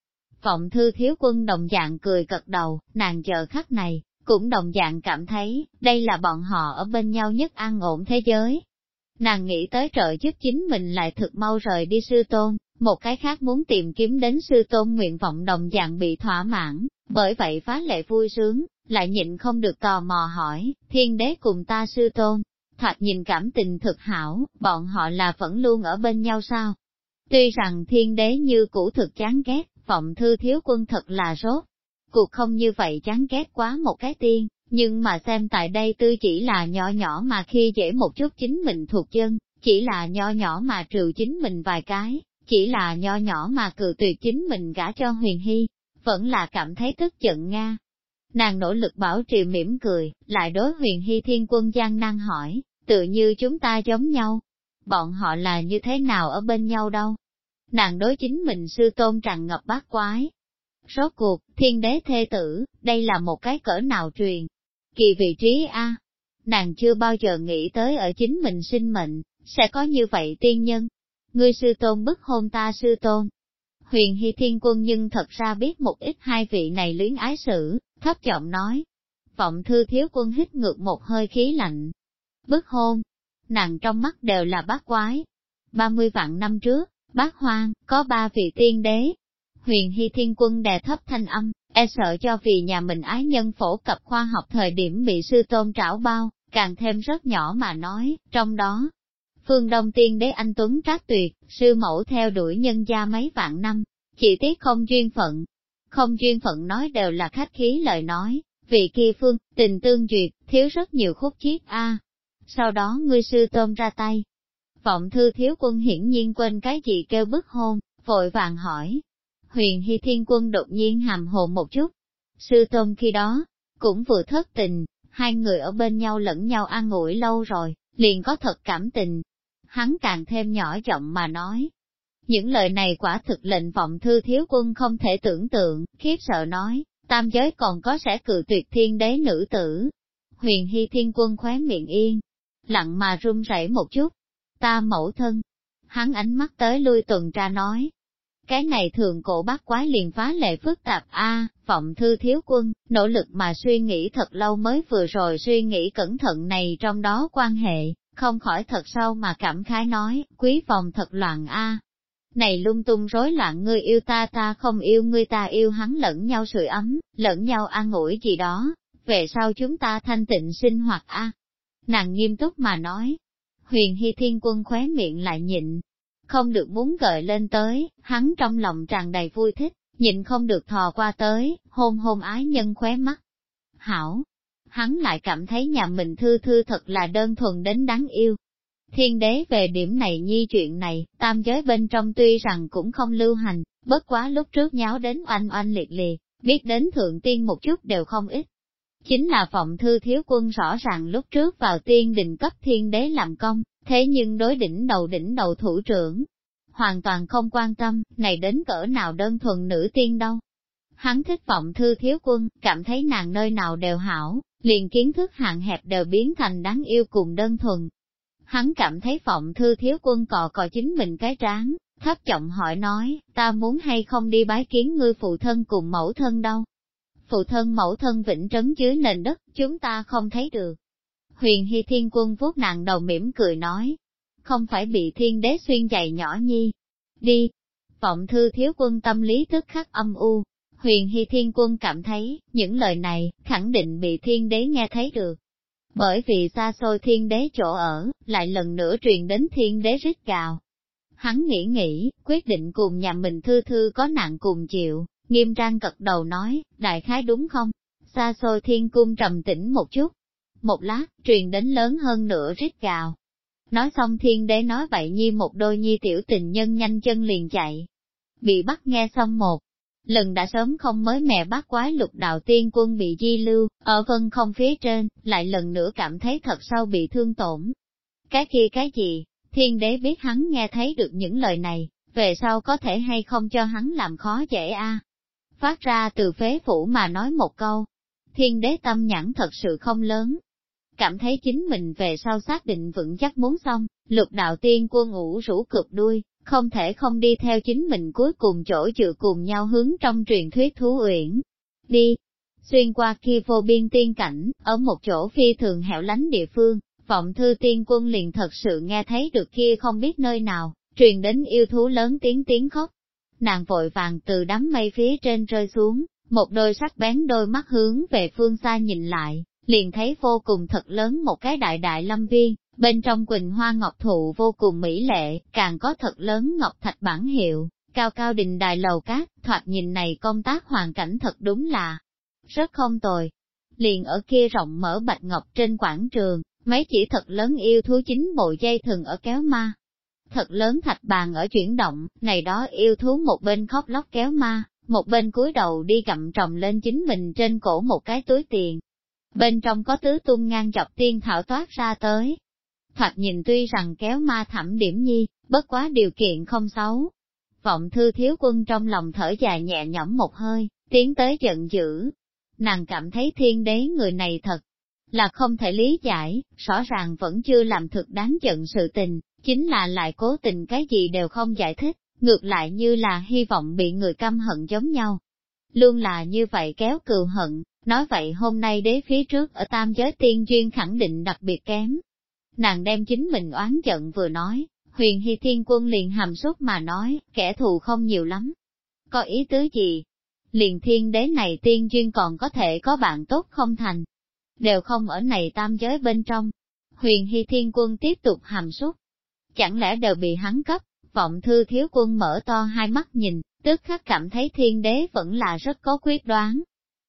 vọng thư thiếu quân đồng dạng cười cật đầu, nàng chờ khắc này, cũng đồng dạng cảm thấy, đây là bọn họ ở bên nhau nhất an ổn thế giới. Nàng nghĩ tới trợ giúp chính mình lại thực mau rời đi sư tôn, một cái khác muốn tìm kiếm đến sư tôn nguyện vọng đồng dạng bị thỏa mãn, bởi vậy phá lệ vui sướng, lại nhịn không được tò mò hỏi, thiên đế cùng ta sư tôn, thoạt nhìn cảm tình thực hảo, bọn họ là vẫn luôn ở bên nhau sao? Tuy rằng thiên đế như cũ thực chán ghét, vọng thư thiếu quân thật là rốt. Cuộc không như vậy chán ghét quá một cái tiên, nhưng mà xem tại đây tư chỉ là nhỏ nhỏ mà khi dễ một chút chính mình thuộc chân, chỉ là nhỏ nhỏ mà trừ chính mình vài cái, chỉ là nhỏ nhỏ mà cự tuyệt chính mình gả cho huyền hy, vẫn là cảm thấy tức giận Nga. Nàng nỗ lực bảo trì mỉm cười, lại đối huyền hy thiên quân gian năng hỏi, tự như chúng ta giống nhau. Bọn họ là như thế nào ở bên nhau đâu? Nàng đối chính mình sư tôn tràn ngập bát quái. Rốt cuộc, thiên đế thê tử, đây là một cái cỡ nào truyền. Kỳ vị trí A. Nàng chưa bao giờ nghĩ tới ở chính mình sinh mệnh, sẽ có như vậy tiên nhân. Ngươi sư tôn bức hôn ta sư tôn. Huyền Hy Thiên Quân nhưng thật ra biết một ít hai vị này luyến ái sử, thấp giọng nói. Vọng thư thiếu quân hít ngược một hơi khí lạnh, bức hôn. Nàng trong mắt đều là bác quái. 30 vạn năm trước, bát hoang, có ba vị tiên đế. Huyền Hy Thiên Quân đè thấp thanh âm, e sợ cho vì nhà mình ái nhân phổ cập khoa học thời điểm bị sư tôn trảo bao, càng thêm rất nhỏ mà nói, trong đó. Phương Đông Tiên Đế Anh Tuấn Trác Tuyệt, sư mẫu theo đuổi nhân gia mấy vạn năm, chỉ tiếc không duyên phận. Không duyên phận nói đều là khách khí lời nói, vì kia phương, tình tương duyệt, thiếu rất nhiều khúc chiết a sau đó ngươi sư tôm ra tay. Vọng thư thiếu quân hiển nhiên quên cái gì kêu bức hôn, vội vàng hỏi. Huyền Hy Thiên Quân đột nhiên hàm hồ một chút. Sư tôm khi đó, cũng vừa thất tình, hai người ở bên nhau lẫn nhau an ủi lâu rồi, liền có thật cảm tình. Hắn càng thêm nhỏ giọng mà nói. Những lời này quả thực lệnh vọng thư thiếu quân không thể tưởng tượng, khiếp sợ nói, tam giới còn có sẽ cự tuyệt thiên đế nữ tử. Huyền hy thiên quân khóe miệng yên, lặng mà run rẩy một chút. Ta mẫu thân. Hắn ánh mắt tới lui tuần tra nói, cái này thường cổ bác quái liền phá lệ phức tạp a vọng thư thiếu quân, nỗ lực mà suy nghĩ thật lâu mới vừa rồi suy nghĩ cẩn thận này trong đó quan hệ, không khỏi thật sâu mà cảm khái nói, quý phòng thật loạn a. Này lung tung rối loạn ngươi yêu ta ta không yêu ngươi ta yêu hắn lẫn nhau sưởi ấm, lẫn nhau an ủi gì đó, về sau chúng ta thanh tịnh sinh hoạt a. Nàng nghiêm túc mà nói, huyền hy thiên quân khóe miệng lại nhịn, không được muốn gợi lên tới, hắn trong lòng tràn đầy vui thích, nhịn không được thò qua tới, hôn hôn ái nhân khóe mắt. Hảo, hắn lại cảm thấy nhà mình thư thư thật là đơn thuần đến đáng yêu. Thiên đế về điểm này nhi chuyện này, tam giới bên trong tuy rằng cũng không lưu hành, bất quá lúc trước nháo đến oanh oanh liệt liệt, biết đến thượng tiên một chút đều không ít. Chính là phòng thư thiếu quân rõ ràng lúc trước vào tiên đình cấp thiên đế làm công, thế nhưng đối đỉnh đầu đỉnh đầu thủ trưởng, hoàn toàn không quan tâm, này đến cỡ nào đơn thuần nữ tiên đâu. Hắn thích vọng thư thiếu quân, cảm thấy nàng nơi nào đều hảo, liền kiến thức hạn hẹp đều biến thành đáng yêu cùng đơn thuần. Hắn cảm thấy phọng thư thiếu quân cò cò chính mình cái tráng, thấp trọng hỏi nói, ta muốn hay không đi bái kiến ngươi phụ thân cùng mẫu thân đâu. Phụ thân mẫu thân vĩnh trấn dưới nền đất, chúng ta không thấy được. Huyền Hy Thiên Quân vuốt nàng đầu mỉm cười nói, không phải bị thiên đế xuyên giày nhỏ nhi. Đi! Vọng thư thiếu quân tâm lý tức khắc âm u. Huyền Hy Thiên Quân cảm thấy, những lời này, khẳng định bị thiên đế nghe thấy được. Bởi vì xa xôi thiên đế chỗ ở, lại lần nữa truyền đến thiên đế rít gào. Hắn nghĩ nghĩ, quyết định cùng nhà mình thư thư có nạn cùng chịu, nghiêm trang cật đầu nói, đại khái đúng không? Xa xôi thiên cung trầm tĩnh một chút, một lát, truyền đến lớn hơn nữa rít gào. Nói xong thiên đế nói vậy nhi một đôi nhi tiểu tình nhân nhanh chân liền chạy. Bị bắt nghe xong một, lần đã sớm không mới mẹ bắt quái lục đạo tiên quân bị di lưu, ở vân không phía trên, lại lần nữa cảm thấy thật sâu bị thương tổn. Cái kia cái gì, thiên đế biết hắn nghe thấy được những lời này, về sau có thể hay không cho hắn làm khó dễ a? Phát ra từ phế phủ mà nói một câu, thiên đế tâm nhãn thật sự không lớn, cảm thấy chính mình về sau xác định vững chắc muốn xong, lục đạo tiên quân ngủ rủ cực đuôi, không thể không đi theo chính mình cuối cùng chỗ dựa cùng nhau hướng trong truyền thuyết thú uyển. Đi! Xuyên qua kia vô biên tiên cảnh, ở một chỗ phi thường hẻo lánh địa phương, vọng thư tiên quân liền thật sự nghe thấy được kia không biết nơi nào, truyền đến yêu thú lớn tiếng tiếng khóc. Nàng vội vàng từ đám mây phía trên rơi xuống, một đôi sắc bén đôi mắt hướng về phương xa nhìn lại, liền thấy vô cùng thật lớn một cái đại đại lâm viên, bên trong quỳnh hoa ngọc thụ vô cùng mỹ lệ, càng có thật lớn ngọc thạch bản hiệu, cao cao đình đài lầu cát, thoạt nhìn này công tác hoàn cảnh thật đúng là rất không tồi. Liền ở kia rộng mở bạch ngọc trên quảng trường, mấy chỉ thật lớn yêu thú chính bộ dây thừng ở kéo ma. Thật lớn thạch bàn ở chuyển động, này đó yêu thú một bên khóc lóc kéo ma, một bên cúi đầu đi gặm trồng lên chính mình trên cổ một cái túi tiền, bên trong có tứ tung ngang dọc tiên thảo toát ra tới. Thoạt nhìn tuy rằng kéo ma thẩm điểm nhi, bất quá điều kiện không xấu. Vọng thư thiếu quân trong lòng thở dài nhẹ nhõm một hơi, tiến tới giận dữ. Nàng cảm thấy thiên đế người này thật là không thể lý giải, rõ ràng vẫn chưa làm thực đáng giận sự tình, chính là lại cố tình cái gì đều không giải thích, ngược lại như là hy vọng bị người căm hận giống nhau. Luôn là như vậy kéo cừu hận, Nói vậy hôm nay đế phía trước ở tam giới tiên duyên khẳng định đặc biệt kém. Nàng đem chính mình oán giận vừa nói, huyền hy thiên quân liền hàm xúc mà nói, kẻ thù không nhiều lắm. Có ý tứ gì? Liền thiên đế này tiên duyên còn có thể có bạn tốt không thành. Đều không ở này tam giới bên trong. Huyền hy thiên quân tiếp tục hàm xúc. Chẳng lẽ đều bị hắn cấp, vọng thư thiếu quân mở to hai mắt nhìn, tức khắc cảm thấy thiên đế vẫn là rất có quyết đoán,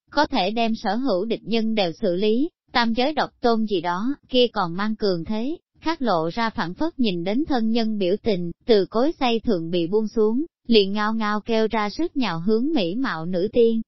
có thể đem sở hữu địch nhân đều xử lý, tam giới độc tôn gì đó, kia còn mang cường thế, khắc lộ ra phản phất nhìn đến thân nhân biểu tình, từ cối xây thường bị buông xuống, liền ngao ngao kêu ra sức nhào hướng mỹ mạo nữ tiên.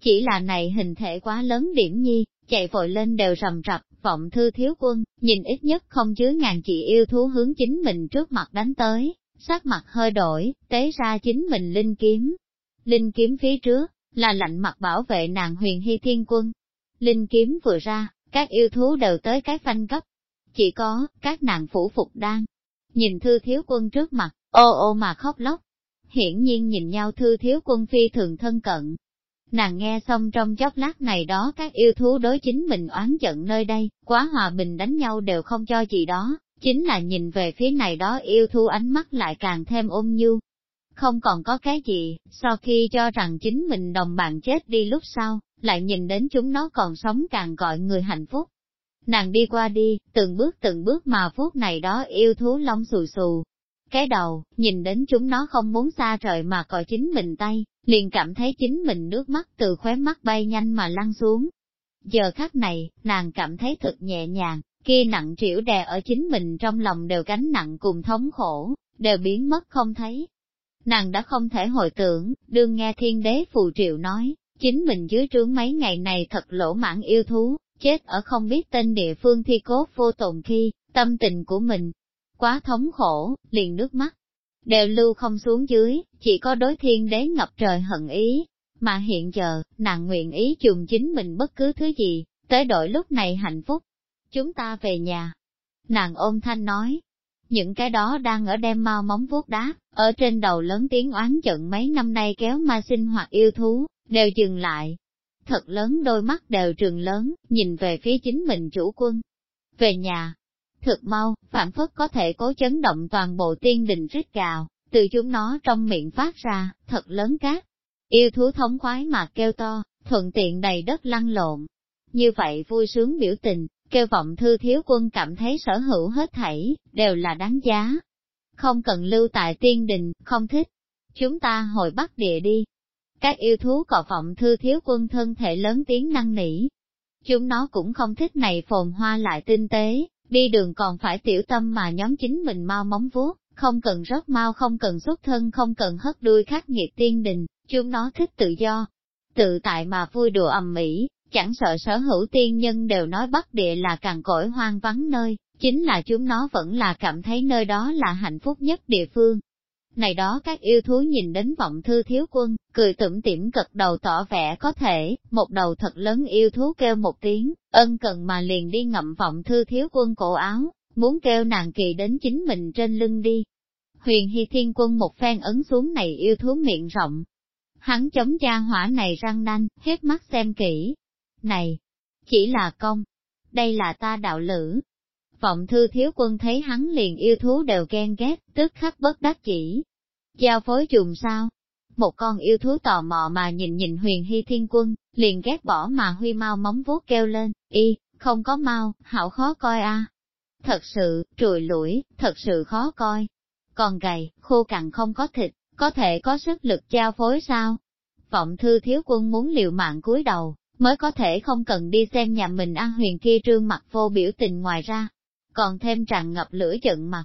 Chỉ là này hình thể quá lớn điểm nhi, chạy vội lên đều rầm rập, vọng thư thiếu quân, nhìn ít nhất không chứa ngàn chị yêu thú hướng chính mình trước mặt đánh tới, sắc mặt hơi đổi, tế ra chính mình linh kiếm. Linh kiếm phía trước, là lạnh mặt bảo vệ nàng huyền hy thiên quân. Linh kiếm vừa ra, các yêu thú đều tới cái phanh cấp. Chỉ có, các nàng phủ phục đang, nhìn thư thiếu quân trước mặt, ô ô mà khóc lóc. Hiển nhiên nhìn nhau thư thiếu quân phi thường thân cận. Nàng nghe xong trong chốc lát này đó các yêu thú đối chính mình oán giận nơi đây, quá hòa bình đánh nhau đều không cho gì đó, chính là nhìn về phía này đó yêu thú ánh mắt lại càng thêm ôm nhu. Không còn có cái gì, sau khi cho rằng chính mình đồng bạn chết đi lúc sau, lại nhìn đến chúng nó còn sống càng gọi người hạnh phúc. Nàng đi qua đi, từng bước từng bước mà phút này đó yêu thú lông xù xù. Cái đầu, nhìn đến chúng nó không muốn xa trời mà còi chính mình tay, liền cảm thấy chính mình nước mắt từ khóe mắt bay nhanh mà lăn xuống. Giờ khắc này, nàng cảm thấy thật nhẹ nhàng, kia nặng trĩu đè ở chính mình trong lòng đều gánh nặng cùng thống khổ, đều biến mất không thấy. Nàng đã không thể hồi tưởng, đương nghe thiên đế phù triệu nói, chính mình dưới trướng mấy ngày này thật lỗ mãn yêu thú, chết ở không biết tên địa phương thi cốt vô tồn khi, tâm tình của mình, quá thống khổ, liền nước mắt, đều lưu không xuống dưới, chỉ có đối thiên đế ngập trời hận ý, mà hiện giờ, nàng nguyện ý dùng chính mình bất cứ thứ gì, tới đổi lúc này hạnh phúc. Chúng ta về nhà. Nàng ôm thanh nói, những cái đó đang ở đem mau móng vuốt đá, ở trên đầu lớn tiếng oán giận mấy năm nay kéo ma sinh hoạt yêu thú, đều dừng lại. Thật lớn đôi mắt đều trường lớn, nhìn về phía chính mình chủ quân. Về nhà, thực mau, phản phất có thể cố chấn động toàn bộ tiên đình rít gào, từ chúng nó trong miệng phát ra, thật lớn cát. Yêu thú thống khoái mà kêu to, thuận tiện đầy đất lăn lộn. Như vậy vui sướng biểu tình, kêu vọng thư thiếu quân cảm thấy sở hữu hết thảy, đều là đáng giá. Không cần lưu tại tiên đình, không thích. Chúng ta hồi bắc địa đi. Các yêu thú cọ vọng thư thiếu quân thân thể lớn tiếng năng nỉ. Chúng nó cũng không thích này phồn hoa lại tinh tế, đi đường còn phải tiểu tâm mà nhóm chính mình mau móng vuốt, không cần rớt mau không cần xuất thân không cần hất đuôi khắc nghiệt tiên đình, chúng nó thích tự do, tự tại mà vui đùa ầm mỹ, chẳng sợ sở hữu tiên nhân đều nói Bắc Địa là càng cõi hoang vắng nơi, chính là chúng nó vẫn là cảm thấy nơi đó là hạnh phúc nhất địa phương. Này đó các yêu thú nhìn đến vọng thư thiếu quân, cười tủm tỉm cật đầu tỏ vẻ có thể, một đầu thật lớn yêu thú kêu một tiếng, ân cần mà liền đi ngậm vọng thư thiếu quân cổ áo, muốn kêu nàng kỳ đến chính mình trên lưng đi. Huyền Hy Thiên Quân một phen ấn xuống này yêu thú miệng rộng. Hắn chống cha hỏa này răng nanh, hết mắt xem kỹ, này, chỉ là công, đây là ta đạo lữ. Vọng thư thiếu quân thấy hắn liền yêu thú đều ghen ghét, tức khắc bất đắc chỉ. Giao phối dùng sao? Một con yêu thú tò mò mà nhìn nhìn huyền hy thiên quân, liền ghét bỏ mà huy mau móng vuốt kêu lên, y, không có mau, hảo khó coi a. Thật sự, trùi lũi, thật sự khó coi. Còn gầy, khô cằn không có thịt, có thể có sức lực giao phối sao? Vọng thư thiếu quân muốn liều mạng cúi đầu, mới có thể không cần đi xem nhà mình ăn Huyền kia trương mặt vô biểu tình ngoài ra, còn thêm tràn ngập lửa giận mặt.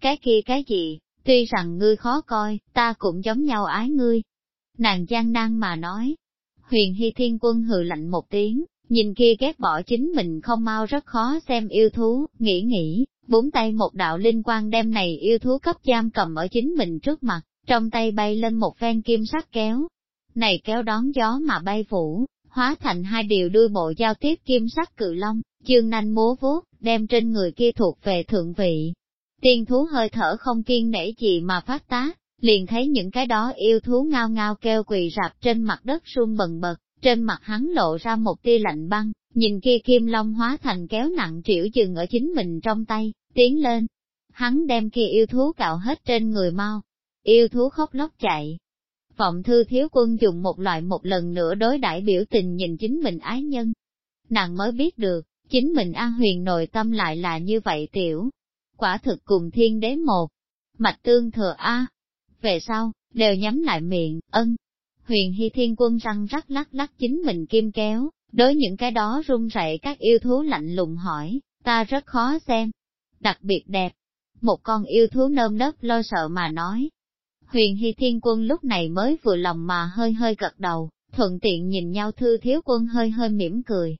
Cái kia cái gì, tuy rằng ngươi khó coi, ta cũng giống nhau ái ngươi. Nàng gian nan mà nói. Huyền Hy Thiên Quân hừ lạnh một tiếng, nhìn kia ghét bỏ chính mình không mau rất khó xem yêu thú, nghĩ nghĩ, búng tay một đạo linh quang đem này yêu thú cấp giam cầm ở chính mình trước mặt, trong tay bay lên một ven kim sắc kéo. Này kéo đón gió mà bay phủ, hóa thành hai điều đuôi bộ giao tiếp kim sắc cự long, chương nanh múa vuốt, đem trên người kia thuộc về thượng vị. Tiên thú hơi thở không kiên nể gì mà phát tá, liền thấy những cái đó yêu thú ngao ngao kêu quỳ rạp trên mặt đất run bần bật, trên mặt hắn lộ ra một tia lạnh băng, nhìn kia kim long hóa thành kéo nặng triệu dừng ở chính mình trong tay, tiến lên. Hắn đem kia yêu thú cạo hết trên người mau, yêu thú khóc lóc chạy, Vọng thư thiếu quân dùng một loại một lần nữa đối đãi biểu tình nhìn chính mình ái nhân. Nàng mới biết được, chính mình an huyền nội tâm lại là như vậy tiểu. Quả thực cùng thiên đế một, mạch tương thừa A. Về sau, đều nhắm lại miệng, ân. Huyền hy thiên quân răng rắc lắc lắc chính mình kim kéo, đối những cái đó run rẩy các yêu thú lạnh lùng hỏi, ta rất khó xem. Đặc biệt đẹp. Một con yêu thú nơm nớp lo sợ mà nói, Huyền Hy Thiên Quân lúc này mới vừa lòng mà hơi hơi gật đầu, thuận tiện nhìn nhau thư thiếu quân hơi hơi mỉm cười.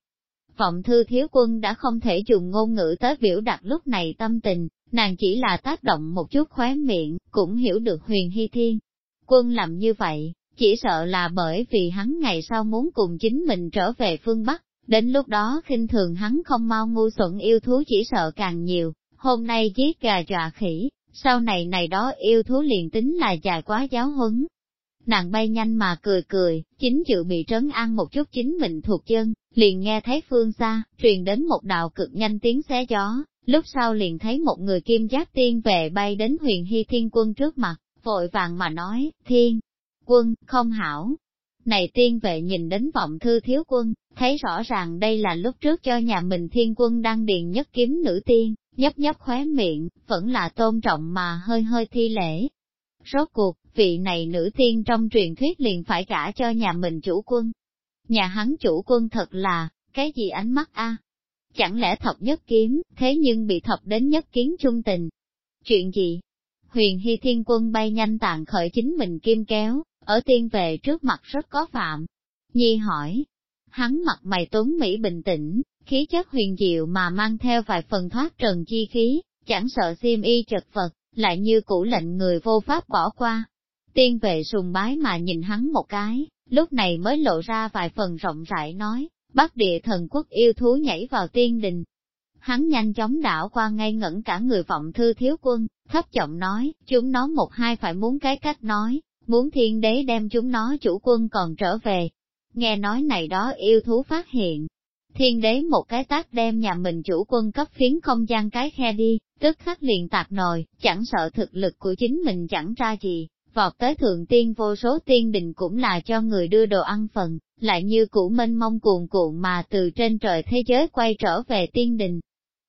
Vọng thư thiếu quân đã không thể dùng ngôn ngữ tới biểu đạt lúc này tâm tình, nàng chỉ là tác động một chút khóe miệng, cũng hiểu được huyền hy thiên. Quân làm như vậy, chỉ sợ là bởi vì hắn ngày sau muốn cùng chính mình trở về phương Bắc, đến lúc đó khinh thường hắn không mau ngu xuẩn yêu thú chỉ sợ càng nhiều, hôm nay giết gà dọa khỉ, sau này này đó yêu thú liền tính là dài quá giáo huấn. Nàng bay nhanh mà cười cười, chính chịu bị trấn an một chút chính mình thuộc chân, liền nghe thấy phương xa, truyền đến một đạo cực nhanh tiếng xé gió, lúc sau liền thấy một người kim giác tiên về bay đến huyền hy thiên quân trước mặt, vội vàng mà nói, thiên, quân, không hảo. Này tiên vệ nhìn đến vọng thư thiếu quân, thấy rõ ràng đây là lúc trước cho nhà mình thiên quân đang điền nhất kiếm nữ tiên, nhấp nhấp khóe miệng, vẫn là tôn trọng mà hơi hơi thi lễ. Rốt cuộc, vị này nữ tiên trong truyền thuyết liền phải gả cho nhà mình chủ quân. Nhà hắn chủ quân thật là, cái gì ánh mắt a? Chẳng lẽ thập nhất kiếm, thế nhưng bị thập đến nhất kiến trung tình? Chuyện gì? Huyền Hy Thiên Quân bay nhanh tàn khởi chính mình kim kéo, ở tiên về trước mặt rất có phạm. Nhi hỏi, hắn mặt mày tuấn Mỹ bình tĩnh, khí chất huyền diệu mà mang theo vài phần thoát trần chi khí, chẳng sợ xiêm y chật vật, lại như cũ lệnh người vô pháp bỏ qua. Tiên vệ sùng bái mà nhìn hắn một cái, lúc này mới lộ ra vài phần rộng rãi nói, bắc địa thần quốc yêu thú nhảy vào tiên đình. Hắn nhanh chóng đảo qua ngay ngẩn cả người vọng thư thiếu quân, thấp giọng nói, chúng nó một hai phải muốn cái cách nói, muốn thiên đế đem chúng nó chủ quân còn trở về. Nghe nói này đó yêu thú phát hiện, thiên đế một cái tác đem nhà mình chủ quân cấp phiến không gian cái khe đi, tức khắc liền tạc nồi, chẳng sợ thực lực của chính mình chẳng ra gì, vọt tới thượng tiên vô số tiên đình cũng là cho người đưa đồ ăn phần, lại như cũ mênh mông cuồn cuộn mà từ trên trời thế giới quay trở về tiên đình.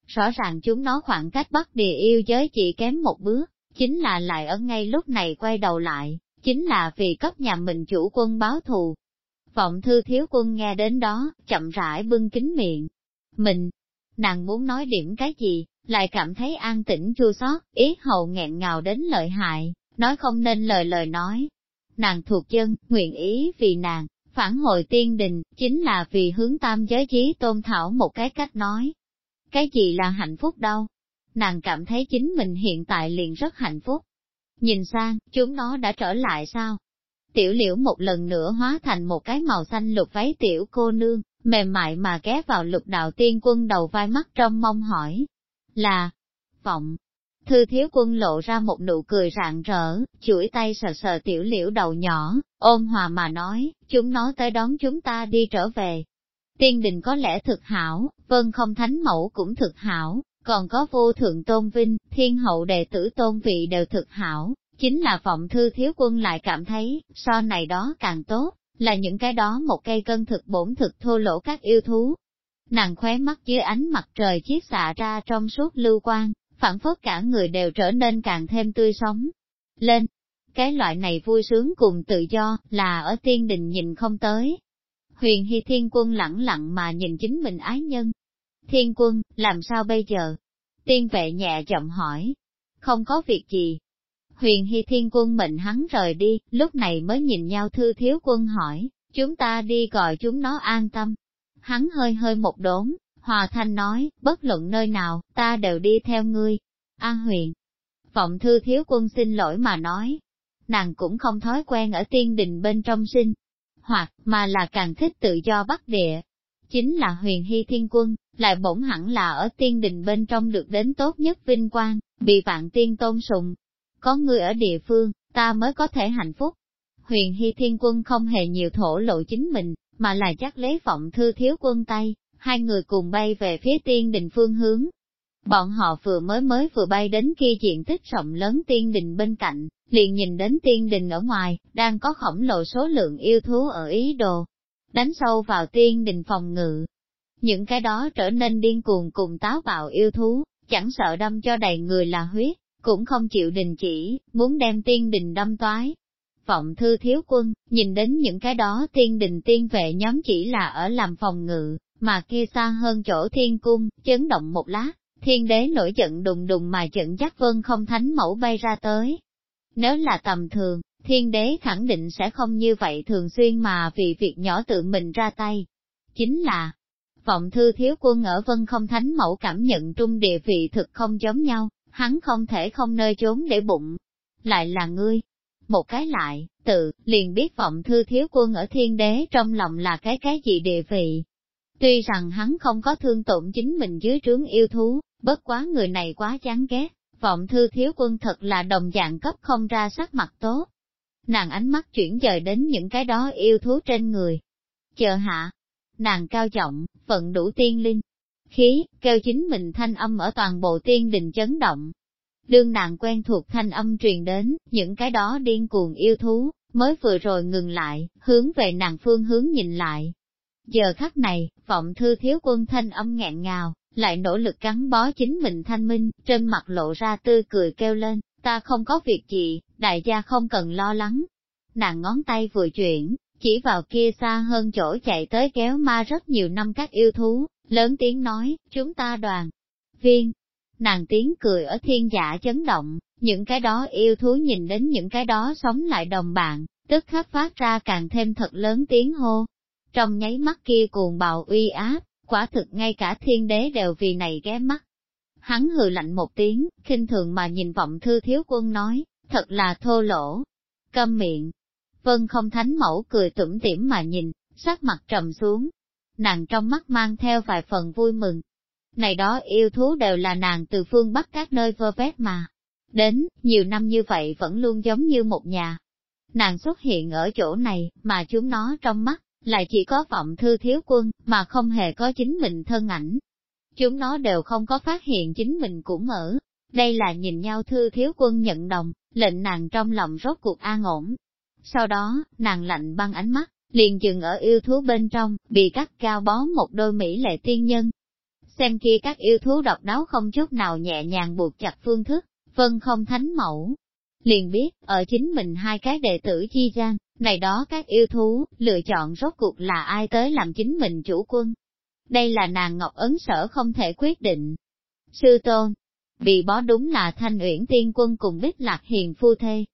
Rõ ràng chúng nó khoảng cách bắt địa yêu giới chỉ kém một bước, chính là lại ở ngay lúc này quay đầu lại, chính là vì cấp nhà mình chủ quân báo thù. Vọng thư thiếu quân nghe đến đó, chậm rãi bưng kính miệng. Mình, nàng muốn nói điểm cái gì, lại cảm thấy an tĩnh chua xót, ý hầu nghẹn ngào đến lợi hại, nói không nên lời lời nói. Nàng thuộc chân, nguyện ý vì nàng, phản hồi tiên đình, chính là vì hướng tam giới chí tôn thảo một cái cách nói. Cái gì là hạnh phúc đâu? Nàng cảm thấy chính mình hiện tại liền rất hạnh phúc. Nhìn sang, chúng nó đã trở lại sao? Tiểu liễu một lần nữa hóa thành một cái màu xanh lục váy tiểu cô nương, mềm mại mà ghé vào lục đạo tiên quân đầu vai mắt trong mong hỏi. Là, vọng, thư thiếu quân lộ ra một nụ cười rạng rỡ, chuỗi tay sờ sờ tiểu liễu đầu nhỏ, ôm hòa mà nói, chúng nó tới đón chúng ta đi trở về. Tiên đình có lẽ thực hảo, vân không thánh mẫu cũng thực hảo, còn có vô thượng tôn vinh, thiên hậu đệ tử tôn vị đều thực hảo, chính là vọng thư thiếu quân lại cảm thấy, so này đó càng tốt, là những cái đó một cây cân thực bổn thực thô lỗ các yêu thú. Nàng khóe mắt dưới ánh mặt trời chiếc xạ ra trong suốt lưu quang, phản phất cả người đều trở nên càng thêm tươi sống. Lên, cái loại này vui sướng cùng tự do, là ở tiên đình nhìn không tới. Huyền Hy Thiên Quân lẳng lặng mà nhìn chính mình ái nhân. Thiên Quân, làm sao bây giờ? Tiên vệ nhẹ chậm hỏi. Không có việc gì. Huyền Hy Thiên Quân mệnh hắn rời đi, lúc này mới nhìn nhau thư thiếu quân hỏi, chúng ta đi gọi chúng nó an tâm. Hắn hơi hơi một đốn, Hòa Thanh nói, bất luận nơi nào, ta đều đi theo ngươi. An huyền. Vọng thư thiếu quân xin lỗi mà nói. Nàng cũng không thói quen ở tiên đình bên trong sinh, hoặc mà là càng thích tự do bắt địa. Chính là huyền hy thiên quân, lại bổn hẳn là ở tiên đình bên trong được đến tốt nhất vinh quang, bị vạn tiên tôn sùng. Có người ở địa phương, ta mới có thể hạnh phúc. Huyền hy thiên quân không hề nhiều thổ lộ chính mình, mà là chắc lấy vọng thư thiếu quân tay, hai người cùng bay về phía tiên đình phương hướng. Bọn họ vừa mới mới vừa bay đến kia diện tích rộng lớn tiên đình bên cạnh, liền nhìn đến tiên đình ở ngoài, đang có khổng lồ số lượng yêu thú ở ý đồ, đánh sâu vào tiên đình phòng ngự. Những cái đó trở nên điên cuồng cùng táo bạo yêu thú, chẳng sợ đâm cho đầy người là huyết, cũng không chịu đình chỉ, muốn đem tiên đình đâm toái. Vọng thư thiếu quân, nhìn đến những cái đó tiên đình tiên vệ nhóm chỉ là ở làm phòng ngự, mà kia xa hơn chỗ thiên cung, chấn động một lát, thiên đế nổi giận đùng đùng mà giận chắc vân không thánh mẫu bay ra tới. Nếu là tầm thường, thiên đế khẳng định sẽ không như vậy thường xuyên mà vì việc nhỏ tự mình ra tay. Chính là, vọng thư thiếu quân ở vân không thánh mẫu cảm nhận trung địa vị thực không giống nhau, hắn không thể không nơi trốn để bụng. Lại là ngươi. Một cái lại, tự, liền biết vọng thư thiếu quân ở thiên đế trong lòng là cái cái gì địa vị. Tuy rằng hắn không có thương tổn chính mình dưới trướng yêu thú, bất quá người này quá chán ghét, vọng thư thiếu quân thật là đồng dạng cấp không ra sắc mặt tốt. Nàng ánh mắt chuyển dời đến những cái đó yêu thú trên người. Chờ hạ, nàng cao trọng, vận đủ tiên linh, khí, kêu chính mình thanh âm ở toàn bộ tiên đình chấn động. Đương nàng quen thuộc thanh âm truyền đến, những cái đó điên cuồng yêu thú, mới vừa rồi ngừng lại, hướng về nàng phương hướng nhìn lại. Giờ khắc này, vọng thư thiếu quân thanh âm nghẹn ngào, lại nỗ lực gắn bó chính mình thanh minh, trên mặt lộ ra tươi cười kêu lên, ta không có việc gì, đại gia không cần lo lắng. Nàng ngón tay vừa chuyển, chỉ vào kia xa hơn chỗ chạy tới kéo ma rất nhiều năm các yêu thú, lớn tiếng nói, chúng ta đoàn. Viên, nàng tiếng cười ở thiên giả chấn động, những cái đó yêu thú nhìn đến những cái đó sống lại đồng bạn, tức khắc phát ra càng thêm thật lớn tiếng hô. Trong nháy mắt kia cuồng bạo uy áp, quả thực ngay cả thiên đế đều vì này ghé mắt. Hắn hừ lạnh một tiếng, khinh thường mà nhìn vọng thư thiếu quân nói, thật là thô lỗ. Câm miệng. Vân không thánh mẫu cười tủm tỉm mà nhìn, sắc mặt trầm xuống. Nàng trong mắt mang theo vài phần vui mừng. Này đó yêu thú đều là nàng từ phương Bắc các nơi vơ vét mà. Đến, nhiều năm như vậy vẫn luôn giống như một nhà. Nàng xuất hiện ở chỗ này, mà chúng nó trong mắt, lại chỉ có vọng thư thiếu quân, mà không hề có chính mình thân ảnh. Chúng nó đều không có phát hiện chính mình cũng mở. Đây là nhìn nhau thư thiếu quân nhận đồng, lệnh nàng trong lòng rốt cuộc an ổn. Sau đó, nàng lạnh băng ánh mắt, liền dừng ở yêu thú bên trong, bị cắt cao bó một đôi mỹ lệ tiên nhân. Xem kia các yêu thú độc đáo không chút nào nhẹ nhàng buộc chặt phương thức, vân không thánh mẫu. Liền biết, ở chính mình hai cái đệ tử chi gian, này đó các yêu thú, lựa chọn rốt cuộc là ai tới làm chính mình chủ quân. Đây là nàng Ngọc Ấn Sở không thể quyết định. Sư Tôn, bị bó đúng là Thanh Uyển Tiên Quân cùng Bích Lạc Hiền Phu Thê.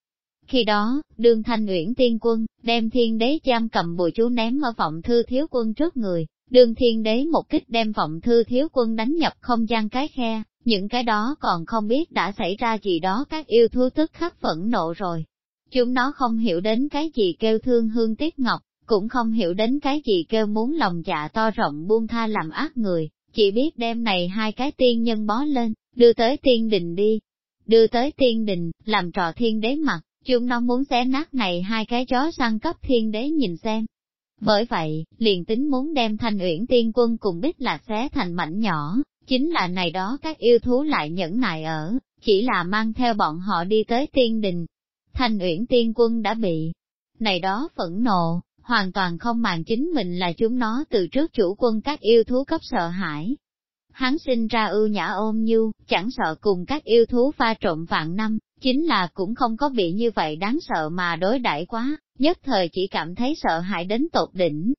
Khi đó, đương Thanh Uyển Tiên Quân, đem thiên đế giam cầm bùi chú ném ở vọng thư thiếu quân trước người, đương thiên đế một kích đem vọng thư thiếu quân đánh nhập không gian cái khe, những cái đó còn không biết đã xảy ra gì đó các yêu thú tức khắc phẫn nộ rồi. Chúng nó không hiểu đến cái gì kêu thương hương tiếc ngọc, cũng không hiểu đến cái gì kêu muốn lòng dạ to rộng buông tha làm ác người, chỉ biết đem này hai cái tiên nhân bó lên, đưa tới tiên đình đi. Đưa tới tiên đình, làm trò thiên đế mặt, chúng nó muốn xé nát này hai cái chó săn cấp thiên đế nhìn xem. Bởi vậy, liền tính muốn đem thanh uyển tiên quân cùng bích lạc xé thành mảnh nhỏ, chính là này đó các yêu thú lại nhẫn nại ở, chỉ là mang theo bọn họ đi tới tiên đình, Thanh Uyển Tiên Quân đã bị này đó phẫn nộ, hoàn toàn không màng chính mình là chúng nó từ trước chủ quân các yêu thú cấp sợ hãi. Hắn sinh ra ưu nhã ôm nhu, chẳng sợ cùng các yêu thú pha trộn vạn năm, chính là cũng không có bị như vậy đáng sợ mà đối đãi quá, nhất thời chỉ cảm thấy sợ hãi đến tột đỉnh.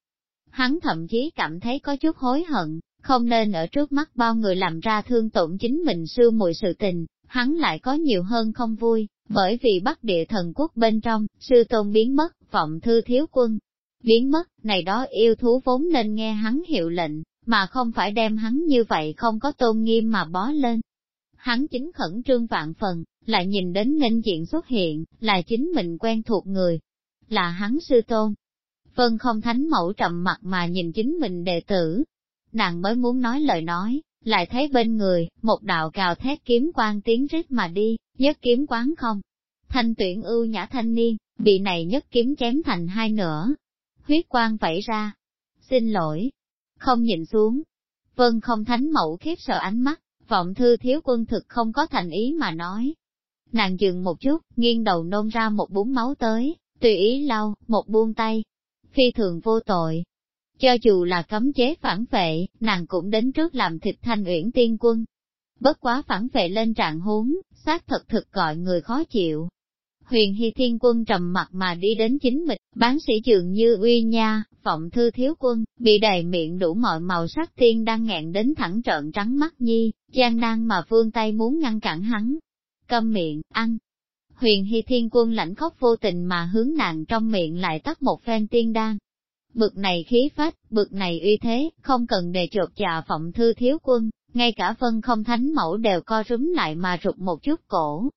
Hắn thậm chí cảm thấy có chút hối hận, không nên ở trước mắt bao người làm ra thương tổn chính mình sư mùi sự tình, hắn lại có nhiều hơn không vui, bởi vì bắc địa thần quốc bên trong, sư tôn biến mất, vọng thư thiếu quân. Biến mất, này đó yêu thú vốn nên nghe hắn hiệu lệnh, mà không phải đem hắn như vậy không có tôn nghiêm mà bó lên. Hắn chính khẩn trương vạn phần, lại nhìn đến nghênh diện xuất hiện, là chính mình quen thuộc người, là hắn sư tôn. Vân không thánh mẫu trầm mặt mà nhìn chính mình đệ tử. Nàng mới muốn nói lời nói, lại thấy bên người, một đạo cào thét kiếm quang tiếng rít mà đi, nhất kiếm quán không. Thanh tuyển ưu nhã thanh niên, bị này nhất kiếm chém thành hai nửa. Huyết quang vẫy ra. Xin lỗi. Không nhìn xuống. Vân không thánh mẫu khiếp sợ ánh mắt, vọng thư thiếu quân thực không có thành ý mà nói. Nàng dừng một chút, nghiêng đầu nôn ra một bún máu tới, tùy ý lau, một buông tay. Phi thường vô tội, cho dù là cấm chế phản vệ, nàng cũng đến trước làm thịt thanh uyển tiên quân. Bất quá phản vệ lên trạng huống, xác thật thực gọi người khó chịu. Huyền Hy Thiên Quân trầm mặt mà đi đến chính mình, bán sĩ dường như uy nha, vọng thư thiếu quân, bị đầy miệng đủ mọi màu sắc tiên đang nghẹn đến thẳng trợn trắng mắt nhi, gian nan mà vương tay muốn ngăn cản hắn. Câm miệng, ăn. Huyền Hy Thiên Quân lãnh khóc vô tình mà hướng nàng trong miệng lại tắt một phen tiên đan. Bực này khí phách, bực này uy thế, không cần đề chột chà phọng thư thiếu quân, ngay cả phân không thánh mẫu đều co rúm lại mà rụt một chút cổ.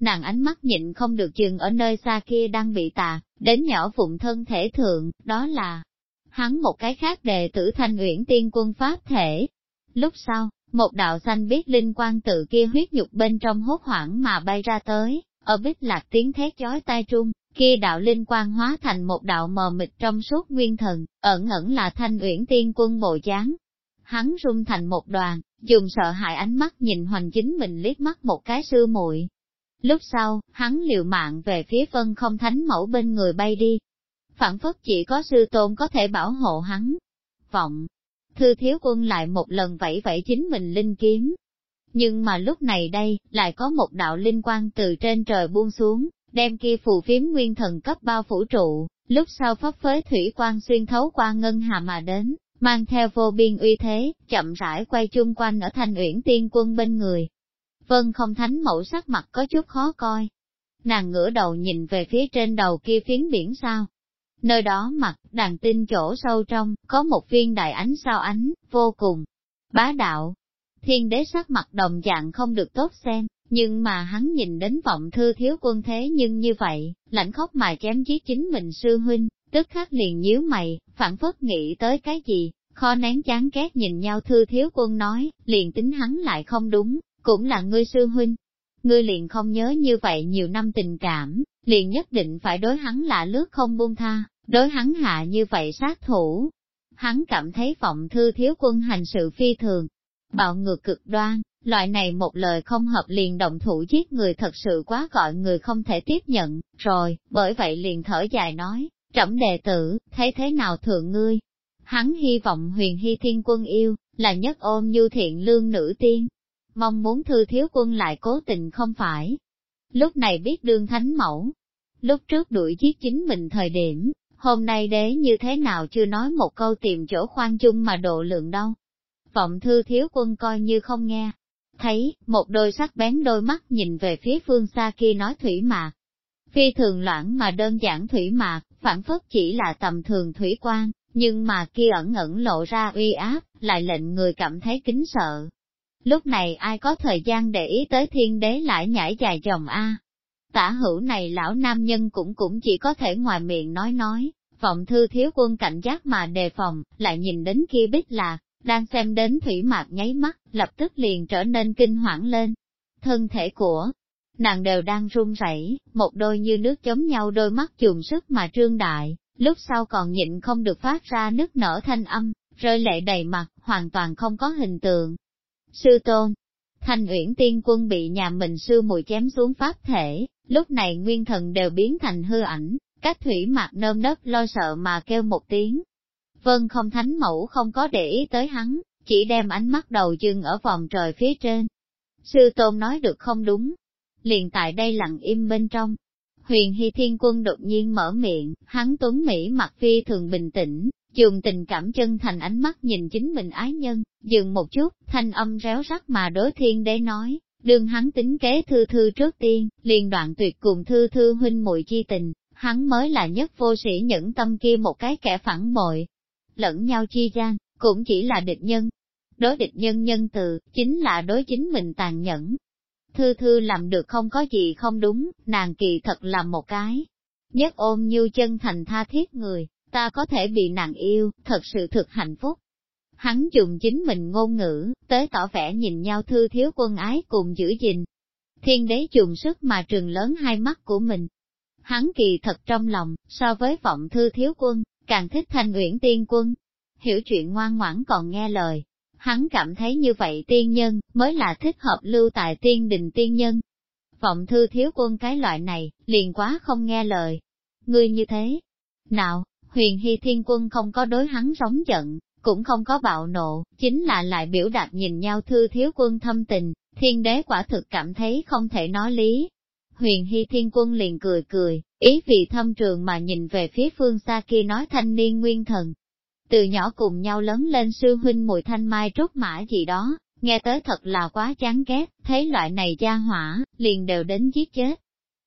Nàng ánh mắt nhịn không được dừng ở nơi xa kia đang bị tà, đến nhỏ phụng thân thể thượng, đó là hắn một cái khác đệ tử thanh uyển tiên quân pháp thể. Lúc sau, một đạo xanh biết linh quan tự kia huyết nhục bên trong hốt hoảng mà bay ra tới, ở bích lạc tiếng thét chói tai trung, kia đạo linh quan hóa thành một đạo mờ mịt trong suốt nguyên thần, ẩn ẩn là thanh uyển tiên quân bộ dáng. Hắn rung thành một đoàn, dùng sợ hãi ánh mắt nhìn hoành chính mình liếc mắt một cái sư muội. Lúc sau, hắn liều mạng về phía vân không thánh mẫu bên người bay đi. Phản phất chỉ có sư tôn có thể bảo hộ hắn. Vọng, thư thiếu quân lại một lần vẫy vẫy chính mình linh kiếm. Nhưng mà lúc này đây, lại có một đạo linh quang từ trên trời buông xuống, đem kia phù phiếm nguyên thần cấp bao phủ trụ, lúc sau pháp phới thủy quang xuyên thấu qua ngân hà mà đến, mang theo vô biên uy thế, chậm rãi quay chung quanh ở thanh uyển tiên quân bên người. Vân không thánh mẫu sắc mặt có chút khó coi. Nàng ngửa đầu nhìn về phía trên đầu kia phiến biển sao. Nơi đó mặt, đàn tinh chỗ sâu trong, có một viên đại ánh sao ánh, vô cùng bá đạo. Thiên đế sắc mặt đồng dạng không được tốt xem, nhưng mà hắn nhìn đến vọng thư thiếu quân thế nhưng như vậy, lạnh khóc mà chém giết chính mình sư huynh, tức khắc liền nhíu mày, phản phất nghĩ tới cái gì, kho nén chán ghét nhìn nhau thư thiếu quân nói, liền tính hắn lại không đúng, cũng là ngươi sư huynh. Ngươi liền không nhớ như vậy nhiều năm tình cảm, liền nhất định phải đối hắn lạ lướt không buông tha, đối hắn hạ như vậy sát thủ. Hắn cảm thấy vọng thư thiếu quân hành sự phi thường, bạo ngược cực đoan, loại này một lời không hợp liền động thủ giết người thật sự quá gọi người không thể tiếp nhận, rồi, bởi vậy liền thở dài nói, trẫm đệ tử, thấy thế nào thượng ngươi? Hắn hy vọng huyền hy thiên quân yêu, là nhất ôm như thiện lương nữ tiên. Mong muốn thư thiếu quân lại cố tình không phải. Lúc này biết đương thánh mẫu. Lúc trước đuổi giết chính mình thời điểm, hôm nay đế như thế nào chưa nói một câu tìm chỗ khoan chung mà độ lượng đâu. Vọng thư thiếu quân coi như không nghe. Thấy, một đôi sắc bén đôi mắt nhìn về phía phương xa kia nói thủy mạc. Phi thường loãng mà đơn giản thủy mạc, phản phất chỉ là tầm thường thủy quan, nhưng mà kia ẩn ẩn lộ ra uy áp, lại lệnh người cảm thấy kính sợ. Lúc này ai có thời gian để ý tới thiên đế lại nhảy dài dòng A. Tả hữu này lão nam nhân cũng cũng chỉ có thể ngoài miệng nói nói, vọng thư thiếu quân cảnh giác mà đề phòng, lại nhìn đến kia bích lạc, đang xem đến thủy mạc nháy mắt, lập tức liền trở nên kinh hoảng lên. Thân thể của nàng đều đang run rẩy, một đôi như nước chống nhau đôi mắt chùm sức mà trương đại, lúc sau còn nhịn không được phát ra nước nở thanh âm, rơi lệ đầy mặt, hoàn toàn không có hình tượng. Sư tôn, thanh uyển tiên quân bị nhà mình sư mùi chém xuống pháp thể, lúc này nguyên thần đều biến thành hư ảnh, các thủy mạc nơm nớp lo sợ mà kêu một tiếng. Vân không thánh mẫu không có để ý tới hắn, chỉ đem ánh mắt đầu dừng ở vòng trời phía trên. Sư tôn nói được không đúng, liền tại đây lặng im bên trong, Huyền Hy Thiên Quân đột nhiên mở miệng, hắn tuấn Mỹ mặt phi thường bình tĩnh, dùng tình cảm chân thành ánh mắt nhìn chính mình ái nhân, dừng một chút, thanh âm réo rắt mà đối thiên đế nói, đương hắn tính kế thư thư trước tiên, liền đoạn tuyệt cùng thư thư huynh muội chi tình, hắn mới là nhất vô sĩ nhẫn tâm kia một cái kẻ phản bội. Lẫn nhau chi gian, cũng chỉ là địch nhân. Đối địch nhân nhân từ, chính là đối chính mình tàn nhẫn, Thư thư làm được không có gì không đúng, nàng kỳ thật là một cái. Nhất ôm như chân thành tha thiết người, ta có thể bị nàng yêu, thật sự thực hạnh phúc. Hắn dùng chính mình ngôn ngữ, tới tỏ vẻ nhìn nhau thư thiếu quân ái cùng giữ gìn. Thiên đế dùng sức mà trường lớn hai mắt của mình. Hắn kỳ thật trong lòng, so với vọng thư thiếu quân, càng thích thanh uyển tiên quân. Hiểu chuyện ngoan ngoãn còn nghe lời, hắn cảm thấy như vậy tiên nhân, mới là thích hợp lưu tại tiên đình tiên nhân. Vọng thư thiếu quân cái loại này, liền quá không nghe lời. Ngươi như thế. Nào, huyền hy thiên quân không có đối hắn sống giận, cũng không có bạo nộ, chính là lại biểu đạt nhìn nhau thư thiếu quân thâm tình, thiên đế quả thực cảm thấy không thể nói lý. Huyền hy thiên quân liền cười cười, ý vị thâm trường mà nhìn về phía phương xa kia nói thanh niên nguyên thần, từ nhỏ cùng nhau lớn lên sư huynh mùi thanh mai trúc mã gì đó, nghe tới thật là quá chán ghét, thấy loại này gia hỏa, liền đều đến giết chết.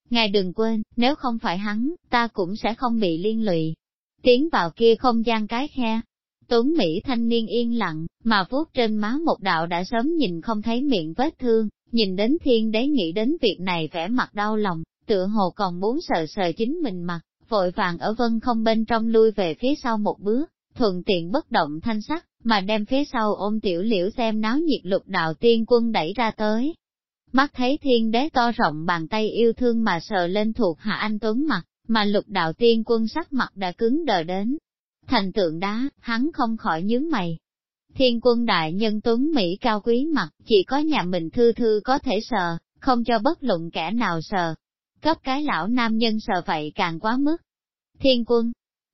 ngài đừng quên, nếu không phải hắn, ta cũng sẽ không bị liên lụy. Tiến vào kia không gian cái khe. Tuấn Mỹ thanh niên yên lặng, mà vuốt trên má một đạo đã sớm nhìn không thấy miệng vết thương, nhìn đến thiên đế nghĩ đến việc này vẻ mặt đau lòng, tựa hồ còn muốn sợ sờ chính mình mặt, vội vàng ở vân không bên trong lui về phía sau một bước, thuận tiện bất động thanh sắc, mà đem phía sau ôm tiểu liễu xem náo nhiệt lục đạo tiên quân đẩy ra tới. Mắt thấy thiên đế to rộng bàn tay yêu thương mà sờ lên thuộc hạ anh Tuấn mặt, mà lục đạo tiên quân sắc mặt đã cứng đờ đến. Thành tượng đá, hắn không khỏi nhướng mày. Thiên quân đại nhân Tuấn Mỹ cao quý mặt, chỉ có nhà mình thư thư có thể sờ, không cho bất luận kẻ nào sờ. Cấp cái lão nam nhân sợ vậy càng quá mức. Thiên quân,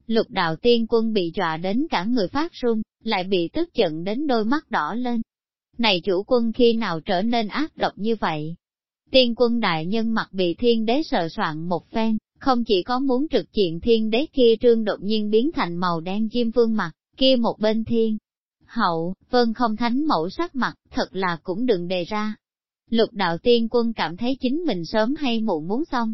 lục đạo tiên quân bị dọa đến cả người phát run, lại bị tức giận đến đôi mắt đỏ lên. Này chủ quân khi nào trở nên ác độc như vậy? Tiên quân đại nhân mặt bị thiên đế sợ soạn một phen, không chỉ có muốn trực diện thiên đế kia trương đột nhiên biến thành màu đen diêm vương mặt, kia một bên thiên. Hậu, vân không thánh mẫu sắc mặt, thật là cũng đừng đề ra. Lục đạo tiên quân cảm thấy chính mình sớm hay muộn muốn xong.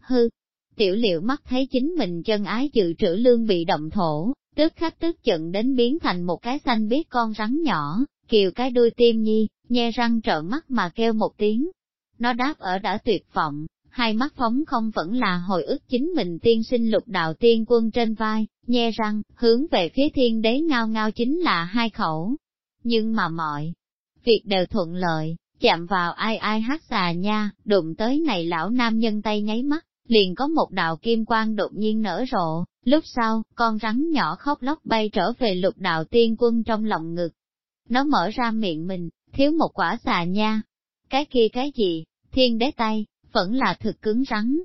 Hư, tiểu liệu mắt thấy chính mình chân ái dự trữ lương bị động thổ, tức khắc tức giận đến biến thành một cái xanh biết con rắn nhỏ, kiều cái đuôi tim nhi, nhe răng trợn mắt mà kêu một tiếng. Nó đáp ở đã tuyệt vọng, hai mắt phóng không vẫn là hồi ức chính mình tiên sinh lục đạo tiên quân trên vai, nhe răng, hướng về phía thiên đế ngao ngao chính là hai khẩu. Nhưng mà mọi việc đều thuận lợi, chạm vào ai ai hát xà nha, đụng tới này lão nam nhân tay nháy mắt, liền có một đạo kim quang đột nhiên nở rộ, lúc sau, con rắn nhỏ khóc lóc bay trở về lục đạo tiên quân trong lòng ngực. Nó mở ra miệng mình, thiếu một quả xà nha. Cái kia cái gì, thiên đế tay, vẫn là thực cứng rắn.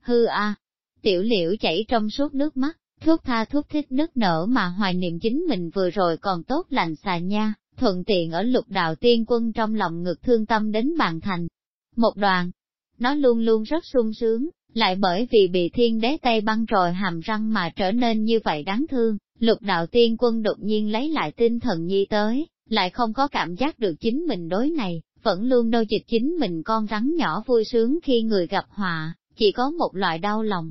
Hư a, tiểu liễu chảy trong suốt nước mắt, thuốc tha thuốc thích nức nở mà hoài niệm chính mình vừa rồi còn tốt lành xà nha, thuận tiện ở lục đạo tiên quân trong lòng ngực thương tâm đến bàn thành. Một đoàn, nó luôn luôn rất sung sướng, lại bởi vì bị thiên đế tay băng rồi hàm răng mà trở nên như vậy đáng thương, lục đạo tiên quân đột nhiên lấy lại tinh thần nhi tới, lại không có cảm giác được chính mình đối này, vẫn luôn đôi dịch chính mình con rắn nhỏ vui sướng khi người gặp họa, chỉ có một loại đau lòng.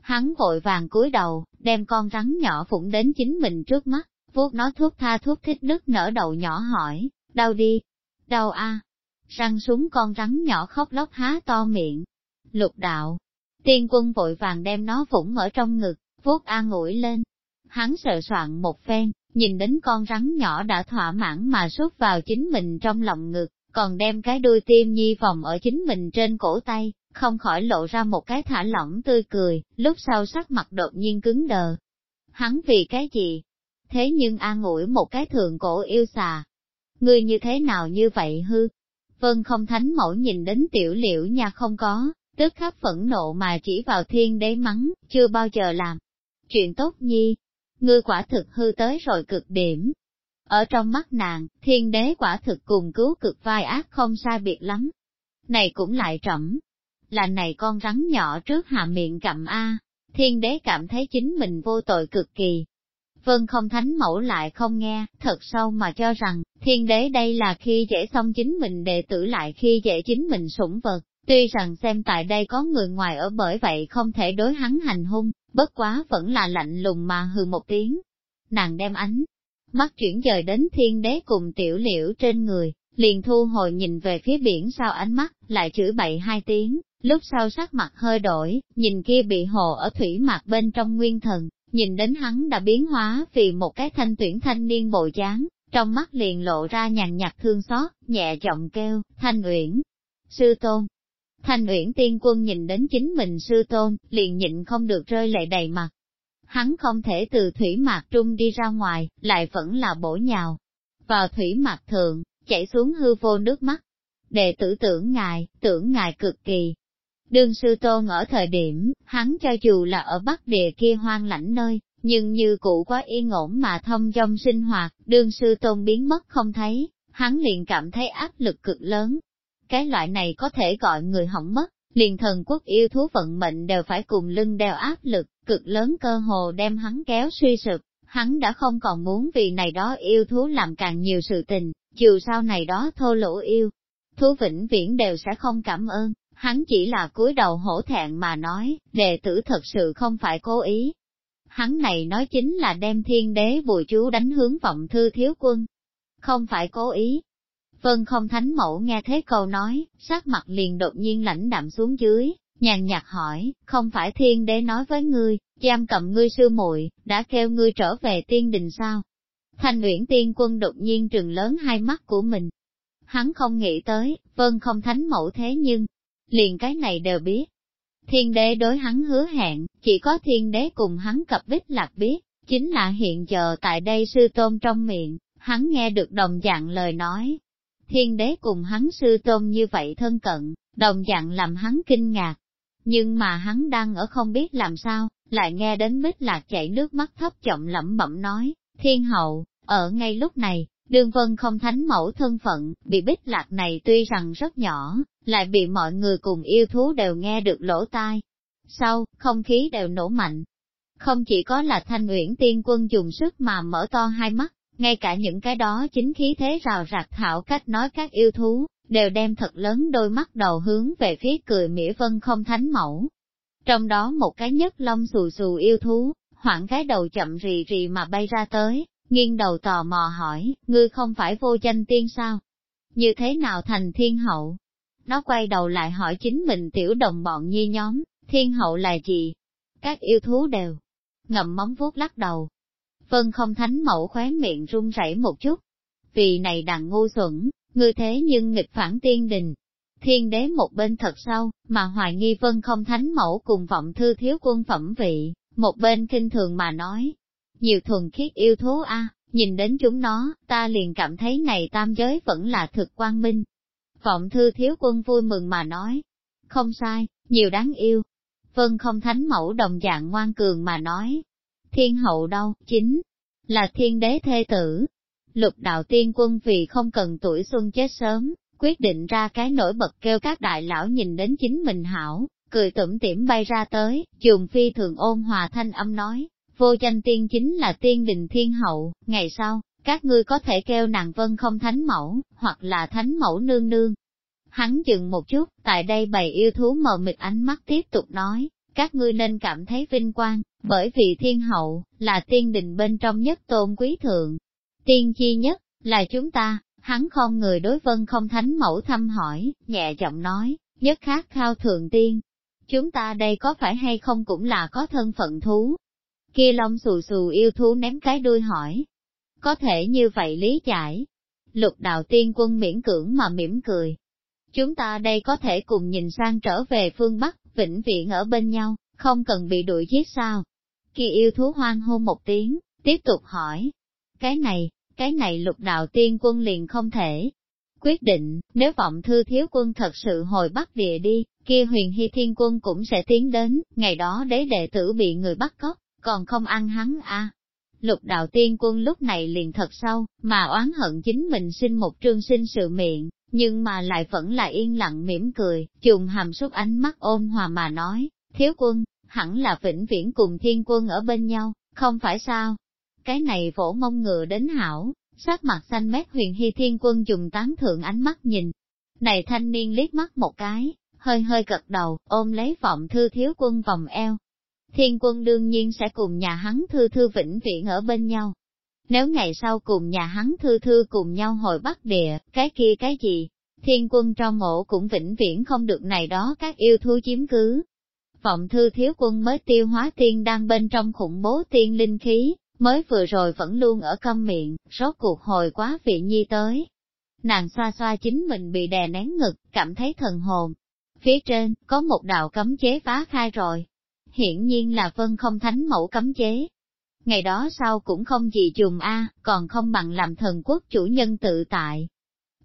Hắn vội vàng cúi đầu, đem con rắn nhỏ phụng đến chính mình trước mắt, vuốt nó thuốc tha thuốc thích nứt nở đầu nhỏ hỏi, đau đi, đau a răng súng con rắn nhỏ khóc lóc há to miệng. Lục đạo, tiên quân vội vàng đem nó phủng ở trong ngực, vuốt an ủi lên. Hắn sợ soạn một phen, nhìn đến con rắn nhỏ đã thỏa mãn mà xuất vào chính mình trong lòng ngực, còn đem cái đuôi tim nhi vòng ở chính mình trên cổ tay, không khỏi lộ ra một cái thả lỏng tươi cười, lúc sau sắc mặt đột nhiên cứng đờ. Hắn vì cái gì? Thế nhưng an ủi một cái thường cổ yêu xà. Ngươi như thế nào như vậy hư? Vân không thánh mẫu nhìn đến tiểu liễu nhà không có, tức khắc phẫn nộ mà chỉ vào thiên đế mắng, chưa bao giờ làm. Chuyện tốt nhi, ngươi quả thực hư tới rồi cực điểm. Ở trong mắt nàng, thiên đế quả thực cùng cứu cực vai ác không sai biệt lắm. Này cũng lại trẫm, là này con rắn nhỏ trước hạ miệng cặm A, thiên đế cảm thấy chính mình vô tội cực kỳ. Vân không thánh mẫu lại không nghe, thật sâu mà cho rằng, thiên đế đây là khi dễ xong chính mình đệ tử lại khi dễ chính mình sủng vật, Tuy rằng xem tại đây có người ngoài ở bởi vậy không thể đối hắn hành hung, bất quá vẫn là lạnh lùng mà hừ một tiếng. Nàng đem ánh, mắt chuyển dời đến thiên đế cùng tiểu liễu trên người, liền thu hồi nhìn về phía biển sau ánh mắt, lại chửi bậy hai tiếng, lúc sau sắc mặt hơi đổi, nhìn kia bị hồ ở thủy mặt bên trong nguyên thần, nhìn đến hắn đã biến hóa vì một cái thanh tuyển thanh niên bộ dáng, trong mắt liền lộ ra nhàn nhạt thương xót, nhẹ giọng kêu, thanh uyển, sư tôn, Thanh Uyển Tiên Quân nhìn đến chính mình sư tôn, liền nhịn không được rơi lệ đầy mặt. Hắn không thể từ thủy mạc trung đi ra ngoài, lại vẫn là bổ nhào. Vào thủy mạc thượng, chảy xuống hư vô nước mắt. Đệ tử tưởng ngài, tưởng ngài cực kỳ. Đương sư tôn ở thời điểm, hắn cho dù là ở bắc địa kia hoang lãnh nơi, nhưng như cụ quá yên ổn mà thông trong sinh hoạt, đương sư tôn biến mất không thấy, hắn liền cảm thấy áp lực cực lớn, cái loại này có thể gọi người hỏng mất, liền thần quốc yêu thú vận mệnh đều phải cùng lưng đeo áp lực, cực lớn cơ hồ đem hắn kéo suy sụp, hắn đã không còn muốn vì này đó yêu thú làm càng nhiều sự tình, dù sau này đó thô lỗ yêu. Thú vĩnh viễn đều sẽ không cảm ơn, Hắn chỉ là cúi đầu hổ thẹn mà nói, đệ tử thật sự không phải cố ý. Hắn này nói chính là đem thiên đế bùi chú đánh hướng vọng thư thiếu quân. Không phải cố ý. Vân không thánh mẫu nghe thế câu nói, sắc mặt liền đột nhiên lãnh đạm xuống dưới, nhàn nhạt hỏi, không phải thiên đế nói với ngươi, giam cầm ngươi sư muội đã kêu ngươi trở về tiên đình sao? Thanh Nguyễn Tiên Quân đột nhiên trừng lớn hai mắt của mình. Hắn không nghĩ tới, vân không thánh mẫu thế nhưng, liền cái này đều biết. Thiên đế đối hắn hứa hẹn, chỉ có thiên đế cùng hắn cập bích lạc biết, chính là hiện giờ tại đây sư tôn trong miệng, hắn nghe được đồng dạng lời nói. Thiên đế cùng hắn sư tôn như vậy thân cận, đồng dạng làm hắn kinh ngạc. Nhưng mà hắn đang ở không biết làm sao, lại nghe đến bích lạc chảy nước mắt thấp chậm lẩm bẩm nói, thiên hậu, ở ngay lúc này, Đương vân không thánh mẫu thân phận, bị bích lạc này tuy rằng rất nhỏ, lại bị mọi người cùng yêu thú đều nghe được lỗ tai. Sau, không khí đều nổ mạnh. Không chỉ có là thanh uyển tiên quân dùng sức mà mở to hai mắt, ngay cả những cái đó chính khí thế rào rạc thảo cách nói các yêu thú, đều đem thật lớn đôi mắt đầu hướng về phía cười mỹ vân không thánh mẫu. Trong đó một cái nhất lông xù xù yêu thú, hoảng cái đầu chậm rì rì mà bay ra tới, nghiêng đầu tò mò hỏi, ngươi không phải vô danh tiên sao? Như thế nào thành thiên hậu? Nó quay đầu lại hỏi chính mình tiểu đồng bọn nhi nhóm, thiên hậu là gì? Các yêu thú đều ngậm móng vuốt lắc đầu. Vân không thánh mẫu khóe miệng run rẩy một chút. Vì này đằng ngu xuẩn, ngươi thế nhưng nghịch phản tiên đình. Thiên đế một bên thật sâu, mà hoài nghi vân không thánh mẫu cùng vọng thư thiếu quân phẩm vị, một bên kinh thường mà nói, nhiều thuần khiết yêu thú a, nhìn đến chúng nó, ta liền cảm thấy này tam giới vẫn là thực quang minh. Vọng thư thiếu quân vui mừng mà nói, không sai, nhiều đáng yêu. Vân không thánh mẫu đồng dạng ngoan cường mà nói, thiên hậu đâu, chính là thiên đế thê tử. Lục đạo tiên quân vì không cần tuổi xuân chết sớm, quyết định ra cái nổi bật kêu các đại lão nhìn đến chính mình hảo, cười tủm tỉm bay ra tới, dùng phi thường ôn hòa thanh âm nói, vô danh tiên chính là tiên đình thiên hậu, ngày sau, các ngươi có thể kêu nàng vân không thánh mẫu, hoặc là thánh mẫu nương nương. Hắn dừng một chút, tại đây bày yêu thú mờ mịt ánh mắt tiếp tục nói, các ngươi nên cảm thấy vinh quang, bởi vì thiên hậu, là tiên đình bên trong nhất tôn quý thượng. Tiên chi nhất, là chúng ta, hắn không người đối vân không thánh mẫu thăm hỏi, nhẹ giọng nói, nhất khác khao thượng tiên. Chúng ta đây có phải hay không cũng là có thân phận thú, Kia lông xù xù yêu thú ném cái đuôi hỏi. Có thể như vậy lý giải. Lục đạo tiên quân miễn cưỡng mà mỉm cười. Chúng ta đây có thể cùng nhìn sang trở về phương Bắc, vĩnh viễn ở bên nhau, không cần bị đuổi giết sao. Kia yêu thú hoang hô một tiếng, tiếp tục hỏi. Cái này, cái này lục đạo tiên quân liền không thể. Quyết định, nếu vọng thư thiếu quân thật sự hồi bắt địa đi, kia huyền hy thiên quân cũng sẽ tiến đến, ngày đó đế đệ tử bị người bắt cóc, còn không ăn hắn à. Lục đạo tiên quân lúc này liền thật sâu, mà oán hận chính mình sinh một trương sinh sự miệng, nhưng mà lại vẫn là yên lặng mỉm cười, trùng hàm xúc ánh mắt ôn hòa mà nói, thiếu quân, hẳn là vĩnh viễn cùng thiên quân ở bên nhau, không phải sao? Cái này vỗ mông ngựa đến hảo, sắc mặt xanh mét huyền hy thiên quân dùng tán thượng ánh mắt nhìn. Này thanh niên liếc mắt một cái, hơi hơi gật đầu, ôm lấy vọng thư thiếu quân vòng eo, thiên quân đương nhiên sẽ cùng nhà hắn thư thư vĩnh viễn ở bên nhau. Nếu ngày sau cùng nhà hắn thư thư cùng nhau hồi bắc địa, cái kia cái gì, thiên quân trong mộ cũng vĩnh viễn không được này đó các yêu thú chiếm cứ. Vọng thư thiếu quân mới tiêu hóa tiên đang bên trong khủng bố tiên linh khí, mới vừa rồi vẫn luôn ở câm miệng, rốt cuộc hồi quá vị nhi tới. Nàng xoa xoa chính mình bị đè nén ngực, cảm thấy thần hồn. Phía trên, có một đạo cấm chế phá khai rồi, hiển nhiên là vân không thánh mẫu cấm chế. Ngày đó sau cũng không gì trùng a, còn không bằng làm thần quốc chủ nhân tự tại.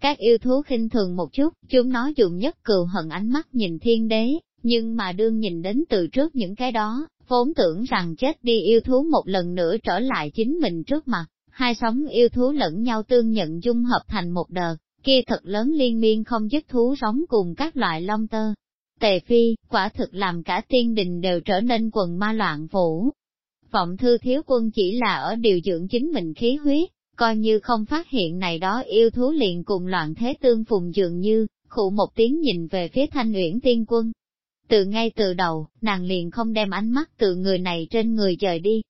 Các yêu thú khinh thường một chút, chúng nó dùng nhất cừu hận ánh mắt nhìn thiên đế, nhưng mà đương nhìn đến từ trước những cái đó, vốn tưởng rằng chết đi yêu thú một lần nữa trở lại chính mình trước mặt, hai sóng yêu thú lẫn nhau tương nhận dung hợp thành một đợt, kia thật lớn liên miên không dứt thú sống cùng các loại long tơ, Tề phi, quả thực làm cả tiên đình đều trở nên quần ma loạn vũ. Vọng thư thiếu quân chỉ là ở điều dưỡng chính mình khí huyết, coi như không phát hiện này đó yêu thú liền cùng loạn thế tương phùng dường như, khụ một tiếng nhìn về phía thanh uyển tiên quân. Từ ngay từ đầu, nàng liền không đem ánh mắt từ người này trên người dời đi.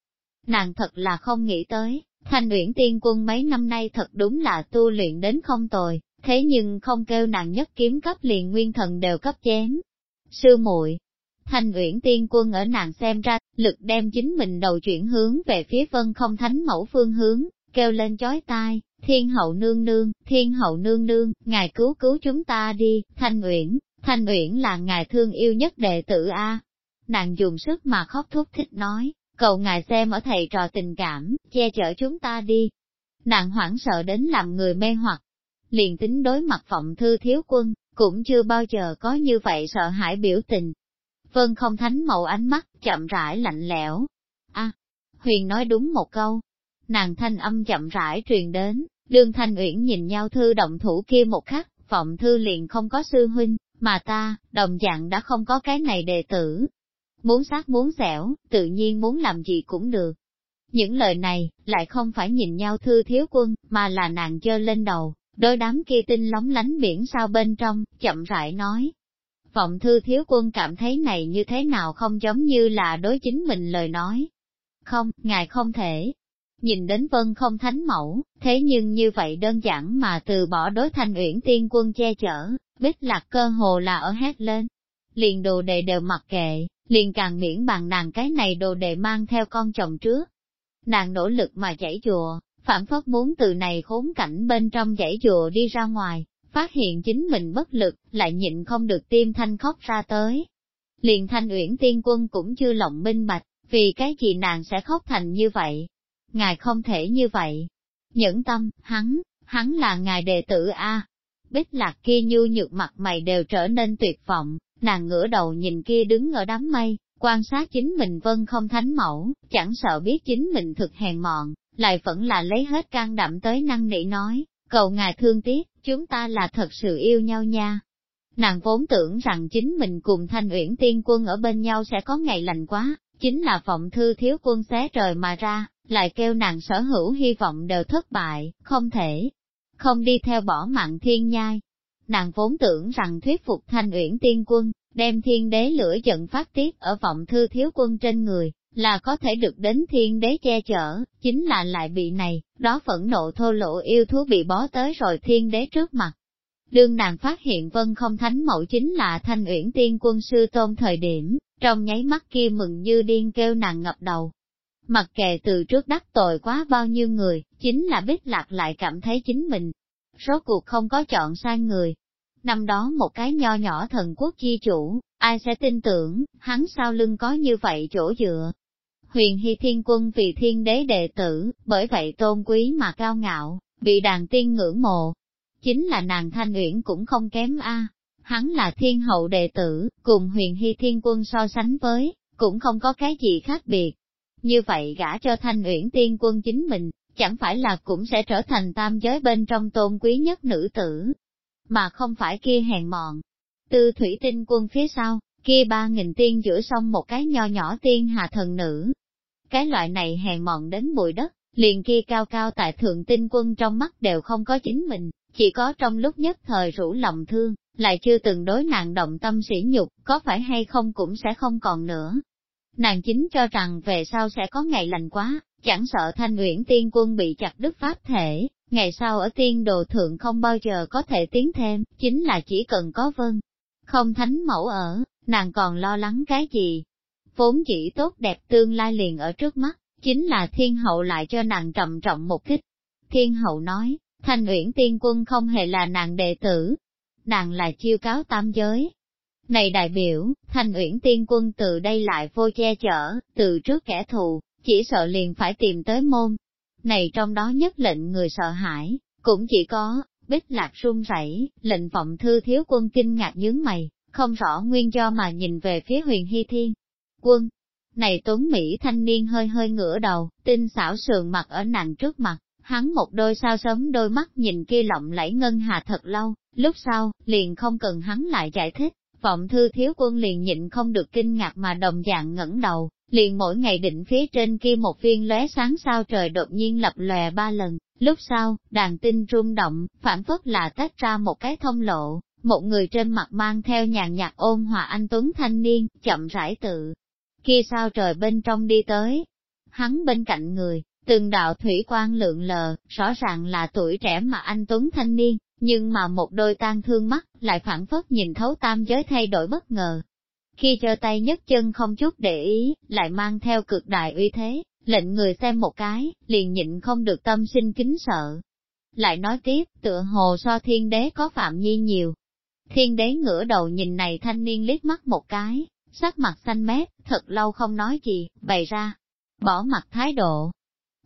Nàng thật là không nghĩ tới, thanh uyển tiên quân mấy năm nay thật đúng là tu luyện đến không tồi, thế nhưng không kêu nàng nhất kiếm cấp liền nguyên thần đều cấp chém. Sư muội Thanh Uyển Tiên Quân ở nàng xem ra, lực đem chính mình đầu chuyển hướng về phía vân không thánh mẫu phương hướng, kêu lên chói tai, thiên hậu nương nương, thiên hậu nương nương, ngài cứu cứu chúng ta đi, Thanh Uyển, Thanh Uyển là ngài thương yêu nhất đệ tử A. Nàng dùng sức mà khóc thúc thích nói, cầu ngài xem ở thầy trò tình cảm, che chở chúng ta đi. Nàng hoảng sợ đến làm người mê hoặc, liền tính đối mặt vọng thư thiếu quân, cũng chưa bao giờ có như vậy sợ hãi biểu tình. Vân không thánh màu ánh mắt, chậm rãi lạnh lẽo. a Huyền nói đúng một câu. Nàng thanh âm chậm rãi truyền đến, đương thanh uyển nhìn nhau thư động thủ kia một khắc, vọng thư liền không có sư huynh, mà ta, đồng dạng đã không có cái này đệ tử. Muốn sát muốn xẻo, tự nhiên muốn làm gì cũng được. Những lời này, lại không phải nhìn nhau thư thiếu quân, mà là nàng chơ lên đầu, đôi đám kia tinh lóng lánh biển sao bên trong, chậm rãi nói. Vọng thư thiếu quân cảm thấy này như thế nào không giống như là đối chính mình lời nói. Không, ngài không thể. Nhìn đến vân không thánh mẫu, thế nhưng như vậy đơn giản mà từ bỏ đối thanh uyển tiên quân che chở, bích lạc cơ hồ là ở hét lên. Liền đồ đệ đều mặc kệ, liền càng miễn bàn nàng cái này đồ đệ mang theo con chồng trước. Nàng nỗ lực mà chảy chùa, phản phất muốn từ này khốn cảnh bên trong dãy chùa đi ra ngoài, phát hiện chính mình bất lực, lại nhịn không được tim thanh khóc ra tới. Liền thanh uyển tiên quân cũng chưa lòng minh bạch, vì cái gì nàng sẽ khóc thành như vậy. Ngài không thể như vậy. Nhẫn tâm, hắn, hắn là ngài đệ tử A. Bích lạc kia nhu nhược mặt mày đều trở nên tuyệt vọng, nàng ngửa đầu nhìn kia đứng ở đám mây, quan sát chính mình vân không thánh mẫu, chẳng sợ biết chính mình thực hèn mọn, lại vẫn là lấy hết can đảm tới năng nỉ nói, cầu ngài thương tiếc, chúng ta là thật sự yêu nhau nha. Nàng vốn tưởng rằng chính mình cùng thanh uyển tiên quân ở bên nhau sẽ có ngày lành quá, chính là vọng thư thiếu quân xé trời mà ra, lại kêu nàng sở hữu hy vọng đều thất bại, không thể, không đi theo bỏ mạng thiên nhai. Nàng vốn tưởng rằng thuyết phục thanh uyển tiên quân, đem thiên đế lửa giận phát tiết ở vọng thư thiếu quân trên người, là có thể được đến thiên đế che chở, chính là lại bị này, đó phẫn nộ thô lỗ yêu thú bị bó tới rồi thiên đế trước mặt. Đương nàng phát hiện vân không thánh mẫu chính là thanh uyển tiên quân sư tôn thời điểm, trong nháy mắt kia mừng như điên kêu nàng ngập đầu. Mặc kệ từ trước đắc tội quá bao nhiêu người, chính là biết lạc lại cảm thấy chính mình. Rốt cuộc không có chọn sai người. Năm đó một cái nho nhỏ thần quốc chi chủ, ai sẽ tin tưởng, hắn sau lưng có như vậy chỗ dựa, huyền hy thiên quân vì thiên đế đệ tử, bởi vậy tôn quý mà cao ngạo, bị đàn tiên ngưỡng mộ. Chính là nàng thanh uyển cũng không kém a hắn là thiên hậu đệ tử, cùng huyền hy thiên quân so sánh với, cũng không có cái gì khác biệt. Như vậy gả cho thanh uyển tiên quân chính mình, chẳng phải là cũng sẽ trở thành tam giới bên trong tôn quý nhất nữ tử, mà không phải kia hèn mọn. Tư thủy tinh quân phía sau, kia ba nghìn tiên giữa sông một cái nho nhỏ tiên hà thần nữ, cái loại này hèn mọn đến bụi đất, liền kia cao cao tại thượng tinh quân trong mắt đều không có chính mình, chỉ có trong lúc nhất thời rủ lòng thương, lại chưa từng đối nàng động tâm sỉ nhục, có phải hay không cũng sẽ không còn nữa. Nàng chính cho rằng về sau sẽ có ngày lành quá, chẳng sợ thanh uyển tiên quân bị chặt đứt pháp thể, ngày sau ở tiên đồ thượng không bao giờ có thể tiến thêm, chính là chỉ cần có vân. Không thánh mẫu ở, nàng còn lo lắng cái gì, vốn chỉ tốt đẹp tương lai liền ở trước mắt, chính là thiên hậu lại cho nàng trầm trọng một kích. Thiên hậu nói, thanh uyển tiên quân không hề là nàng đệ tử, nàng là chiêu cáo tam giới. Này đại biểu, thanh uyển tiên quân từ đây lại vô che chở, từ trước kẻ thù, chỉ sợ liền phải tìm tới môn. Này trong đó nhất lệnh người sợ hãi, cũng chỉ có, bích lạc run rẩy, lệnh vọng thư thiếu quân kinh ngạc nhướng mày, không rõ nguyên do mà nhìn về phía huyền hy thiên quân. Này tuấn Mỹ thanh niên hơi hơi ngửa đầu, tinh xảo sườn mặt ở nàng trước mặt, hắn một đôi sao sớm đôi mắt nhìn kia lộng lẫy ngân hà thật lâu, lúc sau, liền không cần hắn lại giải thích, vọng thư thiếu quân liền nhịn không được kinh ngạc mà đồng dạng ngẩng đầu, liền mỗi ngày định phía trên kia một viên lóe sáng sao trời đột nhiên lập lòe ba lần, lúc sau, đàn tinh rung động, phản phất là tách ra một cái thông lộ, một người trên mặt mang theo nhàn nhạt ôn hòa anh Tuấn thanh niên, chậm rãi tự. Kia sao trời bên trong đi tới, hắn bên cạnh người, từng đạo thủy quan lượng lờ, rõ ràng là tuổi trẻ mà anh Tuấn thanh niên, nhưng mà một đôi tan thương mắt, lại phản phất nhìn thấu tam giới thay đổi bất ngờ. Khi giơ tay nhấc chân không chút để ý, lại mang theo cực đại uy thế, lệnh người xem một cái, liền nhịn không được tâm sinh kính sợ. Lại nói tiếp, tựa hồ so thiên đế có phạm nhi nhiều. Thiên đế ngửa đầu nhìn này thanh niên liếc mắt một cái, sắc mặt xanh mét, thật lâu không nói gì, bày ra, bỏ mặt thái độ.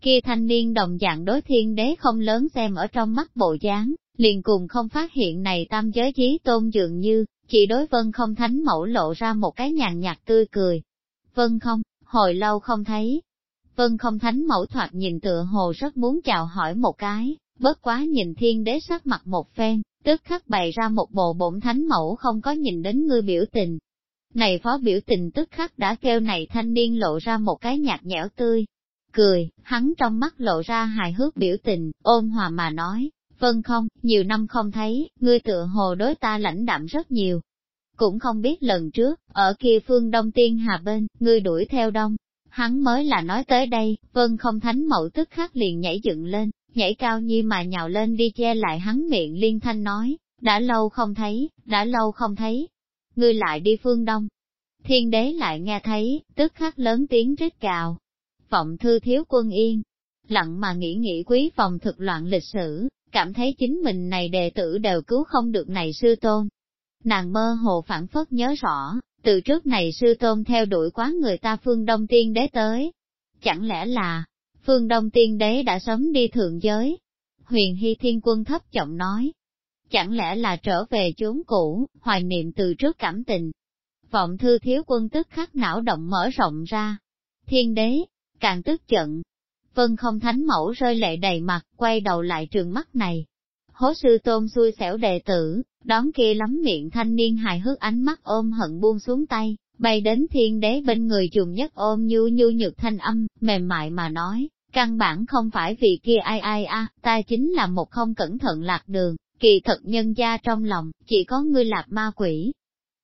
Kia thanh niên đồng dạng đối thiên đế không lớn xem ở trong mắt bộ dáng, liền cùng không phát hiện này tam giới chí tôn dường như, chỉ đối vân không thánh mẫu lộ ra một cái nhàn nhạt tươi cười. Vân không, hồi lâu không thấy. Vân không thánh mẫu thoạt nhìn tựa hồ rất muốn chào hỏi một cái, bất quá nhìn thiên đế sắc mặt một phen, tức khắc bày ra một bộ bổn thánh mẫu không có nhìn đến ngươi biểu tình. Này phó biểu tình tức khắc đã kêu này thanh niên lộ ra một cái nhạt nhẽo tươi. Cười, hắn trong mắt lộ ra hài hước biểu tình, ôn hòa mà nói, vâng không, nhiều năm không thấy, ngươi tựa hồ đối ta lãnh đạm rất nhiều. Cũng không biết lần trước, ở kia phương đông tiên hà bên, ngươi đuổi theo đông. Hắn mới là nói tới đây, vân không thánh mẫu tức khắc liền nhảy dựng lên, nhảy cao như mà nhào lên đi che lại hắn miệng liên thanh nói, đã lâu không thấy, đã lâu không thấy. Ngươi lại đi phương đông. Thiên đế lại nghe thấy, tức khắc lớn tiếng rít cào. Vọng thư thiếu quân yên, lặng mà nghĩ nghĩ quý phòng thực loạn lịch sử, cảm thấy chính mình này đệ tử đều cứu không được này sư tôn. Nàng mơ hồ phản phất nhớ rõ, từ trước này sư tôn theo đuổi quá người ta phương Đông Tiên Đế tới. Chẳng lẽ là, phương Đông Tiên Đế đã sớm đi thượng giới? Huyền Hy Thiên Quân thấp giọng nói. Chẳng lẽ là trở về chốn cũ, hoài niệm từ trước cảm tình? Vọng thư thiếu quân tức khắc não động mở rộng ra. Thiên đế, càng tức giận, Vân không thánh mẫu rơi lệ đầy mặt, quay đầu lại trường mắt này. Hố sư tôn xui xẻo đệ tử, đón kia lắm miệng thanh niên hài hước ánh mắt ôm hận buông xuống tay, bay đến thiên đế bên người dùng nhất ôm nhu nhu nhược thanh âm, mềm mại mà nói, căn bản không phải vì kia ai ai a, ta chính là một không cẩn thận lạc đường, kỳ thật nhân gia trong lòng, chỉ có ngươi lạc ma quỷ.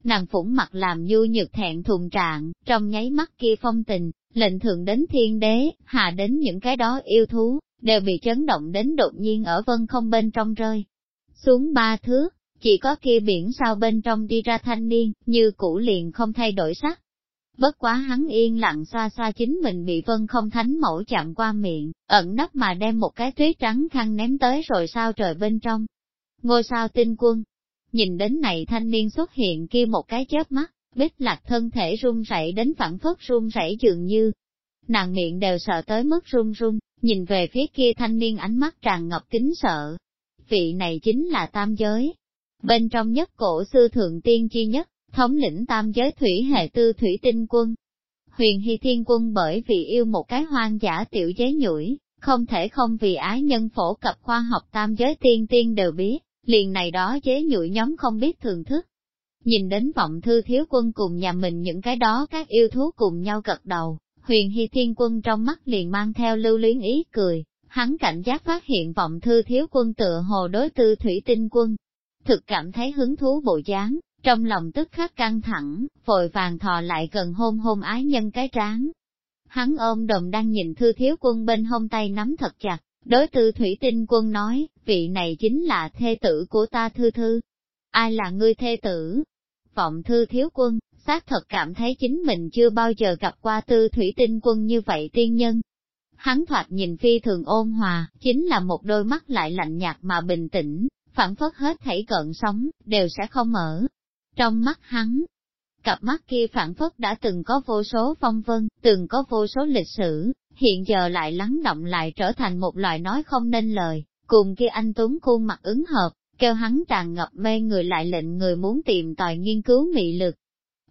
Nàng phủng mặt làm nhu nhược thẹn thùng trạng, trong nháy mắt kia phong tình, lệnh thượng đến thiên đế, hạ đến những cái đó yêu thú, đều bị chấn động đến đột nhiên ở vân không bên trong rơi. Xuống ba thước, chỉ có kia biển sao bên trong đi ra thanh niên, như cũ liền không thay đổi sắc. Bất quá hắn yên lặng xoa xoa chính mình bị vân không thánh mẫu chạm qua miệng, ẩn nấp mà đem một cái tuyết trắng khăn ném tới rồi sao trời bên trong. Ngôi sao tinh quân, nhìn đến này thanh niên xuất hiện kia một cái chớp mắt, Bích lạc thân thể run rẩy đến phản phất run rẩy dường như. Nàng miệng đều sợ tới mức run run, nhìn về phía kia thanh niên ánh mắt tràn ngập kính sợ. Vị này chính là tam giới. Bên trong nhất cổ sư thượng tiên chi nhất, thống lĩnh tam giới thủy hệ tư thủy tinh quân. Huyền Hy Thiên Quân bởi vì yêu một cái hoang dã tiểu giới nhủi, không thể không vì ái nhân phổ cập khoa học tam giới tiên tiên đều biết, liền này đó chế nhụy nhóm không biết thường thức, Nhìn đến vọng thư thiếu quân cùng nhà mình những cái đó các yêu thú cùng nhau gật đầu, huyền hy thiên quân trong mắt liền mang theo lưu luyến ý cười, hắn cảnh giác phát hiện vọng thư thiếu quân tựa hồ đối tư thủy tinh quân. Thực cảm thấy hứng thú bộ dáng, trong lòng tức khắc căng thẳng, vội vàng thò lại gần hôn hôn ái nhân cái trán. Hắn ôm đồng đang nhìn thư thiếu quân bên hông tay nắm thật chặt, đối tư thủy tinh quân nói, vị này chính là thê tử của ta thư thư. Ai là ngươi thê tử? Vọng thư thiếu quân, xác thật cảm thấy chính mình chưa bao giờ gặp qua tư thủy tinh quân như vậy tiên nhân. Hắn thoạt nhìn phi thường ôn hòa, chính là một đôi mắt lại lạnh nhạt mà bình tĩnh, phản phất hết thảy cận sóng, đều sẽ không mở. Trong mắt hắn, cặp mắt kia phản phất đã từng có vô số phong vân, từng có vô số lịch sử, hiện giờ lại lắng động lại trở thành một loại nói không nên lời, cùng kia anh Tuấn khuôn mặt ứng hợp, kêu hắn tràn ngập mê người lại lệnh người muốn tìm tòi nghiên cứu mị lực.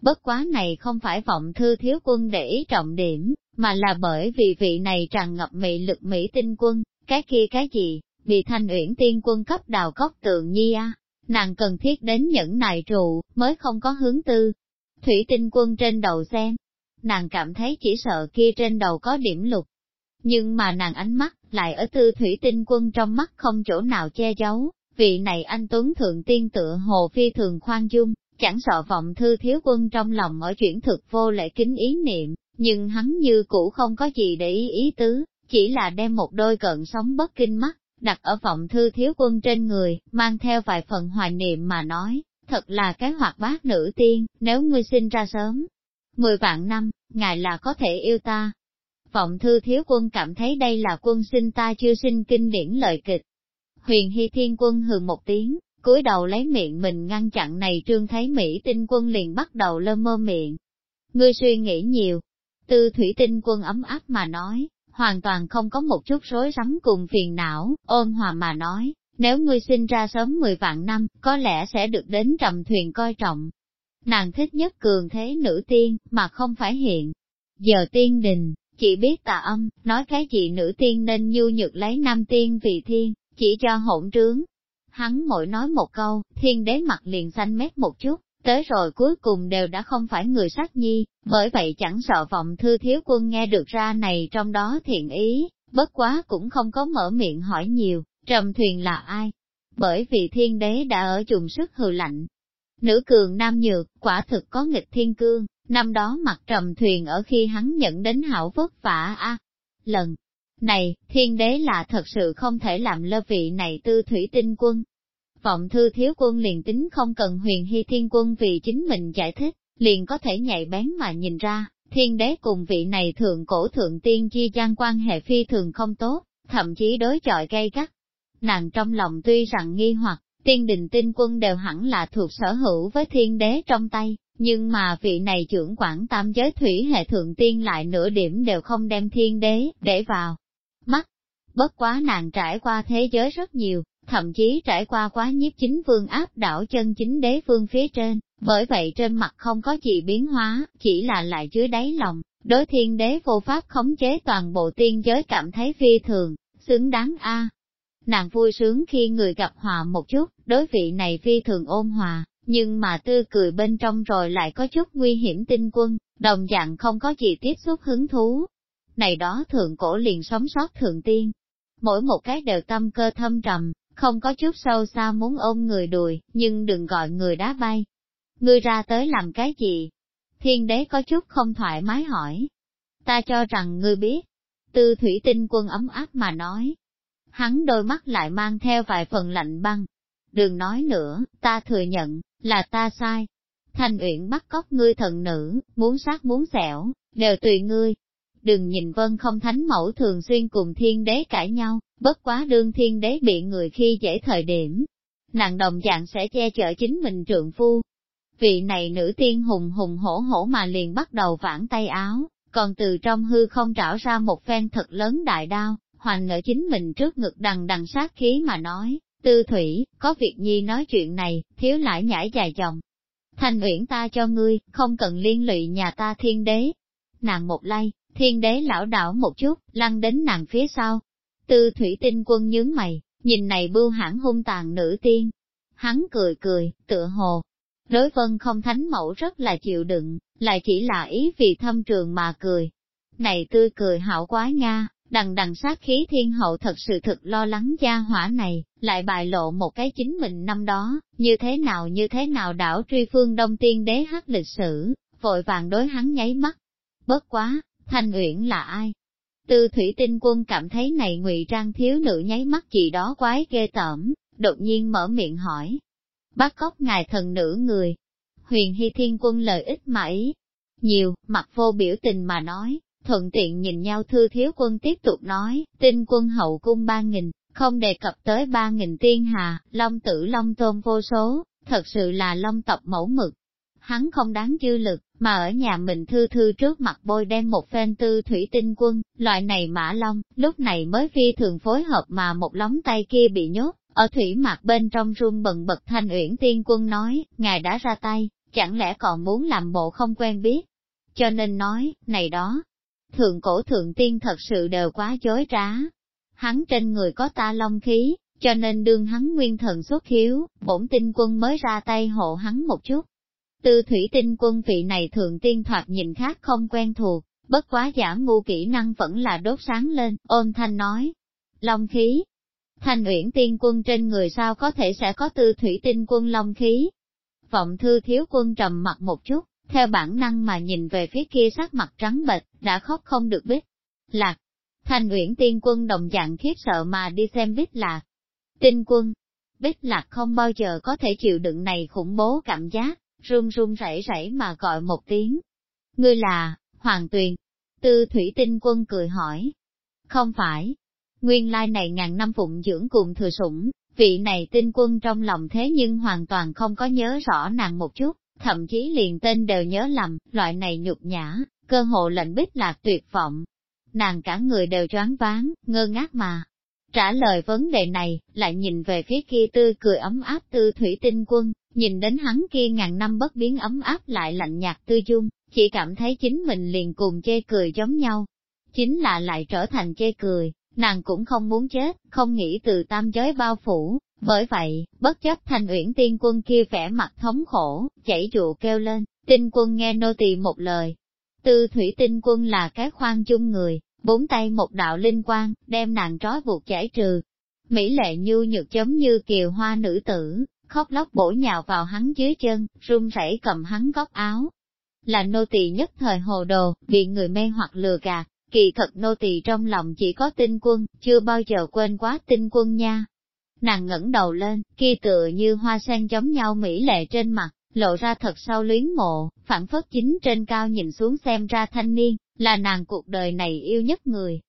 Bất quá này không phải vọng thư thiếu quân để ý trọng điểm, mà là bởi vì vị này tràn ngập mị lực Mỹ tinh quân, cái kia cái gì, bị thanh uyển tiên quân cấp đào góc tượng nhi a nàng cần thiết đến những nài trụ, mới không có hướng tư. Thủy tinh quân trên đầu xem, nàng cảm thấy chỉ sợ kia trên đầu có điểm lục. Nhưng mà nàng ánh mắt, lại ở tư thủy tinh quân trong mắt không chỗ nào che giấu, vị này anh Tuấn Thượng Tiên tựa hồ phi thường khoan dung, chẳng sợ vọng thư thiếu quân trong lòng ở chuyển thực vô lệ kính ý niệm, nhưng hắn như cũ không có gì để ý ý tứ, chỉ là đem một đôi cận sóng bất kinh mắt, đặt ở vọng thư thiếu quân trên người, mang theo vài phần hoài niệm mà nói, thật là cái hoạt bát nữ tiên, nếu ngươi sinh ra sớm. Mười vạn năm, ngài là có thể yêu ta. Vọng thư thiếu quân cảm thấy đây là quân sinh ta chưa sinh kinh điển lời kịch. Huyền Hy Thiên Quân hừ một tiếng, cúi đầu lấy miệng mình ngăn chặn này trương thấy Mỹ tinh quân liền bắt đầu lơ mơ miệng. Ngươi suy nghĩ nhiều. Tư thủy tinh quân ấm áp mà nói, hoàn toàn không có một chút rối rắm cùng phiền não, ôn hòa mà nói, nếu ngươi sinh ra sớm 10 vạn năm, có lẽ sẽ được đến trầm thuyền coi trọng. Nàng thích nhất cường thế nữ tiên, mà không phải hiện. Giờ tiên đình, chỉ biết tà âm, nói cái gì nữ tiên nên nhu nhược lấy nam tiên vì thiên, chỉ cho hỗn trướng. Hắn mỗi nói một câu, thiên đế mặt liền xanh mét một chút, tới rồi cuối cùng đều đã không phải người sát nhi, bởi vậy chẳng sợ vọng thư thiếu quân nghe được ra này trong đó thiện ý, bất quá cũng không có mở miệng hỏi nhiều, trầm thuyền là ai? Bởi vì thiên đế đã ở dùng sức hừ lạnh. Nữ cường nam nhược, quả thực có nghịch thiên cương, năm đó mặt trầm thuyền ở khi hắn nhận đến hảo vất vả a Lần này, thiên đế là thật sự không thể làm lơ vị này tư thủy tinh quân, Vọng thư thiếu quân liền tính không cần huyền hy thiên quân vì chính mình giải thích, liền có thể nhạy bén mà nhìn ra, thiên đế cùng vị này thượng cổ thượng tiên chi gian quan hệ phi thường không tốt, thậm chí đối chọi gay gắt. Nàng trong lòng tuy rằng nghi hoặc, tiên đình tinh quân đều hẳn là thuộc sở hữu với thiên đế trong tay, nhưng mà vị này trưởng quản tam giới thủy hệ thượng tiên lại nửa điểm đều không đem thiên đế để vào mắt. Bất quá nàng trải qua thế giới rất nhiều, thậm chí trải qua quá nhiếp chính vương áp đảo chân chính đế vương phía trên, bởi vậy trên mặt không có gì biến hóa, chỉ là lại dưới đáy lòng, đối thiên đế vô pháp khống chế toàn bộ tiên giới cảm thấy phi thường, xứng đáng a. Nàng vui sướng khi người gặp hòa một chút, đối vị này phi thường ôn hòa, nhưng mà tươi cười bên trong rồi lại có chút nguy hiểm tinh quân, đồng dạng không có gì tiếp xúc hứng thú. Này đó thượng cổ liền sống sót thượng tiên, mỗi một cái đều tâm cơ thâm trầm, không có chút sâu xa muốn ôm người đùi, nhưng đừng gọi người đá bay. Ngươi ra tới làm cái gì? Thiên đế có chút không thoải mái hỏi. Ta cho rằng ngươi biết. Tư thủy tinh quân ấm áp mà nói. Hắn đôi mắt lại mang theo vài phần lạnh băng. Đừng nói nữa, ta thừa nhận, là ta sai. Thanh uyển bắt cóc ngươi thần nữ, muốn sát muốn xẻo, đều tùy ngươi, Đừng nhìn vân không thánh mẫu thường xuyên cùng thiên đế cãi nhau, bất quá đương thiên đế bị người khi dễ thời điểm. Nàng đồng dạng sẽ che chở chính mình trượng phu. Vị này nữ tiên hùng hùng hổ hổ mà liền bắt đầu vãn tay áo, còn từ trong hư không trảo ra một phen thật lớn đại đao, hoành ở chính mình trước ngực đằng đằng sát khí mà nói, tư thủy, có việc nhi nói chuyện này, thiếu lại nhảy dài dòng. Thanh uyển ta cho ngươi, không cần liên lụy nhà ta thiên đế. Nàng một lay, Thiên đế lão đảo một chút, lăn đến nàng phía sau. Tư thủy tinh quân nhướng mày, nhìn này bưu hãn hung tàn nữ tiên. Hắn cười cười, tựa hồ. Đối vân không thánh mẫu rất là chịu đựng, lại chỉ là ý vì thâm trường mà cười. Này tươi cười hảo quá nga, đằng đằng sát khí thiên hậu thật sự thực lo lắng gia hỏa này, lại bại lộ một cái chính mình năm đó, như thế nào như thế nào đảo truy phương đông tiên đế hắc lịch sử, vội vàng đối hắn nháy mắt. Bất quá, Thanh Uyển là ai? Tư thủy tinh quân cảm thấy này ngụy trang thiếu nữ nháy mắt gì đó quái ghê tởm, đột nhiên mở miệng hỏi. Bắt cóc ngài thần nữ người. Huyền Hy Thiên quân lời ít mà ý. Nhiều, mặt vô biểu tình mà nói, thuận tiện nhìn nhau thư thiếu quân tiếp tục nói, tinh quân hậu cung ba nghìn, không đề cập tới ba nghìn tiên hà, long tử long tôn vô số, thật sự là long tộc mẫu mực, hắn không đáng dư lực, mà ở nhà mình thư thư trước mặt bôi đem một phen tư thủy tinh quân, loại này mã long, lúc này mới phi thường phối hợp mà một lóng tay kia bị nhốt, ở thủy mặt bên trong run bần bật thanh uyển tiên quân nói, ngài đã ra tay, chẳng lẽ còn muốn làm bộ không quen biết. Cho nên nói, này đó, thượng cổ thượng tiên thật sự đều quá dối trá. Hắn trên người có ta long khí, cho nên đương hắn nguyên thần xuất hiếu, bổn tinh quân mới ra tay hộ hắn một chút, Tư thủy tinh quân vị này thường tiên thoạt nhìn khác không quen thuộc, bất quá giả ngu kỹ năng vẫn là đốt sáng lên, ôn thanh nói. Long khí. Thanh uyển tiên quân trên người sao có thể sẽ có tư thủy tinh quân long khí. Vọng thư thiếu quân trầm mặt một chút, theo bản năng mà nhìn về phía kia sắc mặt trắng bệch, đã khóc không được biết. Lạc, Thanh uyển tiên quân đồng dạng khiếp sợ mà đi xem bích lạc. Tinh quân, bích lạc không bao giờ có thể chịu đựng này khủng bố cảm giác, run run rẩy rẩy mà gọi một tiếng. Ngươi là, Hoàng Tuyền. Tư thủy tinh quân cười hỏi. Không phải. Nguyên lai này ngàn năm phụng dưỡng cùng thừa sủng, vị này tinh quân trong lòng thế nhưng hoàn toàn không có nhớ rõ nàng một chút, thậm chí liền tên đều nhớ lầm, loại này nhục nhã, cơ hồ lệnh bích lạc tuyệt vọng, nàng cả người đều choáng váng, ngơ ngác mà. Trả lời vấn đề này, lại nhìn về phía kia tươi cười ấm áp tư thủy tinh quân, nhìn đến hắn kia ngàn năm bất biến ấm áp lại lạnh nhạt tư dung, chỉ cảm thấy chính mình liền cùng chê cười giống nhau. Chính là lại trở thành chê cười, nàng cũng không muốn chết, không nghĩ từ tam giới bao phủ, bởi vậy, bất chấp thành uyển tiên quân kia vẻ mặt thống khổ, chảy trụ kêu lên, tinh quân nghe nô tỳ một lời, Tư thủy tinh quân là cái khoan chung người, bốn tay một đạo linh quang, đem nàng trói buộc giải trừ. Mỹ lệ nhu nhược giống như kiều hoa nữ tử, khóc lóc bổ nhào vào hắn dưới chân, run rẩy cầm hắn góc áo. Là nô tỳ nhất thời hồ đồ, bị người mê hoặc lừa gạt, kỳ thật nô tỳ trong lòng chỉ có tinh quân, chưa bao giờ quên quá tinh quân nha. Nàng ngẩng đầu lên, kia tựa như hoa sen giống nhau mỹ lệ trên mặt, lộ ra thật sâu luyến mộ, phản phất chính trên cao nhìn xuống xem ra thanh niên, là nàng cuộc đời này yêu nhất người.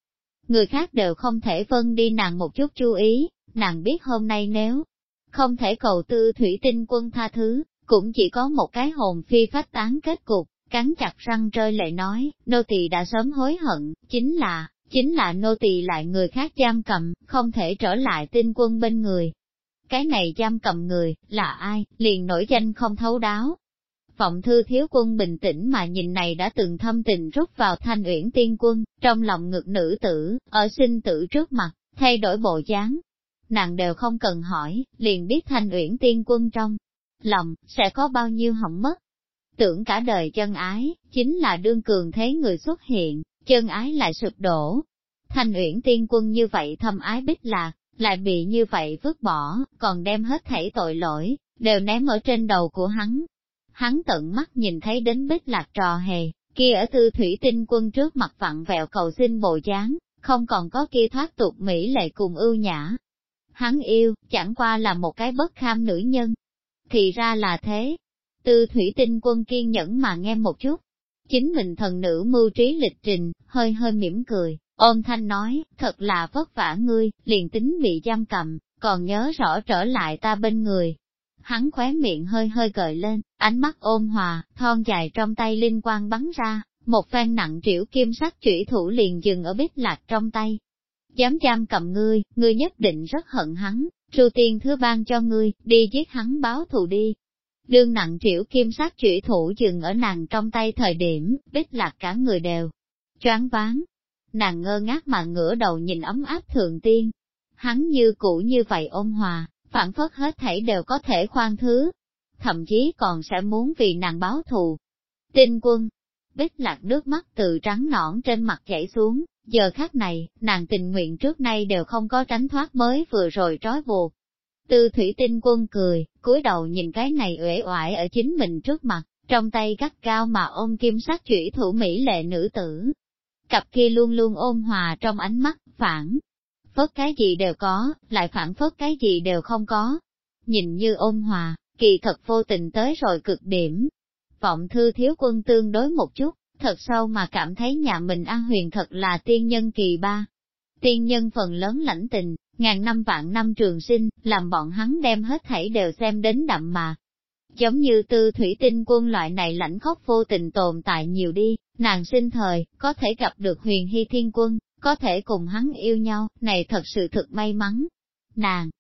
Người khác đều không thể vân đi nàng một chút chú ý, nàng biết hôm nay nếu không thể cầu tư thủy tinh quân tha thứ, cũng chỉ có một cái hồn phi phách tán kết cục, cắn chặt răng rơi lệ nói, nô tỳ đã sớm hối hận, chính là, chính là nô tỳ lại người khác giam cầm, không thể trở lại tinh quân bên người, cái này giam cầm người, là ai, liền nổi danh không thấu đáo. Vọng thư thiếu quân bình tĩnh mà nhìn này đã từng thâm tình rút vào thanh uyển tiên quân, trong lòng ngực nữ tử, ở sinh tử trước mặt, thay đổi bộ dáng. Nàng đều không cần hỏi, liền biết thanh uyển tiên quân trong lòng, sẽ có bao nhiêu hỏng mất. Tưởng cả đời chân ái, chính là đương cường thế người xuất hiện, chân ái lại sụp đổ. Thanh uyển tiên quân như vậy thâm ái bích lạc, lại bị như vậy vứt bỏ, còn đem hết thảy tội lỗi, đều ném ở trên đầu của hắn. Hắn tận mắt nhìn thấy đến bích lạc trò hề, kia ở tư thủy tinh quân trước mặt vặn vẹo cầu xin bộ dáng, không còn có kia thoát tục mỹ lệ cùng ưu nhã. Hắn yêu, chẳng qua là một cái bất kham nữ nhân. Thì ra là thế. Tư thủy tinh quân kiên nhẫn mà nghe một chút. Chính mình thần nữ mưu trí lịch trình, hơi hơi mỉm cười, Ôm thanh nói, thật là vất vả ngươi, liền tính bị giam cầm, còn nhớ rõ trở lại ta bên người. Hắn khóe miệng hơi hơi gợi lên, ánh mắt ôn hòa, thon dài trong tay linh quang bắn ra, một phen nặng triểu kim sắc chủy thủ liền dừng ở bích lạc trong tay. Dám giam cầm ngươi, ngươi nhất định rất hận hắn, trù tiền thứ ban cho ngươi, đi giết hắn báo thù đi. Đương nặng triểu kim sắc chủy thủ dừng ở nàng trong tay thời điểm, bích lạc cả người đều choáng váng, nàng ngơ ngác mà ngửa đầu nhìn ấm áp thượng tiên. Hắn như cũ như vậy ôn hòa, phản phất hết thảy đều có thể khoan thứ, thậm chí còn sẽ muốn vì nàng báo thù. Tinh quân, bích lạc nước mắt từ trắng nõn trên mặt chảy xuống, giờ khác này, nàng tình nguyện trước nay đều không có tránh thoát mới vừa rồi trói buộc. Tư thủy tinh quân cười, cúi đầu nhìn cái này uể oải ở chính mình trước mặt, trong tay gắt cao mà ôm kim sắc chủy thủ mỹ lệ nữ tử, cặp kia luôn luôn ôn hòa trong ánh mắt, phản. Phất cái gì đều có, lại phản phất cái gì đều không có. Nhìn như ôn hòa, kỳ thật vô tình tới rồi cực điểm. Vọng thư thiếu quân tương đối một chút, thật sâu mà cảm thấy nhà mình an huyền thật là tiên nhân kỳ ba. Tiên nhân phần lớn lãnh tình, ngàn năm vạn năm trường sinh, làm bọn hắn đem hết thảy đều xem đến đậm mà, Giống như tư thủy tinh quân loại này lãnh khóc vô tình tồn tại nhiều đi, nàng sinh thời, có thể gặp được huyền hy thiên quân, có thể cùng hắn yêu nhau, này thật sự thực may mắn. Nàng,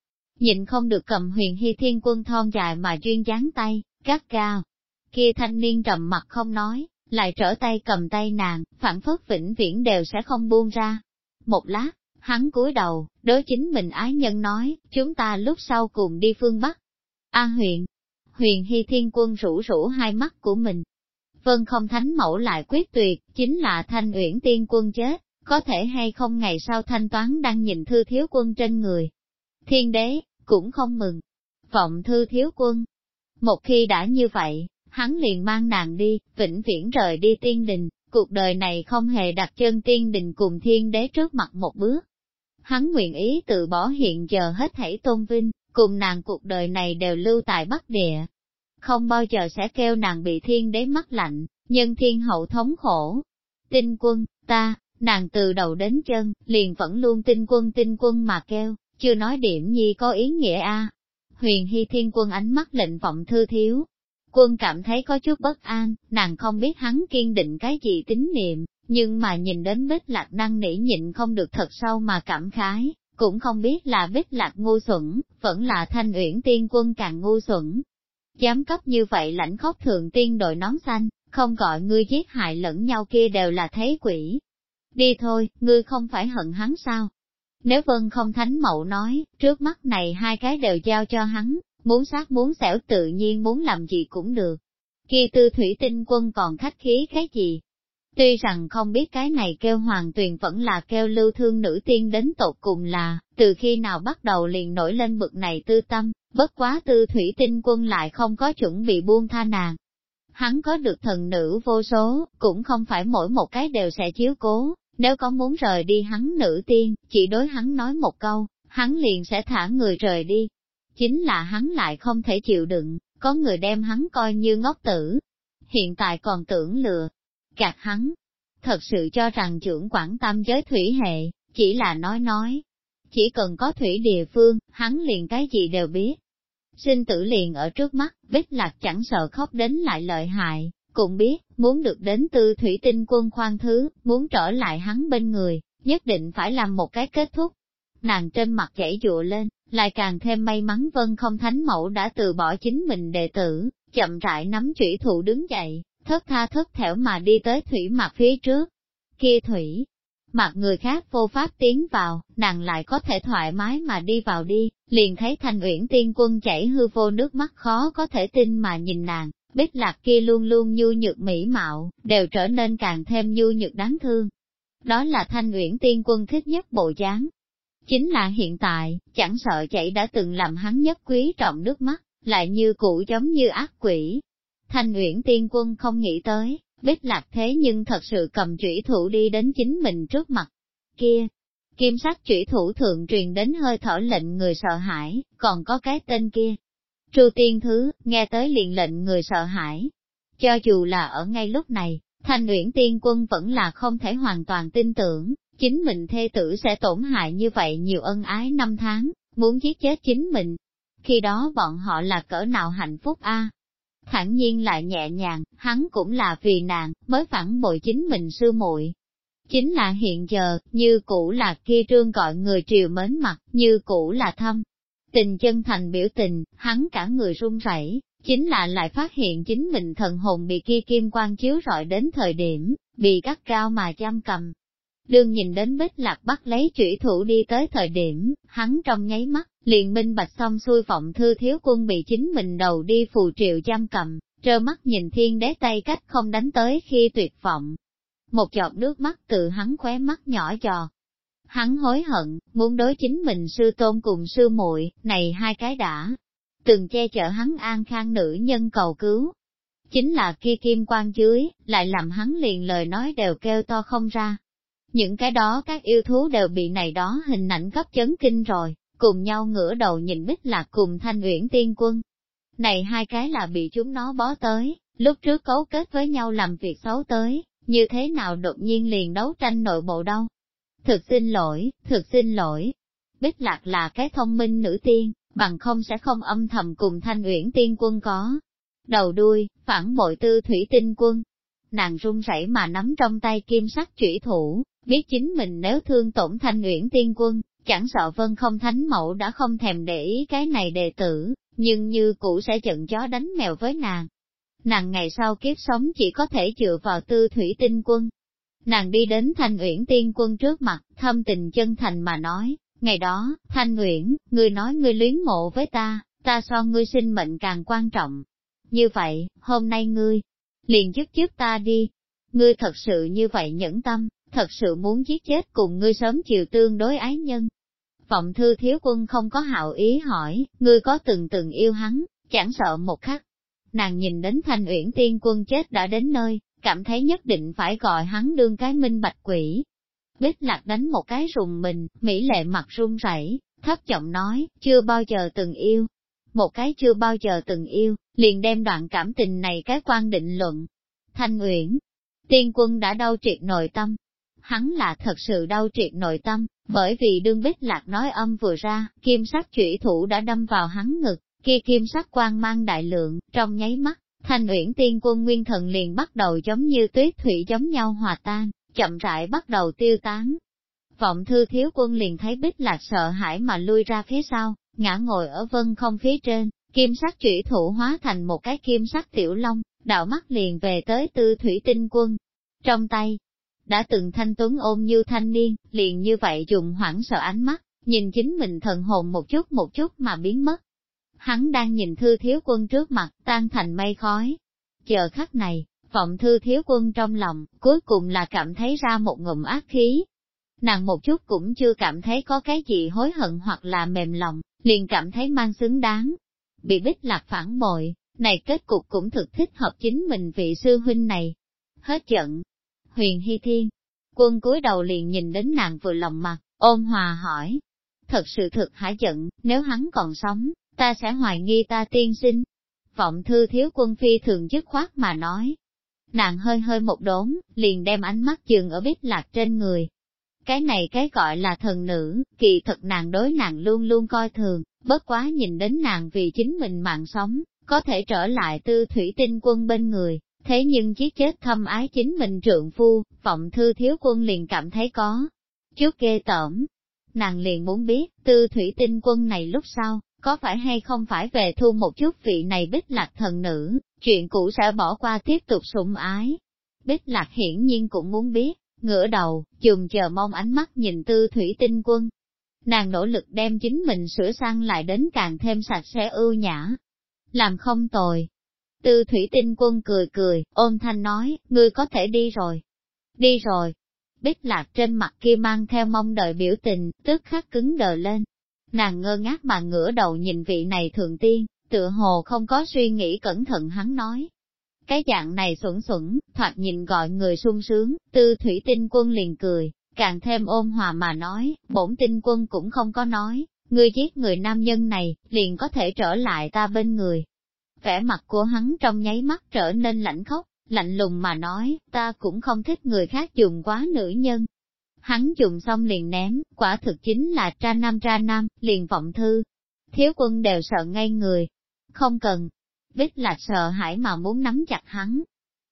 nhịn không được cầm huyền hy thiên quân thon dài mà duyên dáng tay, gắt cao. Kia thanh niên trầm mặt không nói, lại trở tay cầm tay nàng, phản phất vĩnh viễn đều sẽ không buông ra. Một lát, hắn cúi đầu, đối chính mình ái nhân nói, chúng ta lúc sau cùng đi phương Bắc. A huyện, huyền hy thiên quân rủ rủ hai mắt của mình. Vân không thánh mẫu lại quyết tuyệt, chính là thanh uyển tiên quân chết, có thể hay không ngày sau thanh toán đang nhìn thư thiếu quân trên người. Thiên đế, cũng không mừng. Vọng thư thiếu quân. Một khi đã như vậy, hắn liền mang nàng đi, vĩnh viễn rời đi tiên đình, cuộc đời này không hề đặt chân tiên đình cùng thiên đế trước mặt một bước. Hắn nguyện ý tự bỏ hiện giờ hết thảy tôn vinh, cùng nàng cuộc đời này đều lưu tại Bắc Địa. Không bao giờ sẽ kêu nàng bị thiên đế mắc lạnh, nhân thiên hậu thống khổ. Tinh quân, ta, nàng từ đầu đến chân, liền vẫn luôn tinh quân tinh quân mà kêu, chưa nói điểm nhi có ý nghĩa a. Huyền Hy Thiên Quân ánh mắt lệnh vọng thư thiếu. Quân cảm thấy có chút bất an, nàng không biết hắn kiên định cái gì tín niệm, nhưng mà nhìn đến bích lạc năng nỉ nhịn không được thật sâu mà cảm khái, cũng không biết là bích lạc ngu xuẩn, vẫn là thanh uyển tiên quân càng ngu xuẩn. Dám cấp như vậy lãnh khóc thượng tiên đội nón xanh, không gọi ngươi giết hại lẫn nhau kia đều là thế quỷ. Đi thôi, ngươi không phải hận hắn sao? Nếu vân không thánh mậu nói, trước mắt này hai cái đều giao cho hắn, muốn sát muốn xẻo tự nhiên muốn làm gì cũng được. khi tư thủy tinh quân còn khách khí cái gì? Tuy rằng không biết cái này kêu hoàng tuyền vẫn là kêu lưu thương nữ tiên đến tột cùng là, từ khi nào bắt đầu liền nổi lên bực này tư tâm, bất quá tư thủy tinh quân lại không có chuẩn bị buông tha nàng. Hắn có được thần nữ vô số, cũng không phải mỗi một cái đều sẽ chiếu cố, nếu có muốn rời đi hắn nữ tiên, chỉ đối hắn nói một câu, hắn liền sẽ thả người rời đi. Chính là hắn lại không thể chịu đựng, có người đem hắn coi như ngốc tử. Hiện tại còn tưởng lừa, gạt hắn. Thật sự cho rằng trưởng quản tâm giới thủy hệ, chỉ là nói nói. Chỉ cần có thủy địa phương, hắn liền cái gì đều biết. Sinh tử liền ở trước mắt, bích lạc chẳng sợ khóc đến lại lợi hại, cũng biết, muốn được đến tư thủy tinh quân khoan thứ, muốn trở lại hắn bên người, nhất định phải làm một cái kết thúc. Nàng trên mặt chảy dụa lên, lại càng thêm may mắn vân không thánh mẫu đã từ bỏ chính mình đệ tử, chậm rãi nắm chủy thụ đứng dậy, thất tha thất thẻo mà đi tới thủy mặt phía trước. Kia thủy, mặt người khác vô pháp tiến vào, nàng lại có thể thoải mái mà đi vào đi, liền thấy thanh uyển tiên quân chảy hư vô nước mắt khó có thể tin mà nhìn nàng, bích lạc kia luôn luôn nhu nhược mỹ mạo, đều trở nên càng thêm nhu nhược đáng thương. Đó là thanh uyển tiên quân thích nhất bộ dáng. Chính là hiện tại, chẳng sợ chảy đã từng làm hắn nhất quý trọng nước mắt, lại như cũ giống như ác quỷ. Thanh uyển tiên quân không nghĩ tới, bích lạc thế nhưng thật sự cầm chủy thủ đi đến chính mình trước mặt. Kia, kim sắc chủy thủ thượng truyền đến hơi thở lệnh người sợ hãi, còn có cái tên kia, Tru tiên thứ, nghe tới liền lệnh người sợ hãi. Cho dù là ở ngay lúc này, thanh uyển tiên quân vẫn là không thể hoàn toàn tin tưởng, chính mình thê tử sẽ tổn hại như vậy nhiều ân ái năm tháng, muốn giết chết chính mình. Khi đó bọn họ là cỡ nào hạnh phúc a? À? Thẳng nhiên lại nhẹ nhàng, hắn cũng là vì nàng, mới phản bội chính mình sư muội. Chính là hiện giờ, như cũ là kia trương gọi người triều mến mặt, như cũ là thâm, Tình chân thành biểu tình, hắn cả người run rẩy, chính là lại phát hiện chính mình thần hồn bị kia kim quang chiếu rọi đến thời điểm, bị cắt cao mà giam cầm. Đương nhìn đến bích lạc bắt lấy chủy thủ đi tới thời điểm, hắn trong nháy mắt, liền minh bạch xong xuôi vọng thư thiếu quân bị chính mình đầu đi phù triệu giam cầm, trơ mắt nhìn thiên đế tay cách không đánh tới khi tuyệt vọng. Một giọt nước mắt từ hắn khóe mắt nhỏ giò. Hắn hối hận, muốn đối chính mình sư tôn cùng sư muội này hai cái đã, từng che chở hắn an khang nữ nhân cầu cứu. Chính là kia kim quan dưới, lại làm hắn liền lời nói đều kêu to không ra. Những cái đó các yêu thú đều bị này đó hình ảnh cấp chấn kinh rồi, cùng nhau ngửa đầu nhìn bích lạc cùng thanh uyển tiên quân. Này hai cái là bị chúng nó bó tới, lúc trước cấu kết với nhau làm việc xấu tới, như thế nào đột nhiên liền đấu tranh nội bộ đâu. Thực xin lỗi, thực xin lỗi. Bích lạc là cái thông minh nữ tiên, bằng không sẽ không âm thầm cùng thanh uyển tiên quân có. Đầu đuôi, phản bội tư thủy tinh quân. Nàng run rẩy mà nắm trong tay kim sắc chủy thủ, biết chính mình nếu thương tổn thanh uyển tiên quân, chẳng sợ vân không thánh mẫu đã không thèm để ý cái này đệ tử, nhưng như cũ sẽ trận chó đánh mèo với nàng. Nàng ngày sau kiếp sống chỉ có thể dựa vào tư thủy tinh quân, Nàng đi đến Thanh Uyển tiên quân trước mặt, thâm tình chân thành mà nói, ngày đó, Thanh Uyển, ngươi nói ngươi luyến mộ với ta, ta so ngươi sinh mệnh càng quan trọng. Như vậy, hôm nay ngươi, liền dứt dứt ta đi. Ngươi thật sự như vậy nhẫn tâm, thật sự muốn giết chết cùng ngươi sớm chiều tương đối ái nhân. Vọng thư thiếu quân không có hạo ý hỏi, ngươi có từng từng yêu hắn, chẳng sợ một khắc. Nàng nhìn đến thanh uyển tiên quân chết đã đến nơi, cảm thấy nhất định phải gọi hắn đương cái minh bạch quỷ. Bích lạc đánh một cái rùng mình, mỹ lệ mặt run rẩy, thấp giọng nói, chưa bao giờ từng yêu. Một cái chưa bao giờ từng yêu, liền đem đoạn cảm tình này cái quan định luận. Thanh Uyển, tiên quân đã đau triệt nội tâm. Hắn là thật sự đau triệt nội tâm, bởi vì đương bích lạc nói âm vừa ra, kim sắc chủy thủ đã đâm vào hắn ngực, kia kim sắc quang mang đại lượng, trong nháy mắt, thanh uyển tiên quân nguyên thần liền bắt đầu giống như tuyết thủy giống nhau hòa tan, chậm rãi bắt đầu tiêu tán. Vọng thư thiếu quân liền thấy bích lạc sợ hãi mà lui ra phía sau, ngã ngồi ở vân không phía trên, kim sắc chủy thủ hóa thành một cái kim sắc tiểu long, đạo mắt liền về tới tư thủy tinh quân. Trong tay, đã từng thanh tuấn ôm như thanh niên, liền như vậy dùng hoảng sợ ánh mắt, nhìn chính mình thần hồn một chút một chút mà biến mất. Hắn đang nhìn thư thiếu quân trước mặt, tan thành mây khói. Chờ khắc này, vọng thư thiếu quân trong lòng, cuối cùng là cảm thấy ra một ngụm ác khí. Nàng một chút cũng chưa cảm thấy có cái gì hối hận hoặc là mềm lòng, liền cảm thấy mang xứng đáng. Bị bích lạc phản bội, này kết cục cũng thực thích hợp chính mình vị sư huynh này. Hết giận, huyền hy thiên. Quân cúi đầu liền nhìn đến nàng vừa lòng mặt, ôn hòa hỏi. Thật sự thực hả giận, nếu hắn còn sống, ta sẽ hoài nghi ta tiên sinh. Vọng thư thiếu quân phi thường dứt khoát mà nói. Nàng hơi hơi một đốn, liền đem ánh mắt dừng ở bích lạc trên người. Cái này cái gọi là thần nữ, kỳ thật nàng đối nàng luôn luôn coi thường, bất quá nhìn đến nàng vì chính mình mạng sống, có thể trở lại tư thủy tinh quân bên người, Thế nhưng giết chết thâm ái chính mình trượng phu, vọng thư thiếu quân liền cảm thấy có. Chút ghê tởm, nàng liền muốn biết, tư thủy tinh quân này lúc sau, có phải hay không phải về thu một chút vị này bích lạc thần nữ, chuyện cũ sẽ bỏ qua tiếp tục sủng ái. Bích lạc hiển nhiên cũng muốn biết, ngửa đầu, chùm chờ mong ánh mắt nhìn tư thủy tinh quân. Nàng nỗ lực đem chính mình sửa sang lại đến càng thêm sạch sẽ ưu nhã. Làm không tồi, Tư thủy tinh quân cười cười, ôm thanh nói, ngươi có thể đi rồi. Đi rồi. Bích lạc trên mặt kia mang theo mong đợi biểu tình, tức khắc cứng đờ lên. Nàng ngơ ngác mà ngửa đầu nhìn vị này thượng tiên, tựa hồ không có suy nghĩ cẩn thận hắn nói. Cái dạng này xuẩn xuẩn, thoạt nhìn gọi người sung sướng, tư thủy tinh quân liền cười, càng thêm ôn hòa mà nói, bổn tinh quân cũng không có nói, ngươi giết người nam nhân này, liền có thể trở lại ta bên người, vẻ mặt của hắn trong nháy mắt trở nên lạnh khóc, lạnh lùng mà nói, ta cũng không thích người khác dùng quá nữ nhân. Hắn dùng xong liền ném, quả thực chính là tra nam tra nam, liền vọng thư. Thiếu quân đều sợ ngay người. Không cần. Bích lạc sợ hãi mà muốn nắm chặt hắn.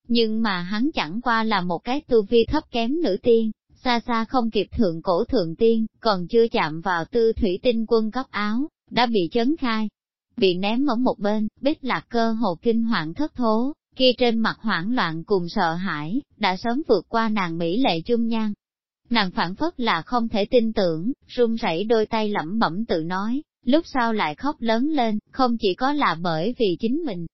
Nhưng mà hắn chẳng qua là một cái tu vi thấp kém nữ tiên, xa xa không kịp thượng cổ thượng tiên, còn chưa chạm vào tư thủy tinh quân cấp áo, đã bị chấn khai bị ném ở một bên, bích lạc cơ hồ kinh hoàng thất thố, kia trên mặt hoảng loạn cùng sợ hãi, đã sớm vượt qua nàng mỹ lệ chung nhan. Nàng phản phất là không thể tin tưởng, run rẩy đôi tay lẩm bẩm tự nói, lúc sau lại khóc lớn lên, không chỉ có là bởi vì chính mình.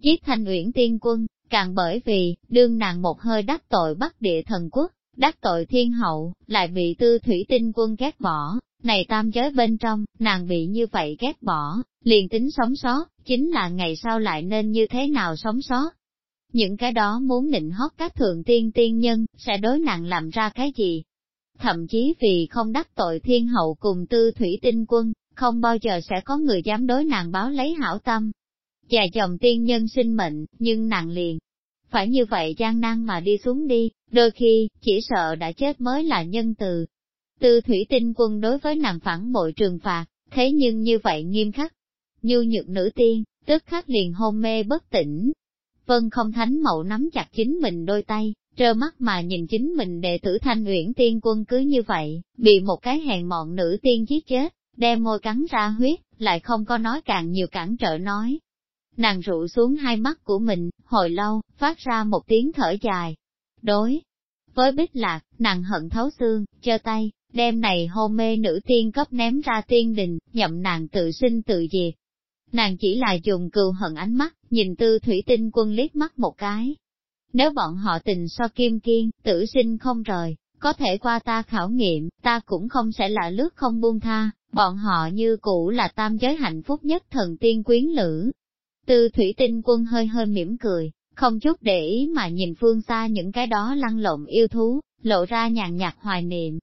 Giết thanh uyển tiên quân, càng bởi vì, đương nàng một hơi đắc tội bắt địa thần quốc, đắc tội thiên hậu, lại bị tư thủy tinh quân ghét bỏ, này tam giới bên trong, nàng bị như vậy ghét bỏ, liền tính sống sót, chính là ngày sau lại nên như thế nào sống sót. Những cái đó muốn nịnh hót các thượng tiên tiên nhân, sẽ đối nàng làm ra cái gì? Thậm chí vì không đắc tội thiên hậu cùng tư thủy tinh quân, không bao giờ sẽ có người dám đối nàng báo lấy hảo tâm. Và chồng tiên nhân sinh mệnh, nhưng nàng liền. Phải như vậy gian nan mà đi xuống đi, đôi khi, chỉ sợ đã chết mới là nhân từ, Tư thủy tinh quân đối với nàng phản bội trường phạt, thế nhưng như vậy nghiêm khắc. Như nhược nữ tiên, tức khắc liền hôn mê bất tỉnh. Vân không thánh mậu nắm chặt chính mình đôi tay, trơ mắt mà nhìn chính mình đệ tử thanh uyển tiên quân cứ như vậy, bị một cái hèn mọn nữ tiên giết chết, đem môi cắn ra huyết, lại không có nói càng nhiều cản trở nói. Nàng rụ xuống hai mắt của mình, hồi lâu, phát ra một tiếng thở dài. Đối với bích lạc, nàng hận thấu xương, chơ tay, đem này hôn mê nữ tiên cấp ném ra tiên đình, nhậm nàng tự sinh tự diệt. Nàng chỉ là dùng cừu hận ánh mắt, nhìn tư thủy tinh quân liếc mắt một cái. Nếu bọn họ tình so kim kiên, tử sinh không rời, có thể qua ta khảo nghiệm, ta cũng không sẽ là lướt không buông tha, bọn họ như cũ là tam giới hạnh phúc nhất thần tiên quyến lữ. Từ thủy tinh quân hơi hơi mỉm cười, không chút để ý mà nhìn phương xa những cái đó lăn lộn yêu thú, lộ ra nhàn nhạt hoài niệm.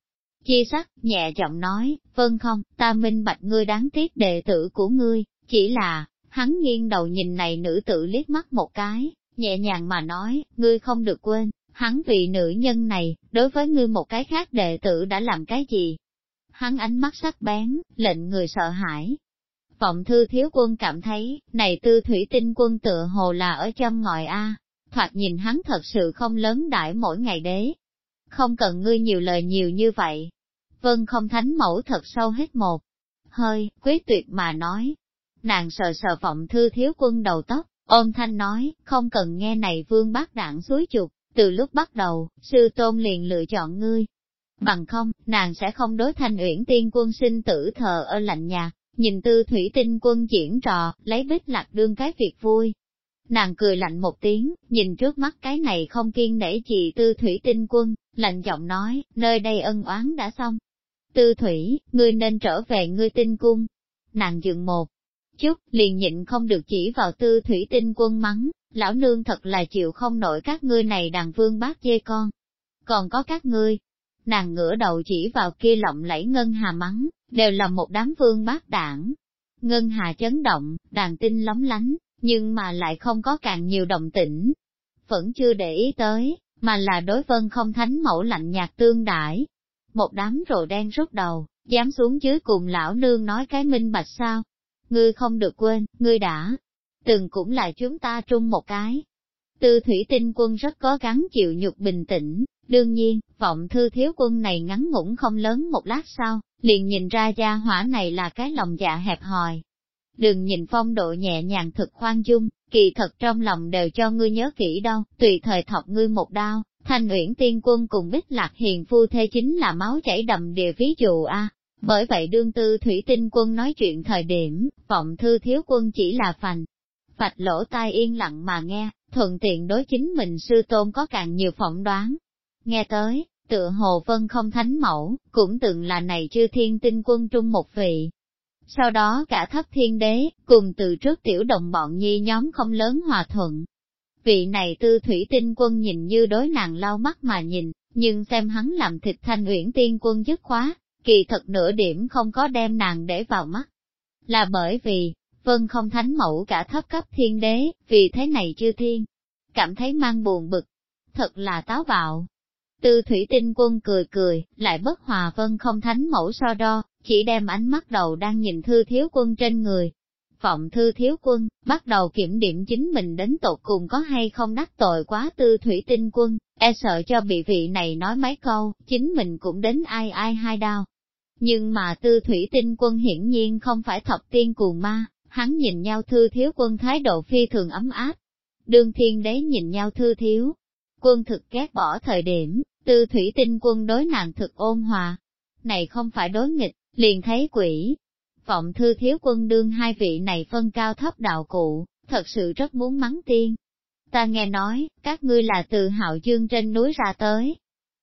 Chi sắc, nhẹ giọng nói, vâng không, ta minh bạch ngươi đáng tiếc đệ tử của ngươi, chỉ là, hắn nghiêng đầu nhìn này nữ tử liếc mắt một cái, nhẹ nhàng mà nói, ngươi không được quên, hắn vì nữ nhân này, đối với ngươi một cái khác đệ tử đã làm cái gì? Hắn ánh mắt sắc bén, lệnh người sợ hãi. Vọng thư thiếu quân cảm thấy, này tư thủy tinh quân tựa hồ là ở châm ngòi A, thoạt nhìn hắn thật sự không lớn đại mỗi ngày đế. Không cần ngươi nhiều lời nhiều như vậy. Vân không thánh mẫu thật sâu hết một hơi, quyết tuyệt mà nói. Nàng sờ sờ vọng thư thiếu quân đầu tóc, ôm thanh nói, không cần nghe này vương bác đảng suối chục, từ lúc bắt đầu, sư tôn liền lựa chọn ngươi. Bằng không, nàng sẽ không đối thanh uyển tiên quân sinh tử thờ ở lạnh nhạt, nhìn tư thủy tinh quân diễn trò, lấy bích lạc đương cái việc vui. Nàng cười lạnh một tiếng, nhìn trước mắt cái này không kiên nể gì tư thủy tinh quân, lạnh giọng nói, nơi đây ân oán đã xong. Tư thủy, ngươi nên trở về ngươi tinh cung. Nàng dừng một chút, liền nhịn không được chỉ vào tư thủy tinh quân mắng, lão nương thật là chịu không nổi các ngươi này đàn vương bác dê con. Còn có các ngươi, nàng ngửa đầu chỉ vào kia lộng lẫy ngân hà mắng, đều là một đám vương bác đảng. Ngân hà chấn động, đàn tinh lóng lánh, nhưng mà lại không có càng nhiều động tĩnh. Vẫn chưa để ý tới, mà là đối vân không thánh mẫu lạnh nhạt tương đãi. Một đám rồ đen rút đầu, dám xuống dưới cùng lão nương nói cái minh bạch sao. Ngươi không được quên, ngươi đã, từng cũng là chúng ta trung một cái. Tư thủy tinh quân rất có gắng chịu nhục bình tĩnh, đương nhiên, vọng thư thiếu quân này ngắn ngủn không lớn một lát sau, liền nhìn ra gia hỏa này là cái lòng dạ hẹp hòi. Đừng nhìn phong độ nhẹ nhàng thực khoan dung, kỳ thật trong lòng đều cho ngươi nhớ kỹ đâu, tùy thời thọc ngươi một đao, thanh uyển tiên quân cùng bích lạc hiền phu thê chính là máu chảy đầm địa ví dụ a. Bởi vậy đương tư thủy tinh quân nói chuyện thời điểm, vọng thư thiếu quân chỉ là phành, Phạch lỗ tai yên lặng mà nghe, thuận tiện đối chính mình sư tôn có càng nhiều phỏng đoán. Nghe tới, tựa hồ vân không thánh mẫu, cũng từng là này chư thiên tinh quân trung một vị. Sau đó cả thất thiên đế, cùng từ trước tiểu đồng bọn nhi nhóm không lớn hòa thuận. Vị này tư thủy tinh quân nhìn như đối nàng lau mắt mà nhìn, nhưng xem hắn làm thịt thanh uyển tiên quân dứt khóa, kỳ thật nửa điểm không có đem nàng để vào mắt. Là bởi vì, vân không thánh mẫu cả thấp cấp thiên đế, vì thế này chư thiên, cảm thấy mang buồn bực, thật là táo bạo. Tư thủy tinh quân cười cười, lại bất hòa vân không thánh mẫu so đo, chỉ đem ánh mắt đầu đang nhìn thư thiếu quân trên người. Vọng thư thiếu quân, bắt đầu kiểm điểm chính mình đến tột cùng có hay không đắc tội quá tư thủy tinh quân, e sợ cho bị vị này nói mấy câu, chính mình cũng đến ai ai hai đau. Nhưng mà tư thủy tinh quân hiển nhiên không phải thập tiên cuồng ma, hắn nhìn nhau thư thiếu quân thái độ phi thường ấm áp. Đương thiên đế nhìn nhau thư thiếu, quân thực ghét bỏ thời điểm, tư thủy tinh quân đối nàng thực ôn hòa. Này không phải đối nghịch, liền thấy quỷ. Vọng thư thiếu quân đương hai vị này phân cao thấp đạo cụ, thật sự rất muốn mắng tiên. Ta nghe nói, các ngươi là từ hạo dương trên núi ra tới.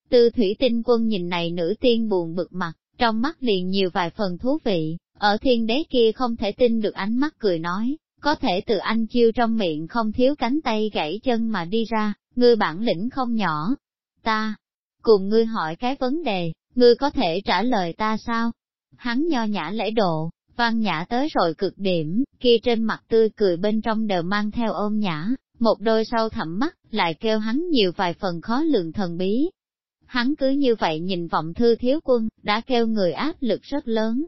Tư thủy tinh quân nhìn này nữ tiên buồn bực mặt, trong mắt liền nhiều vài phần thú vị, ở thiên đế kia không thể tin được ánh mắt cười nói, có thể từ anh chiêu trong miệng không thiếu cánh tay gãy chân mà đi ra, ngươi bản lĩnh không nhỏ. Ta, cùng ngươi hỏi cái vấn đề, ngươi có thể trả lời ta sao? Hắn nho nhã lễ độ, văn nhã tới rồi cực điểm, kia trên mặt tươi cười bên trong đều mang theo ôm nhã, một đôi sâu thẳm mắt, lại kêu hắn nhiều vài phần khó lường thần bí. Hắn cứ như vậy nhìn vọng thư thiếu quân, đã kêu người áp lực rất lớn,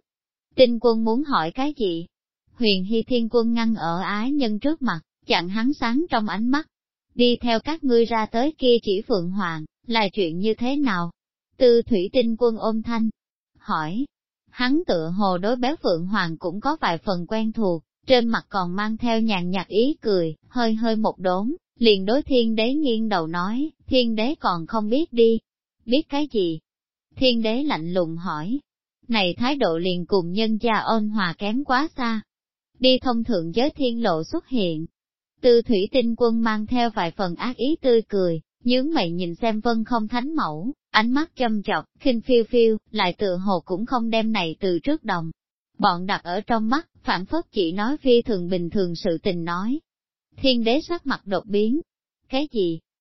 Tinh quân muốn hỏi cái gì? Huyền Hy Thiên quân ngăn ở ái nhân trước mặt, chặn hắn sáng trong ánh mắt. Đi theo các ngươi ra tới kia chỉ Phượng Hoàng, là chuyện như thế nào? Tư Thủy Tinh quân ôm thanh, hỏi. Hắn tựa hồ đối béo Phượng Hoàng cũng có vài phần quen thuộc, trên mặt còn mang theo nhàn nhạt ý cười, hơi hơi một đốn, liền đối thiên đế nghiêng đầu nói, thiên đế còn không biết đi. Biết cái gì? Thiên đế lạnh lùng hỏi, này thái độ liền cùng nhân gia ôn hòa kém quá xa. Đi thông thượng giới thiên lộ xuất hiện. Tư thủy tinh quân mang theo vài phần ác ý tươi cười, nhướng mày nhìn xem vân không thánh mẫu, ánh mắt châm chọc, khinh phiêu phiêu, lại tự hồ cũng không đem này từ trước đồng. Bọn đặt ở trong mắt, phản phất chỉ nói phi thường bình thường sự tình nói. Thiên đế sắc mặt đột biến. Cái gì?